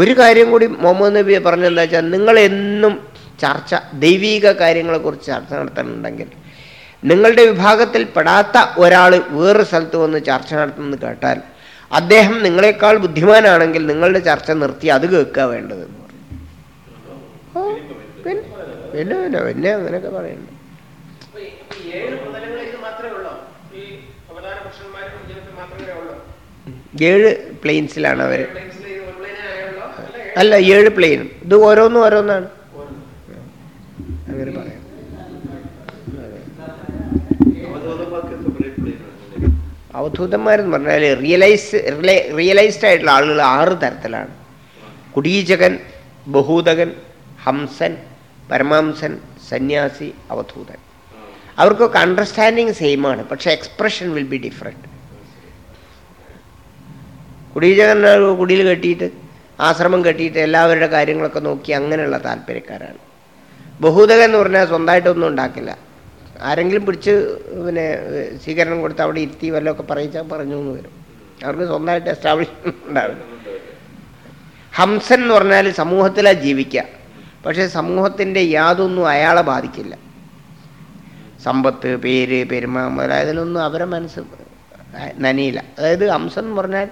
ഒരു കാര്യം കൂടി മുഹമ്മദ് നബി പറഞ്ഞെന്താ വെച്ചാൽ നിങ്ങളെന്നും ചർച്ച ദൈവീക കാര്യങ്ങളെക്കുറിച്ച് ചർച്ച നടത്തുന്നുണ്ടെങ്കിൽ നിങ്ങളുടെ വിഭാഗത്തിൽ പെടാത്ത ഒരാൾ വേറൊരു സ്ഥലത്ത് വന്ന് ചർച്ച നടത്തുന്നത് കേട്ടാൽ അദ്ദേഹം നിങ്ങളെക്കാൾ ബുദ്ധിമാനാണെങ്കിൽ നിങ്ങളുടെ ചർച്ച നിർത്തി അത് കേൾക്കുക വേണ്ടതെന്ന് പറഞ്ഞു. ആ, പിന്നെ പിന്നെ പിന്നെ പിന്നെ അങ്ങനെയൊക്കെ പറയുന്നുണ്ട്. ഏഴ് പ്രതലങ്ങളിൽ ഇത് മാത്രമേ ഉള്ളൂ? ഈ അവതാര പുരുഷന്മാരും ഇങ്ങനത്തെ മാത്രമേ ഉള്ളൂ? ഏഴ് പ്ലെയിൻസിലാണ് അവർ അല്ല ഏഴ് പ്ലെയിനും ഇത് ഓരോന്നും ഓരോന്നാണ്. അങ്ങനെ പറയാം. അവധൂതന്മാരെന്ന് പറഞ്ഞാൽ റിയലൈസ് റിയലൈസ്ഡ് ആയിട്ടുള്ള ആളുകൾ ആറ് തരത്തിലാണ്. കുടീചകൻ ബഹൂതകൻ ഹംസൻ പരമാംസൻ സന്യാസി അവധൂതൻ. അവർക്കൊക്കെ അണ്ടർസ്റ്റാൻഡിങ് സെയിം ആണ് പക്ഷെ എക്സ്പ്രഷൻ വിൽ ബി ഡിഫറെന്റ് കുടീചകൻ കുടിയിൽ കെട്ടിയിട്ട് ആശ്രമം കെട്ടിയിട്ട് എല്ലാവരുടെ കാര്യങ്ങളൊക്കെ നോക്കി അങ്ങനെയുള്ള താല്പര്യക്കാരാണ്. ബഹൂതകൻ എന്ന് പറഞ്ഞാൽ സ്വന്തമായിട്ടൊന്നും ഉണ്ടാക്കില്ല. ആരെങ്കിലും പിടിച്ച് പിന്നെ സ്വീകരണം കൊടുത്ത് അവിടെ ഇരുത്തി വല്ലതൊക്കെ പറയിച്ചാൽ പറഞ്ഞു എന്ന് വരും. അവർക്ക് സ്വന്തമായിട്ട് എസ്റ്റാബ്ലിഷ് ഉണ്ടാവില്ല. ഹംസൻ എന്ന് പറഞ്ഞാൽ സമൂഹത്തിലാ ജീവിക്കുക. പക്ഷേ സമൂഹത്തിന്റെ യാതൊന്നും അയാളെ ബാധിക്കില്ല. സമ്പത്ത് പേര് പെരുമ മുതലായതിലൊന്നും അവരെ മനസ്സ് നനയില്ല. അതായത് ഹംസൻ എന്ന് പറഞ്ഞാൽ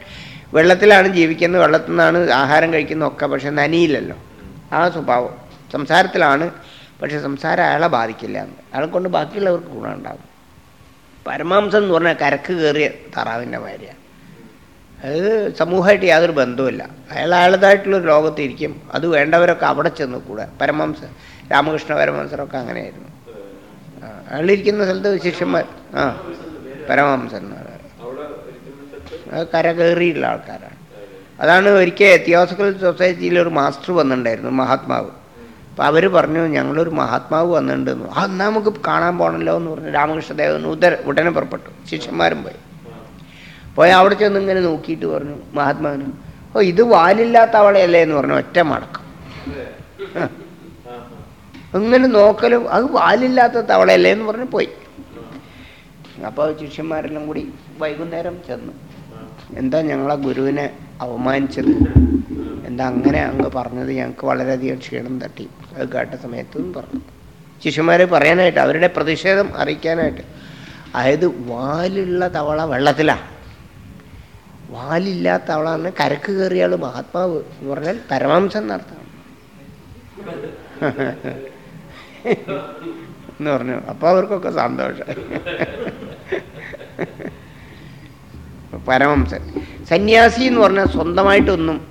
വെള്ളത്തിലാണ് ജീവിക്കുന്നത് വെള്ളത്തിൽ നിന്നാണ് ആഹാരം കഴിക്കുന്നതൊക്കെ പക്ഷെ നനിയില്ലല്ലോ. ആ സ്വഭാവം. സംസാരത്തിലാണ് പക്ഷെ സംസാരം അയാളെ ബാധിക്കില്ല എന്ന്. അയാളെ കൊണ്ട് ബാക്കിയുള്ളവർക്ക് ഗുണമുണ്ടാകും പരമാംസം എന്ന് പറഞ്ഞാൽ കരക്ക് കയറിയ താറാവിന്റെ ഭാര്യ. അത് സമൂഹമായിട്ട് യാതൊരു ബന്ധവുമില്ല. അയാൾ അയാളതായിട്ടുള്ളൊരു ലോകത്തിരിക്കും അത് വേണ്ടവരൊക്കെ അവിടെ ചെന്ന് കൂടെ. പരമാംസ രാമകൃഷ്ണ പരമഹംസരൊക്കെ അങ്ങനെയായിരുന്നു. അയാളിരിക്കുന്ന സ്ഥലത്ത് ശിഷ്യന്മാർ ആ പറയുന്നത്. കര കരകയറിയുള്ള ആൾക്കാരാണ്. അതാണ് ഒരിക്കൽ തിയോസഫിക്കൽ സൊസൈറ്റിയിൽ ഒരു മാസ്റ്റർ വന്നിട്ടുണ്ടായിരുന്നു മഹാത്മാവ്. അപ്പം അവർ പറഞ്ഞു ഞങ്ങളൊരു മഹാത്മാവ് വന്നിട്ടുണ്ടെന്ന്. ആ എന്നാൽ നമുക്ക് കാണാൻ പോകണമല്ലോ എന്ന് പറഞ്ഞു. രാമകൃഷ്ണദേവൻ ഉദര ഉടനെ പുറപ്പെട്ടു. ശിഷ്യന്മാരും പോയി. പോയി അവിടെ ചെന്ന് ഇങ്ങനെ നോക്കിയിട്ട് പറഞ്ഞു മഹാത്മാവിന് ഓ ഇത് വാലില്ലാത്ത അവളെയല്ലേ എന്ന് പറഞ്ഞു. ഒറ്റ മടക്കം. അങ്ങനെ നോക്കലും അത് വാലില്ലാത്ത തവളയല്ലേ എന്ന് പറഞ്ഞ് പോയി. അപ്പോൾ ശിഷ്യന്മാരെല്ലാം കൂടി വൈകുന്നേരം ചെന്നു. എന്താ ഞങ്ങളെ ഗുരുവിനെ അവമാനിച്ചത്? എന്താ അങ്ങനെ അങ്ങ് പറഞ്ഞത്? ഞങ്ങൾക്ക് വളരെയധികം ക്ഷീണം തട്ടി. അത് കേട്ട സമയത്തും പറഞ്ഞു. ശിഷ്യന്മാരെ പറയാനായിട്ട് അവരുടെ പ്രതിഷേധം അറിയിക്കാനായിട്ട്. അതായത് വാലുള്ള തവള വെള്ളത്തിലാണ് വാലില്ലാത്ത തവള എന്ന് കരക്ക് കയറിയാൾ മഹാത്മാവ് എന്ന് പറഞ്ഞാൽ പരമാംസം നടത്താണ്. എന്ന് പറഞ്ഞു. അപ്പോൾ അവർക്കൊക്കെ സന്തോഷം. പരമംസൻ സന്യാസി എന്ന് പറഞ്ഞാൽ സ്വന്തമായിട്ടൊന്നും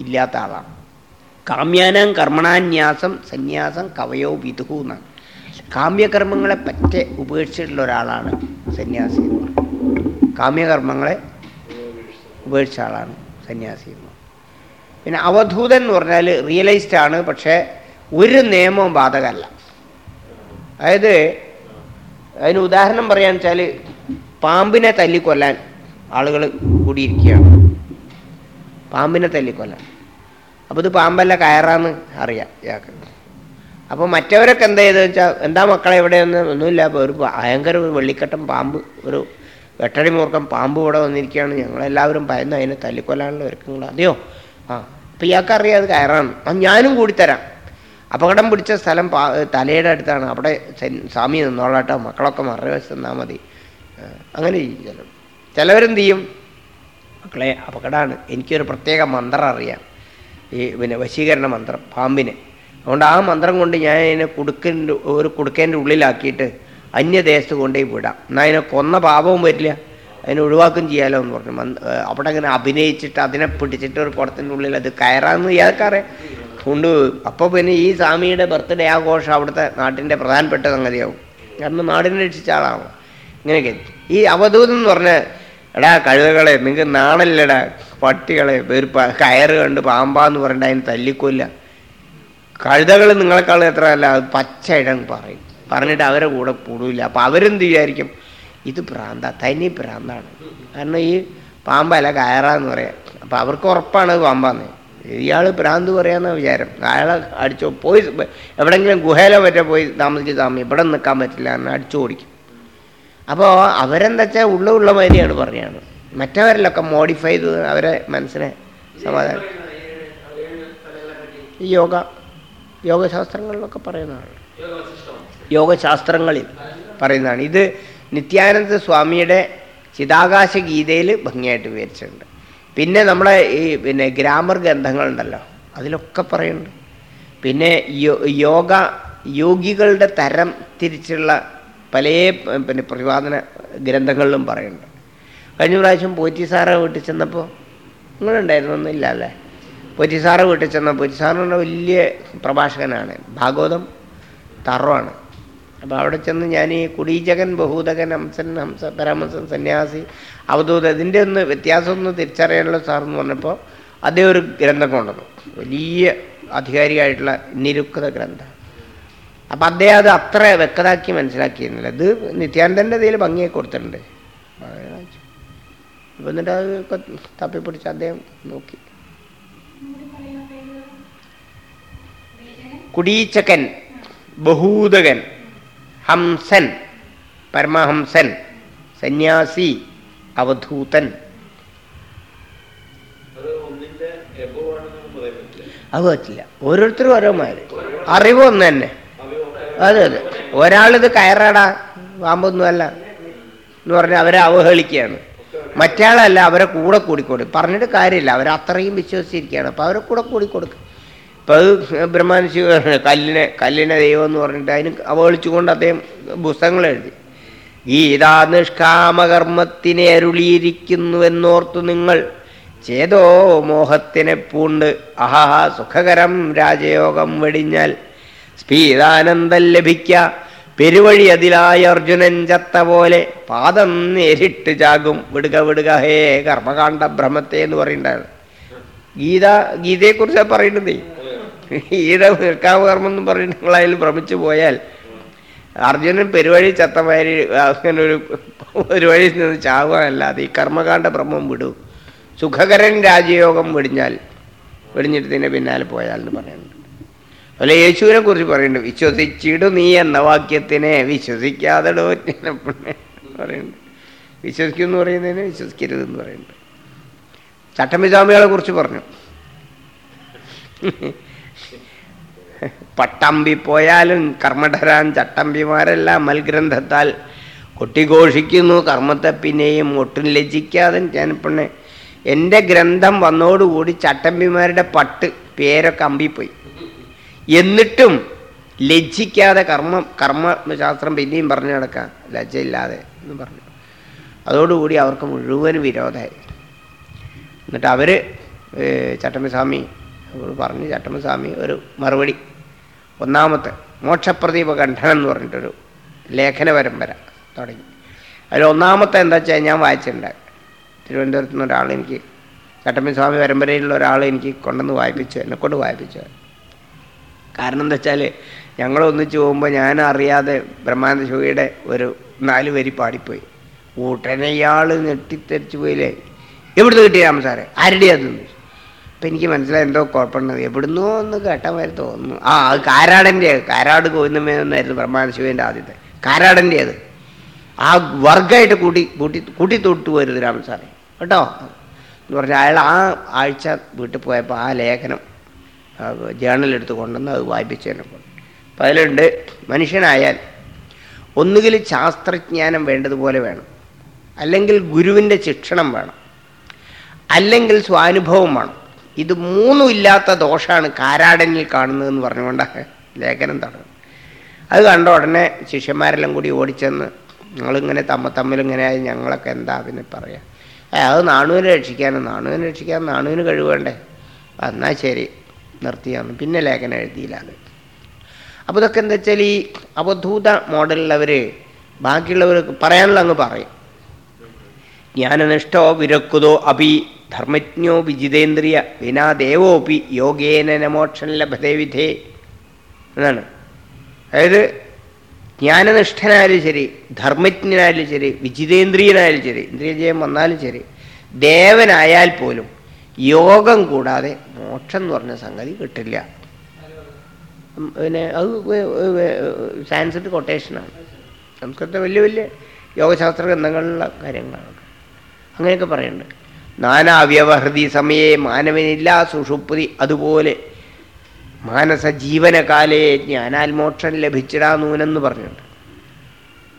ഇല്ലാത്ത ആളാണ്. കാമ്യാനാം കർമ്മണാന്യാസം സന്യാസം കവയോ വിധു എന്നാണ്. കാമ്യകർമ്മങ്ങളെ പറ്റ ഉപേക്ഷിച്ചിട്ടുള്ള ഒരാളാണ് സന്യാസി എന്ന് പറയുന്നത്. കാമ്യകർമ്മങ്ങളെ ഉപേക്ഷിച്ച ആളാണ് സന്യാസി എന്ന് പിന്നെ അവധൂതൻ എന്ന് പറഞ്ഞാൽ റിയലൈസ്ഡ് ആണ് പക്ഷേ ഒരു നിയമവും ബാധകമല്ല. അതായത് അതിന് ഉദാഹരണം പറയാന്ന് വെച്ചാൽ പാമ്പിനെ തല്ലിക്കൊല്ലാൻ ആളുകൾ കൂടിയിരിക്കുകയാണ്. പാമ്പിനെ തല്ലിക്കൊല്ലാൻ. അപ്പോൾ ഇത് പാമ്പല്ല കയറാന്ന് അറിയാം ഇയാൾക്ക്. അപ്പോൾ മറ്റവരൊക്കെ എന്താ ചെയ്തതെന്ന് വെച്ചാൽ എന്താ മക്കളെ എവിടെയൊന്ന് ഒന്നുമില്ല ഒരു ഭയങ്കര ഒരു വെള്ളിക്കട്ടം പാമ്പ് ഒരു വെട്ടടി മൂർക്കം പാമ്പ് ഇവിടെ വന്നിരിക്കുകയാണ്. ഞങ്ങളെല്ലാവരും ഭയന്ന് അതിനെ തല്ലിക്കൊല്ലാനുള്ള ഒരുക്കങ്ങൾ അതെയോ? ആ അപ്പോൾ ഇയാൾക്ക് അത് കയറാണ് ആ ഞാനും കൂടി തരാം. അപകടം പിടിച്ച സ്ഥലം തലയുടെ അടുത്താണ്. അവിടെ സ്വാമി നിന്നോളാട്ടോ. മക്കളൊക്കെ മറുവശത്ത് നിന്നാൽ മതി. അങ്ങനെ ചിലർ ചിലവരെന്ത് ചെയ്യും? മക്കളെ അപകടമാണ് എനിക്കൊരു പ്രത്യേക മന്ത്രം അറിയാം. ഈ പിന്നെ വശീകരണ മന്ത്രം പാമ്പിന്. അതുകൊണ്ട് ആ മന്ത്രം കൊണ്ട് ഞാൻ അതിനെ കുടുക്കിന്റെ ഒരു കുടുക്കേന്റെ ഉള്ളിലാക്കിയിട്ട് അന്യദേശത്ത് കൊണ്ടുപോയി വിടാം. എന്നാൽ അതിനെ കൊന്ന പാപവും വരില്ല. അതിനെ ഒഴിവാക്കും ചെയ്യാലോ എന്ന് പറഞ്ഞു. അവിടെ അങ്ങനെ അഭിനയിച്ചിട്ട് അതിനെ പിടിച്ചിട്ട് ഒരു കുടത്തിന്റെ ഉള്ളിൽ അത് കയറാമെന്ന് ഇയാൾക്കറിയാം കൊണ്ട് അപ്പോൾ പിന്നെ ഈ സ്വാമിയുടെ ബർത്ത്ഡേ ആഘോഷം അവിടുത്തെ നാട്ടിന്റെ പ്രധാനപ്പെട്ട സംഗതിയാവും. കാരണം നാടിനെ രക്ഷിച്ച ആളാണ്. ഇങ്ങനെയൊക്കെ. ഈ അവധൂതം എന്ന് പറഞ്ഞാൽ എടാ കഴുതകളെ നിങ്ങൾക്ക് നാണല്ലടാ. പട്ടികളെ ഒരു കയറ് കണ്ട് പാമ്പാന്ന് പറഞ്ഞിട്ട് അതിന് തല്ലിക്കൊല്ല കഴുതകൾ നിങ്ങളെക്കാൾ എത്ര അല്ല അത് പച്ചയിടം പറയും. പറഞ്ഞിട്ട് അവരെ കൂടെ കൂടില്ല അപ്പം അവരെന്ത് വിചാരിക്കും? ഇത് പ്രാന്ത തനി പ്രാന്താണ്. കാരണം ഈ പാമ്പല്ല കയറാന്ന് പറയാം. അപ്പം അവർക്ക് ഉറപ്പാണ് പാമ്പാന്ന്. ഇയാൾ പ്രാന്ത് പറയാന്ന വിചാരം. അയാളെ അടിച്ചോ പോയി എവിടെങ്കിലും ഗുഹയിലോ മറ്റോ പോയി താമസിച്ച് താമസം ഇവിടെ നിൽക്കാൻ പറ്റില്ല എന്ന് അടിച്ചു ഓടിക്കും അപ്പോൾ അവരെന്താ വെച്ചാൽ ഉള്ള ഉള്ള മാതിരിയാണ് പറയാണ്. മറ്റവരിലൊക്കെ മോഡിഫൈ ചെയ്ത് അവരെ മനസ്സിനെ സമാധാനം യോഗ യോഗശാസ്ത്രങ്ങളിലൊക്കെ പറയുന്നതാണ്. യോഗശാസ്ത്രങ്ങളിൽ പറയുന്നതാണ്. ഇത് നിത്യാനന്ദ സ്വാമിയുടെ ചിതാകാശ ഗീതയിൽ ഭംഗിയായിട്ട് വിവരിച്ചിട്ടുണ്ട്. പിന്നെ നമ്മളെ ഈ പിന്നെ ഗ്രാമർ ഗ്രന്ഥങ്ങളുണ്ടല്ലോ അതിലൊക്കെ പറയുന്നുണ്ട്. പിന്നെ യോഗ യോഗികളുടെ തരം തിരിച്ചുള്ള പല പിന്നെ പ്രതിപാദന ഗ്രന്ഥങ്ങളിലും പറയുന്നുണ്ട്. കഴിഞ്ഞ പ്രാവശ്യം പോറ്റി സാറെ വീട്ടിൽ ചെന്നപ്പോൾ നിങ്ങളുണ്ടായിരുന്നൊന്നുമില്ല അല്ലേ? പോറ്റി സാറെ വീട്ടിൽ ചെന്ന പോറ്റി സാറിന് വലിയ പ്രഭാഷകനാണ് ഭാഗവതം തറവാണ്. അപ്പോൾ അവിടെ ചെന്ന് ഞാൻ ഈ കുടീചകൻ ബഹൂതകൻ ഹംസൻ ഹംസ പരമസൻ സന്യാസി അവധൂത ഇതിന്റെ ഒന്ന് വ്യത്യാസമൊന്ന് തിരിച്ചറിയാനുള്ള സാറെന്ന് പറഞ്ഞപ്പോൾ അതേ ഒരു ഗ്രന്ഥം കൊണ്ടുവന്നു. വലിയ ആധികാരികമായിട്ടുള്ള നിരുക്ത ഗ്രന്ഥം. അപ്പം അദ്ദേഹം അത് അത്ര വ്യക്തതാക്കി മനസ്സിലാക്കിയിരുന്നില്ല. ഇത് നിത്യാനന്ദന്റെ ഇതിൽ ഭംഗിയെ കൊടുത്തിട്ടുണ്ട്. എന്നിട്ട് അത് ഒക്കെ തപ്പിപ്പിടിച്ച് അദ്ദേഹം നോക്കി. കുടീച്ചകൻ ബഹൂതകൻ ഹംസൻ പരമഹംസൻ സന്യാസി അവധൂതൻ. അത് പറ്റില്ല. ഓരോരുത്തരും ഓരോ മാതിരി. അറിവ് ഒന്ന് തന്നെ. അതെ അതെ. ഒരാളിത് കയറാടാ പാമ്പൊന്നുമല്ല എന്ന് പറഞ്ഞാൽ അവരെ അവഹേളിക്കുകയാണ്. മറ്റയാളല്ല അവരെ കൂടെ കൂടിക്കൊടു പറഞ്ഞിട്ട് കാര്യമില്ല അവർ അത്രയും വിശ്വസിച്ചിരിക്കുകയാണ്. അപ്പം അവരെ കൂടെ കൂടിക്കൊടുക്കും. ഇപ്പം അത് ബ്രഹ്മാനുശി കല്ലിനെ കല്ലിനെ ദൈവം എന്ന് പറഞ്ഞിട്ട് അതിന് അവഹേളിച്ചുകൊണ്ട് അദ്ദേഹം പുസ്തകങ്ങൾ എഴുതി. ഗീതാ നിഷ്കാമകർമ്മത്തിനെ അരുളിയിരിക്കുന്നുവെന്നോർത്തു നിങ്ങൾ ചേതോ മോഹത്തിനെ പൂണ്ട് അഹഹ സുഖകരം രാജയോഗം വെടിഞ്ഞാൽ സ്ഫീതാനന്ദം ലഭിക്ക പെരുവഴി അതിലായ അർജുനൻ ചത്ത പോലെ പാദം നേരിട്ട് ചാകും. വിടുക വിടുക ഹേ കർമ്മകാണ്ഡ ഭ്രമത്തെ എന്ന് പറയുന്നുണ്ടായിരുന്നു ഗീത ഗീതയെക്കുറിച്ചാണ് പറയുന്നത്? ഗീത നിൽക്കാമകർമ്മം എന്ന് നിങ്ങളതിൽ ഭ്രമിച്ചു പോയാൽ അർജുനൻ പെരുവഴി ചത്തമാരി അങ്ങനെ ഒരു ഒരു വഴി നിന്ന് ചാവുകയല്ലാതെ ഈ കർമ്മകാണ്ഡ ഭ്രമം വിടും. സുഖകരൻ രാജയോഗം വെടിഞ്ഞാൽ വെടിഞ്ഞിട്ട് തന്നെ പിന്നാലെ പോയാൽ എന്ന് പറയുന്നുണ്ട് അതുപോലെ യേശുവിനെ കുറിച്ച് പറയുന്നുണ്ട്. വിശ്വസിച്ചിടു നീ എന്ന വാക്യത്തിനെ വിശ്വസിക്കാതെ പറയുന്നുണ്ട്. വിശ്വസിക്കും എന്ന് പറയുന്നതിന് വിശ്വസിക്കരുത് എന്ന് പറയുന്നുണ്ട്. ചട്ടമ്പിസ്വാമികളെ കുറിച്ച് പറഞ്ഞു. പട്ടമ്പി പോയാലും കർമ്മഠരാൻ ചട്ടമ്പിമാരെല്ലാം മൽഗ്രന്ഥത്താൽ കൊട്ടിഘോഷിക്കുന്നു. കർമ്മത്തെ പിന്നെയും ഒട്ടും ലജ്ജിക്കാതെ ഞാനിപ്പണ്ണെ എന്റെ ഗ്രന്ഥം വന്നോടുകൂടി ചട്ടമ്പിമാരുടെ പട്ട് പേരൊക്കെ അമ്പിപ്പോയി. എന്നിട്ടും ലജ്ജിക്കാതെ കർമ്മ കർമ്മശാസ്ത്രം പിന്നെയും പറഞ്ഞു നടക്കാം. ലജ്ജയില്ലാതെ എന്ന് പറഞ്ഞു. അതോടുകൂടി അവർക്ക് മുഴുവൻ വിരോധമായി. എന്നിട്ട് അവർ ചട്ടമ്പസ്വാമി അവരോട് പറഞ്ഞു ചട്ടമ്പസ്വാമി ഒരു മറുപടി. ഒന്നാമത്തെ മോക്ഷപ്രദീപ ഖണ്ഡനം എന്ന് പറഞ്ഞിട്ടൊരു ലേഖന പരമ്പര തുടങ്ങി. അതിൽ ഒന്നാമത്തെ എന്താ വെച്ചാൽ ഞാൻ വായിച്ചിട്ടുണ്ട്. തിരുവനന്തപുരത്ത് നിന്ന് ഒരാൾ എനിക്ക് ചട്ടമ്പസ്വാമി പരമ്പരയിലുള്ള ഒരാൾ എനിക്ക് കൊണ്ടുവന്ന് വായിപ്പിച്ചു എന്നെ കൊണ്ട് വായിപ്പിച്ചു. കാരണം എന്താ വെച്ചാൽ ഞങ്ങൾ ഒന്നിച്ച് പോകുമ്പോൾ ഞാൻ അറിയാതെ ബ്രഹ്മാനന്ദ ശോഭയുടെ ഒരു നാല് വരി പാടിപ്പോയി. ഉടനെ ഇയാൾ പോയില്ലേ? എവിടുന്ന് കിട്ടിയ രാമസാറെ ആരുടെ അത് അപ്പം എനിക്ക് മനസ്സിലായി എന്തോ കുഴപ്പമുണ്ട് എവിടുന്നോ ഒന്ന് കേട്ട മാതിരി തോന്നുന്നു. ആ അത് കാരാടന്റെ കാരാട് ഗോവിന്ദമേന്നായിരുന്നു ബ്രഹ്മാനന്ദ ശിവന്റെ ആദ്യത്തെ. കാരാടന്റെ അത് ആ വർഗമായിട്ട് കൂട്ടി കൂട്ടി കൂട്ടി തൊട്ട് പോരുത് രാമൻ സാറേ. കേട്ടോ? എന്ന് പറഞ്ഞാൽ അയാൾ ആ ആഴ്ച വീട്ടിൽ പോയപ്പോൾ ആ ലേഖനം ജേണൽ എടുത്ത് കൊണ്ടുവന്ന് അത് വായിപ്പിച്ചതിനെ കൊണ്ട്. അപ്പം അതിലുണ്ട് മനുഷ്യനായാൽ ഒന്നുകിൽ ശാസ്ത്രജ്ഞാനം വേണ്ടതുപോലെ വേണം. അല്ലെങ്കിൽ ഗുരുവിന്റെ ശിക്ഷണം വേണം. അല്ലെങ്കിൽ സ്വാനുഭവം വേണം. ഇത് മൂന്നും ഇല്ലാത്ത ദോഷമാണ് കാരാടനിൽ കാണുന്നതെന്ന് പറഞ്ഞുകൊണ്ട് ലേഖനം തുടങ്ങും. അത് കണ്ട ഉടനെ ശിഷ്യന്മാരെല്ലാം കൂടി ഓടിച്ചെന്ന് ഞങ്ങളിങ്ങനെ തമ്മ തമ്മിലിങ്ങനെ ആയി ഞങ്ങളൊക്കെ എന്താ പിന്നെ പറയാം. അത് നാണുവിനെ രക്ഷിക്കാനും നാണുവിനെ രക്ഷിക്കാൻ നാണുവിന് കഴിവേണ്ടേ എന്നാൽ ശരി. നിർത്തിയാന്ന്. പിന്നെ ലേഖനം എഴുതിയില്ല അത് അപ്പോൾ ഇതൊക്കെ എന്താ വെച്ചാൽ ഈ അവധൂത മോഡലിലവർ ബാക്കിയുള്ളവർ പറയാനുള്ള അങ്ങ് പറയും. ജ്ഞാനനിഷ്ഠോ വിരക്കുതോ അപി ധർമ്മജ്ഞോ വിജിതേന്ദ്രിയ വിനാ ദേവോപി യോഗേന നമോക്ഷൻ ലഭതേ വിധേ. എന്നാണ് അതായത് ജ്ഞാനനിഷ്ഠനായാലും ശരി ധർമ്മജ്ഞനായാലും ശരി വിജിതേന്ദ്രിയനായാലും ശരി ഇന്ദ്രിയജയം വന്നാലും ശരി ദേവനായാൽ പോലും യോഗം കൂടാതെ മോക്ഷം എന്ന് പറഞ്ഞ സംഗതി കിട്ടില്ല. പിന്നെ അത് സയൻസിന്റെ കൊട്ടേഷനാണ് സംസ്കൃതത്തെ വലിയ വലിയ യോഗശാസ്ത്ര ഗ്രന്ഥങ്ങളിലുള്ള കാര്യങ്ങളാണ് അങ്ങനെയൊക്കെ പറയുന്നുണ്ട്. നാനാവ്യവഹൃതി സമയേ മാനവനില്ല സുഷുപ്തി അതുപോലെ മാനസ ജീവനകാലേ ജ്ഞാനാൽ മോക്ഷം ലഭിച്ചിടാ നൂനെന്ന് പറഞ്ഞിട്ടുണ്ട്.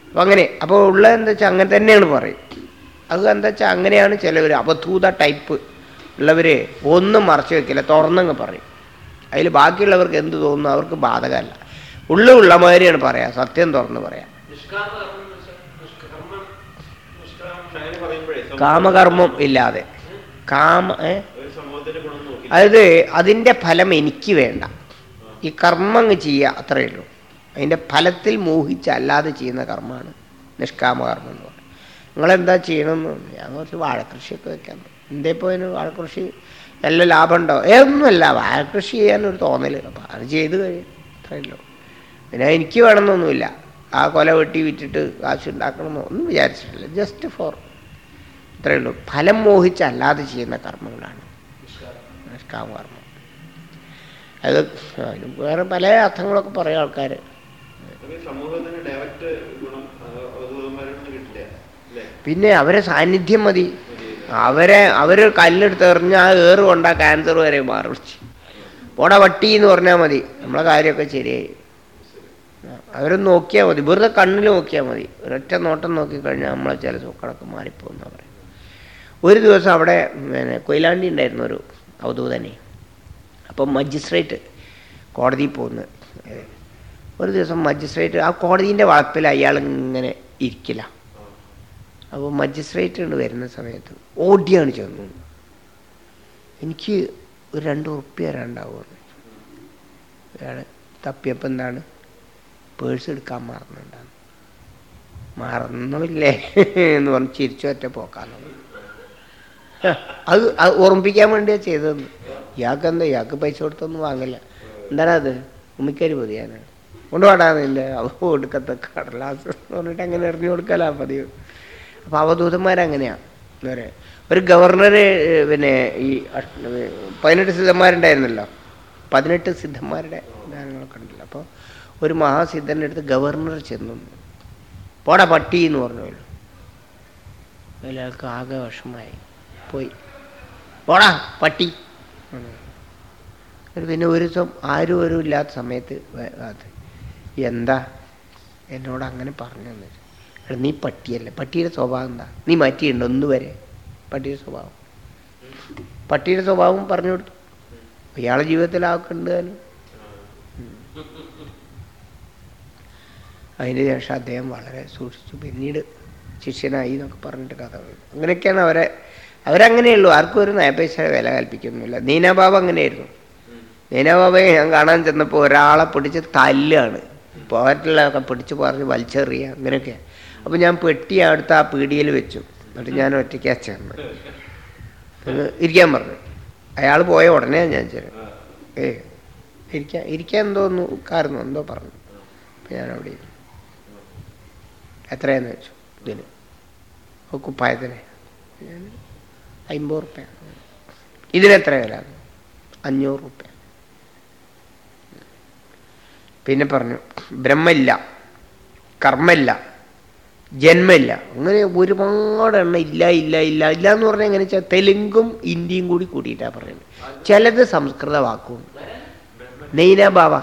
അപ്പം അങ്ങനെ അപ്പോൾ ഉള്ളത് എന്താ വെച്ചാൽ അങ്ങനെ തന്നെയാണ് പറയും. അത് എന്താ വെച്ചാൽ അങ്ങനെയാണ് ചിലവർ അവധൂത ടൈപ്പ് ഉള്ളവർ ഒന്നും മറച്ചു വെക്കില്ല തുറന്നങ്ങ് പറയും. അതിൽ ബാക്കിയുള്ളവർക്ക് എന്ത് തോന്നുന്നു അവർക്ക് ബാധകമല്ല. ഉള്ള മാതിരിയാണ് പറയാ സത്യം തുറന്ന് പറയാം. കാമകർമ്മം ഇല്ലാതെ. കാമ അതായത് അതിന്റെ ഫലം എനിക്ക് വേണ്ട. ഈ കർമ്മം അങ്ങ് ചെയ്യുക അത്രയേ ഉള്ളൂ. അതിന്റെ ഫലത്തിൽ മോഹിച്ചല്ലാതെ ചെയ്യുന്ന കർമ്മമാണ് നിഷ്കാമകർമ്മം എന്ന് പറയുന്നത്. നിങ്ങളെന്താ ചെയ്യണമെന്ന് ഞാൻ കുറച്ച് വാഴക്കൃഷിയൊക്കെ വെക്കാൻ എന്തേ പോയതിന് വാഴക്കൃഷി നല്ല ലാഭമുണ്ടോ? ഏതൊന്നുമല്ല വാഴക്കൃഷി ചെയ്യാനൊരു തോന്നൽ അപ്പം അത് ചെയ്ത് കഴിയും. അത്രയല്ലോ പിന്നെ എനിക്ക് വേണമെന്നൊന്നുമില്ല. ആ കൊല വെട്ടി വിറ്റിട്ട് കാശ് ഉണ്ടാക്കണമെന്നോ ഒന്നും വിചാരിച്ചിട്ടില്ല. ജസ്റ്റ് ഫോർ ഇത്രയേ ഉള്ളൂ. ഫലം മോഹിച്ചല്ലാതെ ചെയ്യുന്ന കർമ്മങ്ങളാണ്. നിഷ്കാമകർമ്മം. അത് അതിന് വേറെ പല അർത്ഥങ്ങളൊക്കെ പറയും ആൾക്കാർ പിന്നെ അവരെ സാന്നിധ്യം മതി. അവരെ അവർ കല്ലെടുത്ത് എറിഞ്ഞ് ആ ഏറ് കൊണ്ട ക്യാൻസർ വരെ മാറിച്ചു പോടാ വട്ടി എന്ന് പറഞ്ഞാൽ മതി. നമ്മളെ കാര്യമൊക്കെ ശരിയായി. അവരൊന്ന് നോക്കിയാൽ മതി. വെറുതെ കണ്ണിൽ നോക്കിയാൽ മതി. ഒരൊറ്റ നോട്ടം നോക്കിക്കഴിഞ്ഞാൽ നമ്മളെ ചില സൂക്കളൊക്കെ മാറിപ്പോകുന്ന പറയും. ഒരു ദിവസം അവിടെ പിന്നെ കൊയിലാണ്ടി ഉണ്ടായിരുന്നു ഒരു അവധൂതനെ. അപ്പം മജിസ്ട്രേറ്റ് കോടതിയിൽ പോകുന്ന. ഒരു ദിവസം മജിസ്ട്രേറ്റ് ആ കോടതിന്റെ വളപ്പിൽ അയാൾ ഇങ്ങനെ ഇരിക്കില്ല. അപ്പോൾ മജിസ്ട്രേറ്റുകൾ വരുന്ന സമയത്ത് ഓടിയാണ് ചെന്നു എനിക്ക് ഒരു രണ്ട് ഉറുപ്പ്യ തരാണ്ടാവുമെന്ന് അയാൾ തപ്പിയപ്പോൾ എന്താണ്? പേഴ്സ് എടുക്കാൻ മറന്നുണ്ടാകും മറന്നില്ലേ എന്ന് പറഞ്ഞ് ചിരിച്ചു ഒറ്റ പോക്കാന്ന് അത് ഓർമ്മിപ്പിക്കാൻ വേണ്ടിയാ ചെയ്തതെന്ന്. ഇയാൾക്ക് എന്താ? ഇയാൾക്ക് പൈസ കൊടുത്തൊന്നും വാങ്ങില്ല എന്താണ് അത്? ഉമ്മിക്കരി പൊതിയാനാണ്. കൊണ്ടുപാടാന്നില്ല അവ കൊടുക്കത്തെ കടലാസ് എന്ന് പറഞ്ഞിട്ട് അങ്ങനെ എറിഞ്ഞു കൊടുക്കലാ പതിവ്. അപ്പൊ അവധൂതന്മാരങ്ങനെയാണ് എന്താ പറയാ? ഒരു ഗവർണർ പിന്നെ ഈ പതിനെട്ട് സിദ്ധന്മാരുണ്ടായിരുന്നല്ലോ. പതിനെട്ട് സിദ്ധന്മാരുടെ ഉദാഹരണങ്ങളൊക്കെ ഉണ്ടല്ലോ. അപ്പോൾ ഒരു മഹാസിദ്ധന്റെ അടുത്ത് ഗവർണർ ചെന്നു. പോടാ പട്ടി എന്ന് പറഞ്ഞു. അയാൾക്ക് ആകെ വിഷമായി പോയി. പോടാ പട്ടി. എന്ന് പിന്നെ ഒരു ദിവസം ആരും ഒരു ഇല്ലാത്ത സമയത്ത് അത് എന്താ എന്നോട് അങ്ങനെ പറഞ്ഞു എന്ന് വെച്ചു. എടാ നീ പട്ടിയല്ലേ? പട്ടിയുടെ സ്വഭാവം എന്താ? നീ മാറ്റിയുണ്ട് ഒന്ന് വരെ പട്ടിയുടെ സ്വഭാവം. പട്ടിയുടെ സ്വഭാവം പറഞ്ഞു കൊടുത്തു. ഇയാളെ ജീവിതത്തിൽ ആക്കുണ്ട് താനും അതിന് ശേഷം അദ്ദേഹം വളരെ സൂക്ഷിച്ചു. പിന്നീട് ശിഷ്യനായി എന്നൊക്കെ പറഞ്ഞിട്ട് കഥ അങ്ങനെയൊക്കെയാണ് അവരെ അവരങ്ങനെയുള്ളൂ. ആർക്കും ഒരു നയപൈസ വില കൽപ്പിക്കുന്നില്ല നീനാബാബ അങ്ങനെയായിരുന്നു. നീനാബാബയെ ഞാൻ കാണാൻ ചെന്നപ്പോൾ ഒരാളെ പിടിച്ച് തല്ലാണ്. പോകറ്റിലൊക്കെ പിടിച്ച് പറഞ്ഞ് വലിച്ചെറിയുക അങ്ങനെയൊക്കെ അപ്പോൾ ഞാൻ പെട്ടി അടുത്ത് ആ പീടിയിൽ വെച്ചു. എന്നിട്ട് ഞാൻ ഒറ്റയ്ക്ക് ചെന്ന് ഒന്ന് ഇരിക്കാൻ പറഞ്ഞു. അയാൾ പോയ ഉടനെ ഞാൻ ചേരും ഏ ഇരിക്കാൻ ഇരിക്കാൻ എന്തോ ഒന്ന് കാർന്നു എന്തോ പറഞ്ഞു. അപ്പം ഞാൻ അവിടെ ഇരുന്നു. എത്രയെന്ന് വെച്ചു? ഇതിന്. കുപ്പായത്തിന്. അമ്പത് റുപ്യ. ഇതിനെത്ര വില? അഞ്ഞൂറ് റുപ്യ. പിന്നെ പറഞ്ഞു ബ്രഹ്മമില്ല കർമ്മമില്ല. ജന്മമില്ല. അങ്ങനെ ഒരുപാട് എണ്ണം ഇല്ല ഇല്ല ഇല്ല ഇല്ല എന്ന് പറഞ്ഞാൽ എങ്ങനെ വെച്ചാൽ തെലുങ്കും ഹിന്ദിയും കൂടി കൂടിയിട്ടാണ് പറയുന്നത്. ചിലത് സംസ്കൃത വാക്കും. നെയ്ന ബാവ.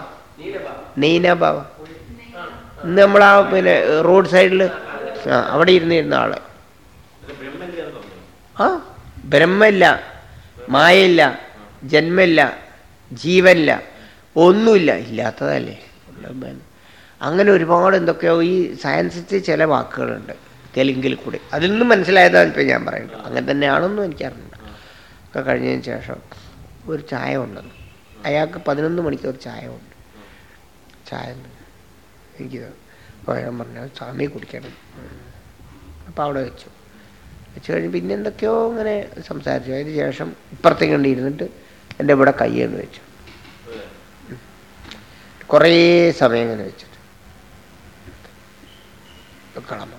ഇന്ന് നമ്മളാ പിന്നെ റോഡ് സൈഡിൽ ആ അവിടെ ഇരുന്നിരുന്ന ആൾ. ആ ബ്രഹ്മല്ല മായയില്ല ജന്മല്ല ജീവനില്ല ഒന്നുമില്ല ഇല്ലാത്തതല്ലേ? അങ്ങനെ ഒരുപാട് എന്തൊക്കെയോ ഈ സയൻസിൽ ചില വാക്കുകളുണ്ട് തെലുങ്കിൽ കൂടി. അതിൽ നിന്നും മനസ്സിലായതാണ് ഇപ്പം ഞാൻ പറയുന്നത്. അങ്ങനെ തന്നെയാണെന്നും എനിക്കറിയില്ല ഒക്കെ കഴിഞ്ഞതിന് ശേഷം ഒരു ചായ ഉണ്ടെന്ന് അയാൾക്ക് പതിനൊന്ന് മണിക്ക് ഒരു ചായ ഉണ്ട്. ചായ. എനിക്ക് ഞാൻ പറഞ്ഞു സ്വാമി കുടിക്കണം. അപ്പോൾ അവിടെ വെച്ചു. വെച്ച് കഴിഞ്ഞ് പിന്നെ എന്തൊക്കെയോ അങ്ങനെ സംസാരിച്ചു. അതിന് ശേഷം ഇപ്പുറത്തേക്ക് കണ്ടി ഇരുന്നിട്ട് എന്റെ ഇവിടെ കയ്യെന്ന് വെച്ചു. കുറേ സമയം ഇങ്ങനെ വെച്ചിട്ട് കളമ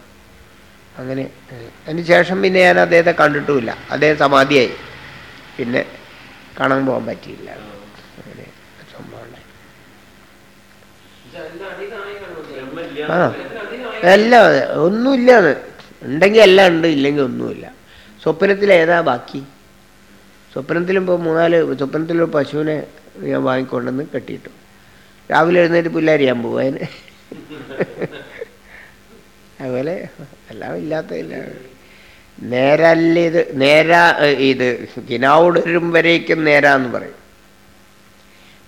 അങ്ങനെ ഏഹ്, അതിന് ശേഷം പിന്നെ ഞാൻ അദ്ദേഹത്തെ കണ്ടിട്ടുമില്ല. അദ്ദേഹം സമാധിയായി. പിന്നെ കാണാൻ പോകാൻ പറ്റിയില്ല. അങ്ങനെ സംഭവം ഉണ്ടായി ആ എല്ലാം. ഒന്നുമില്ലാന്ന്. ഉണ്ടെങ്കിൽ എല്ലാം ഉണ്ട് ഇല്ലെങ്കിൽ ഒന്നുമില്ല. സ്വപ്നത്തിൽ ഏതാ ബാക്കി? സ്വപ്നത്തിലും ഇപ്പോൾ മൂന്നാൽ സ്വപ്നത്തിലൊരു പശുവിനെ ഞാൻ വാങ്ങിക്കൊണ്ടെന്ന് കെട്ടിയിട്ടു. രാവിലെ എഴുന്നേറ്റ് പുല്ലാരിയാൻ പോകും അതിന്. അതുപോലെ എല്ലാം ഇല്ലാത്തതില്ല. നേരല്ല ഇത് നേരാ ഇത് കിനാവുടരും വരേക്കും നേരാന്ന് പറയും.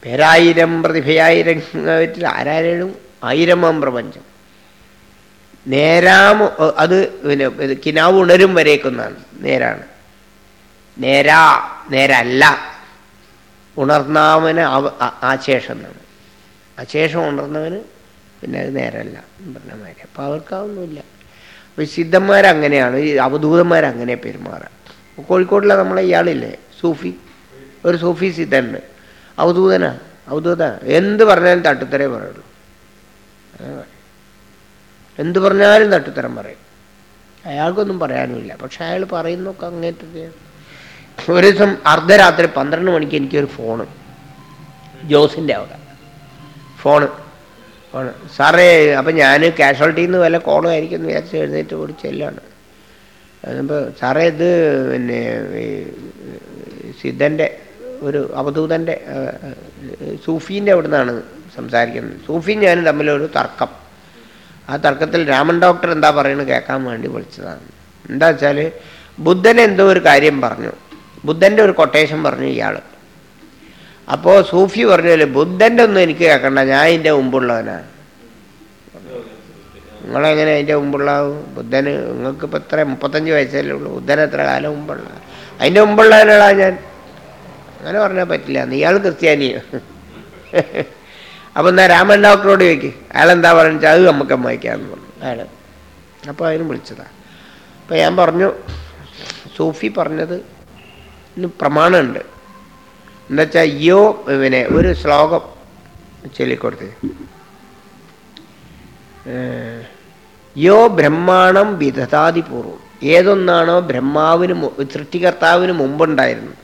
പേരായിരം പ്രതിഭയായിരം ആരാരും ആയിരമാം പ്രപഞ്ചം. നേരാമ അത് പിന്നെ കിനാവ് ഉണരും വരേക്കുന്നതാണ് നേരാണ്. നേരാ നേരല്ല. ഉണർന്നാവന് ആ- ആശേഷം എന്നാണ് അശേഷം ഉണർന്നവന് പിന്നെ അത് എന്ന് പറഞ്ഞ മാതിരി. അപ്പം അവർക്കാവുന്നില്ല അപ്പോൾ സിദ്ധന്മാരങ്ങനെയാണ് ഈ അവധൂതന്മാരങ്ങനെ പെരുമാറുക കോഴിക്കോട്ടിലെ നമ്മളെ ഇയാളില്ലേ സൂഫി? ഒരു സൂഫി സിദ്ധനുണ്ട്. അവധൂതനാ അവധൂത. എന്ത് പറഞ്ഞാലും തട്ടുത്തരേ പറയുള്ളൂ. പറയും. എന്ത് പറഞ്ഞാലും തട്ടുത്തരം പറയും. അയാൾക്കൊന്നും പറയാനുമില്ല. പക്ഷെ അയാൾ പറയുന്നൊക്കെ അങ്ങേറ്റത്തെ ഒരു ദിവസം അർദ്ധരാത്രി പന്ത്രണ്ട് മണിക്ക് എനിക്കൊരു ഫോണ്. ജോസിന്റെ അവിടെ ഫോണ്. ഫോണ് സാറേ അപ്പം ഞാൻ കാഷ്വാലിറ്റിയിൽ നിന്ന് വല്ല കോളും ആയിരിക്കും എന്ന് വിചാരിച്ച് എഴുന്നേറ്റ് കൂടി ചെല്ലാണ്. അതിപ്പോൾ സാറേ ഇത് പിന്നെ സിദ്ധന്റെ ഒരു അവധൂതന്റെ സൂഫീന്റെ അവിടെ നിന്നാണ് സംസാരിക്കുന്നത്. സൂഫിയും ഞാനും തമ്മിലൊരു തർക്കം. ആ തർക്കത്തിൽ രാമൻ ഡോക്ടർ എന്താ പറയുന്നത് കേൾക്കാൻ വേണ്ടി വിളിച്ചതാണ്. എന്താ വെച്ചാൽ ബുദ്ധൻ എന്തോ ഒരു കാര്യം പറഞ്ഞു. ബുദ്ധന്റെ ഒരു കൊട്ടേഷൻ പറഞ്ഞു ഇയാൾ അപ്പോൾ സൂഫി പറഞ്ഞാൽ ബുദ്ധന്റെ ഒന്നും എനിക്ക് കേൾക്കണ്ട. ഞാൻ എന്റെ മുമ്പുള്ളവനാണ് നിങ്ങളെങ്ങനെ അതിന്റെ മുമ്പുള്ളാവും ബുദ്ധന് നിങ്ങൾക്ക് ഇപ്പൊ എത്ര? മുപ്പത്തഞ്ച് വയസ്സല്ലേ ഉള്ളൂ. ബുദ്ധൻ എത്ര കാലം മുമ്പുള്ള? അതിന്റെ മുമ്പുള്ളവനാളാ ഞാൻ? അങ്ങനെ പറഞ്ഞാൽ പറ്റില്ല. ഇയാൾ ക്രിസ്ത്യാനിയോ. അപ്പം എന്നാ രാമൻ ഡോക്ടറോട് ചോദിക്ക്. അയാൾ എന്താ പറയുന്നത് അത് നമുക്ക് വായിക്കാമെന്ന് പറഞ്ഞു. അയാൾ അപ്പോൾ അതിനും വിളിച്ചതാ. അപ്പം ഞാൻ പറഞ്ഞു സൂഫി പറഞ്ഞത് ഇന്ന് പ്രമാണമുണ്ട്. എന്താ വെച്ചാൽ യോ പിന്നെ ഒരു ശ്ലോകം ചൊല്ലിക്കൊടുത്ത്. യോ ബ്രഹ്മാണം വിധതാതിപൂർവം ഏതൊന്നാണോ ബ്രഹ്മാവിന് സൃഷ്ടികർത്താവിന് മുമ്പുണ്ടായിരുന്നത്.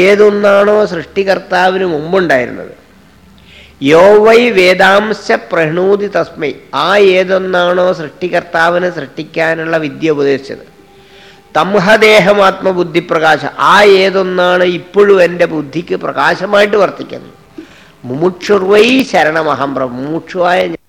ഏതൊന്നാണോ സൃഷ്ടികർത്താവിന് മുമ്പുണ്ടായിരുന്നത്. യോ വൈ വേദാംശ പ്രണൂതി തസ്മൈ. ആ ഏതൊന്നാണോ സൃഷ്ടികർത്താവിന് സൃഷ്ടിക്കാനുള്ള വിദ്യ ഉപദേശിച്ചത്. തംഹദേഹമാത്മബുദ്ധി പ്രകാശം ആ ഏതൊന്നാണ് ഇപ്പോഴും എന്റെ ബുദ്ധിക്ക് പ്രകാശമായിട്ട് വർത്തിക്കുന്നത്? മുമുക്ഷുർവൈ ശരണമഹം പ്ര മുമുക്ഷുവായ ഞാൻ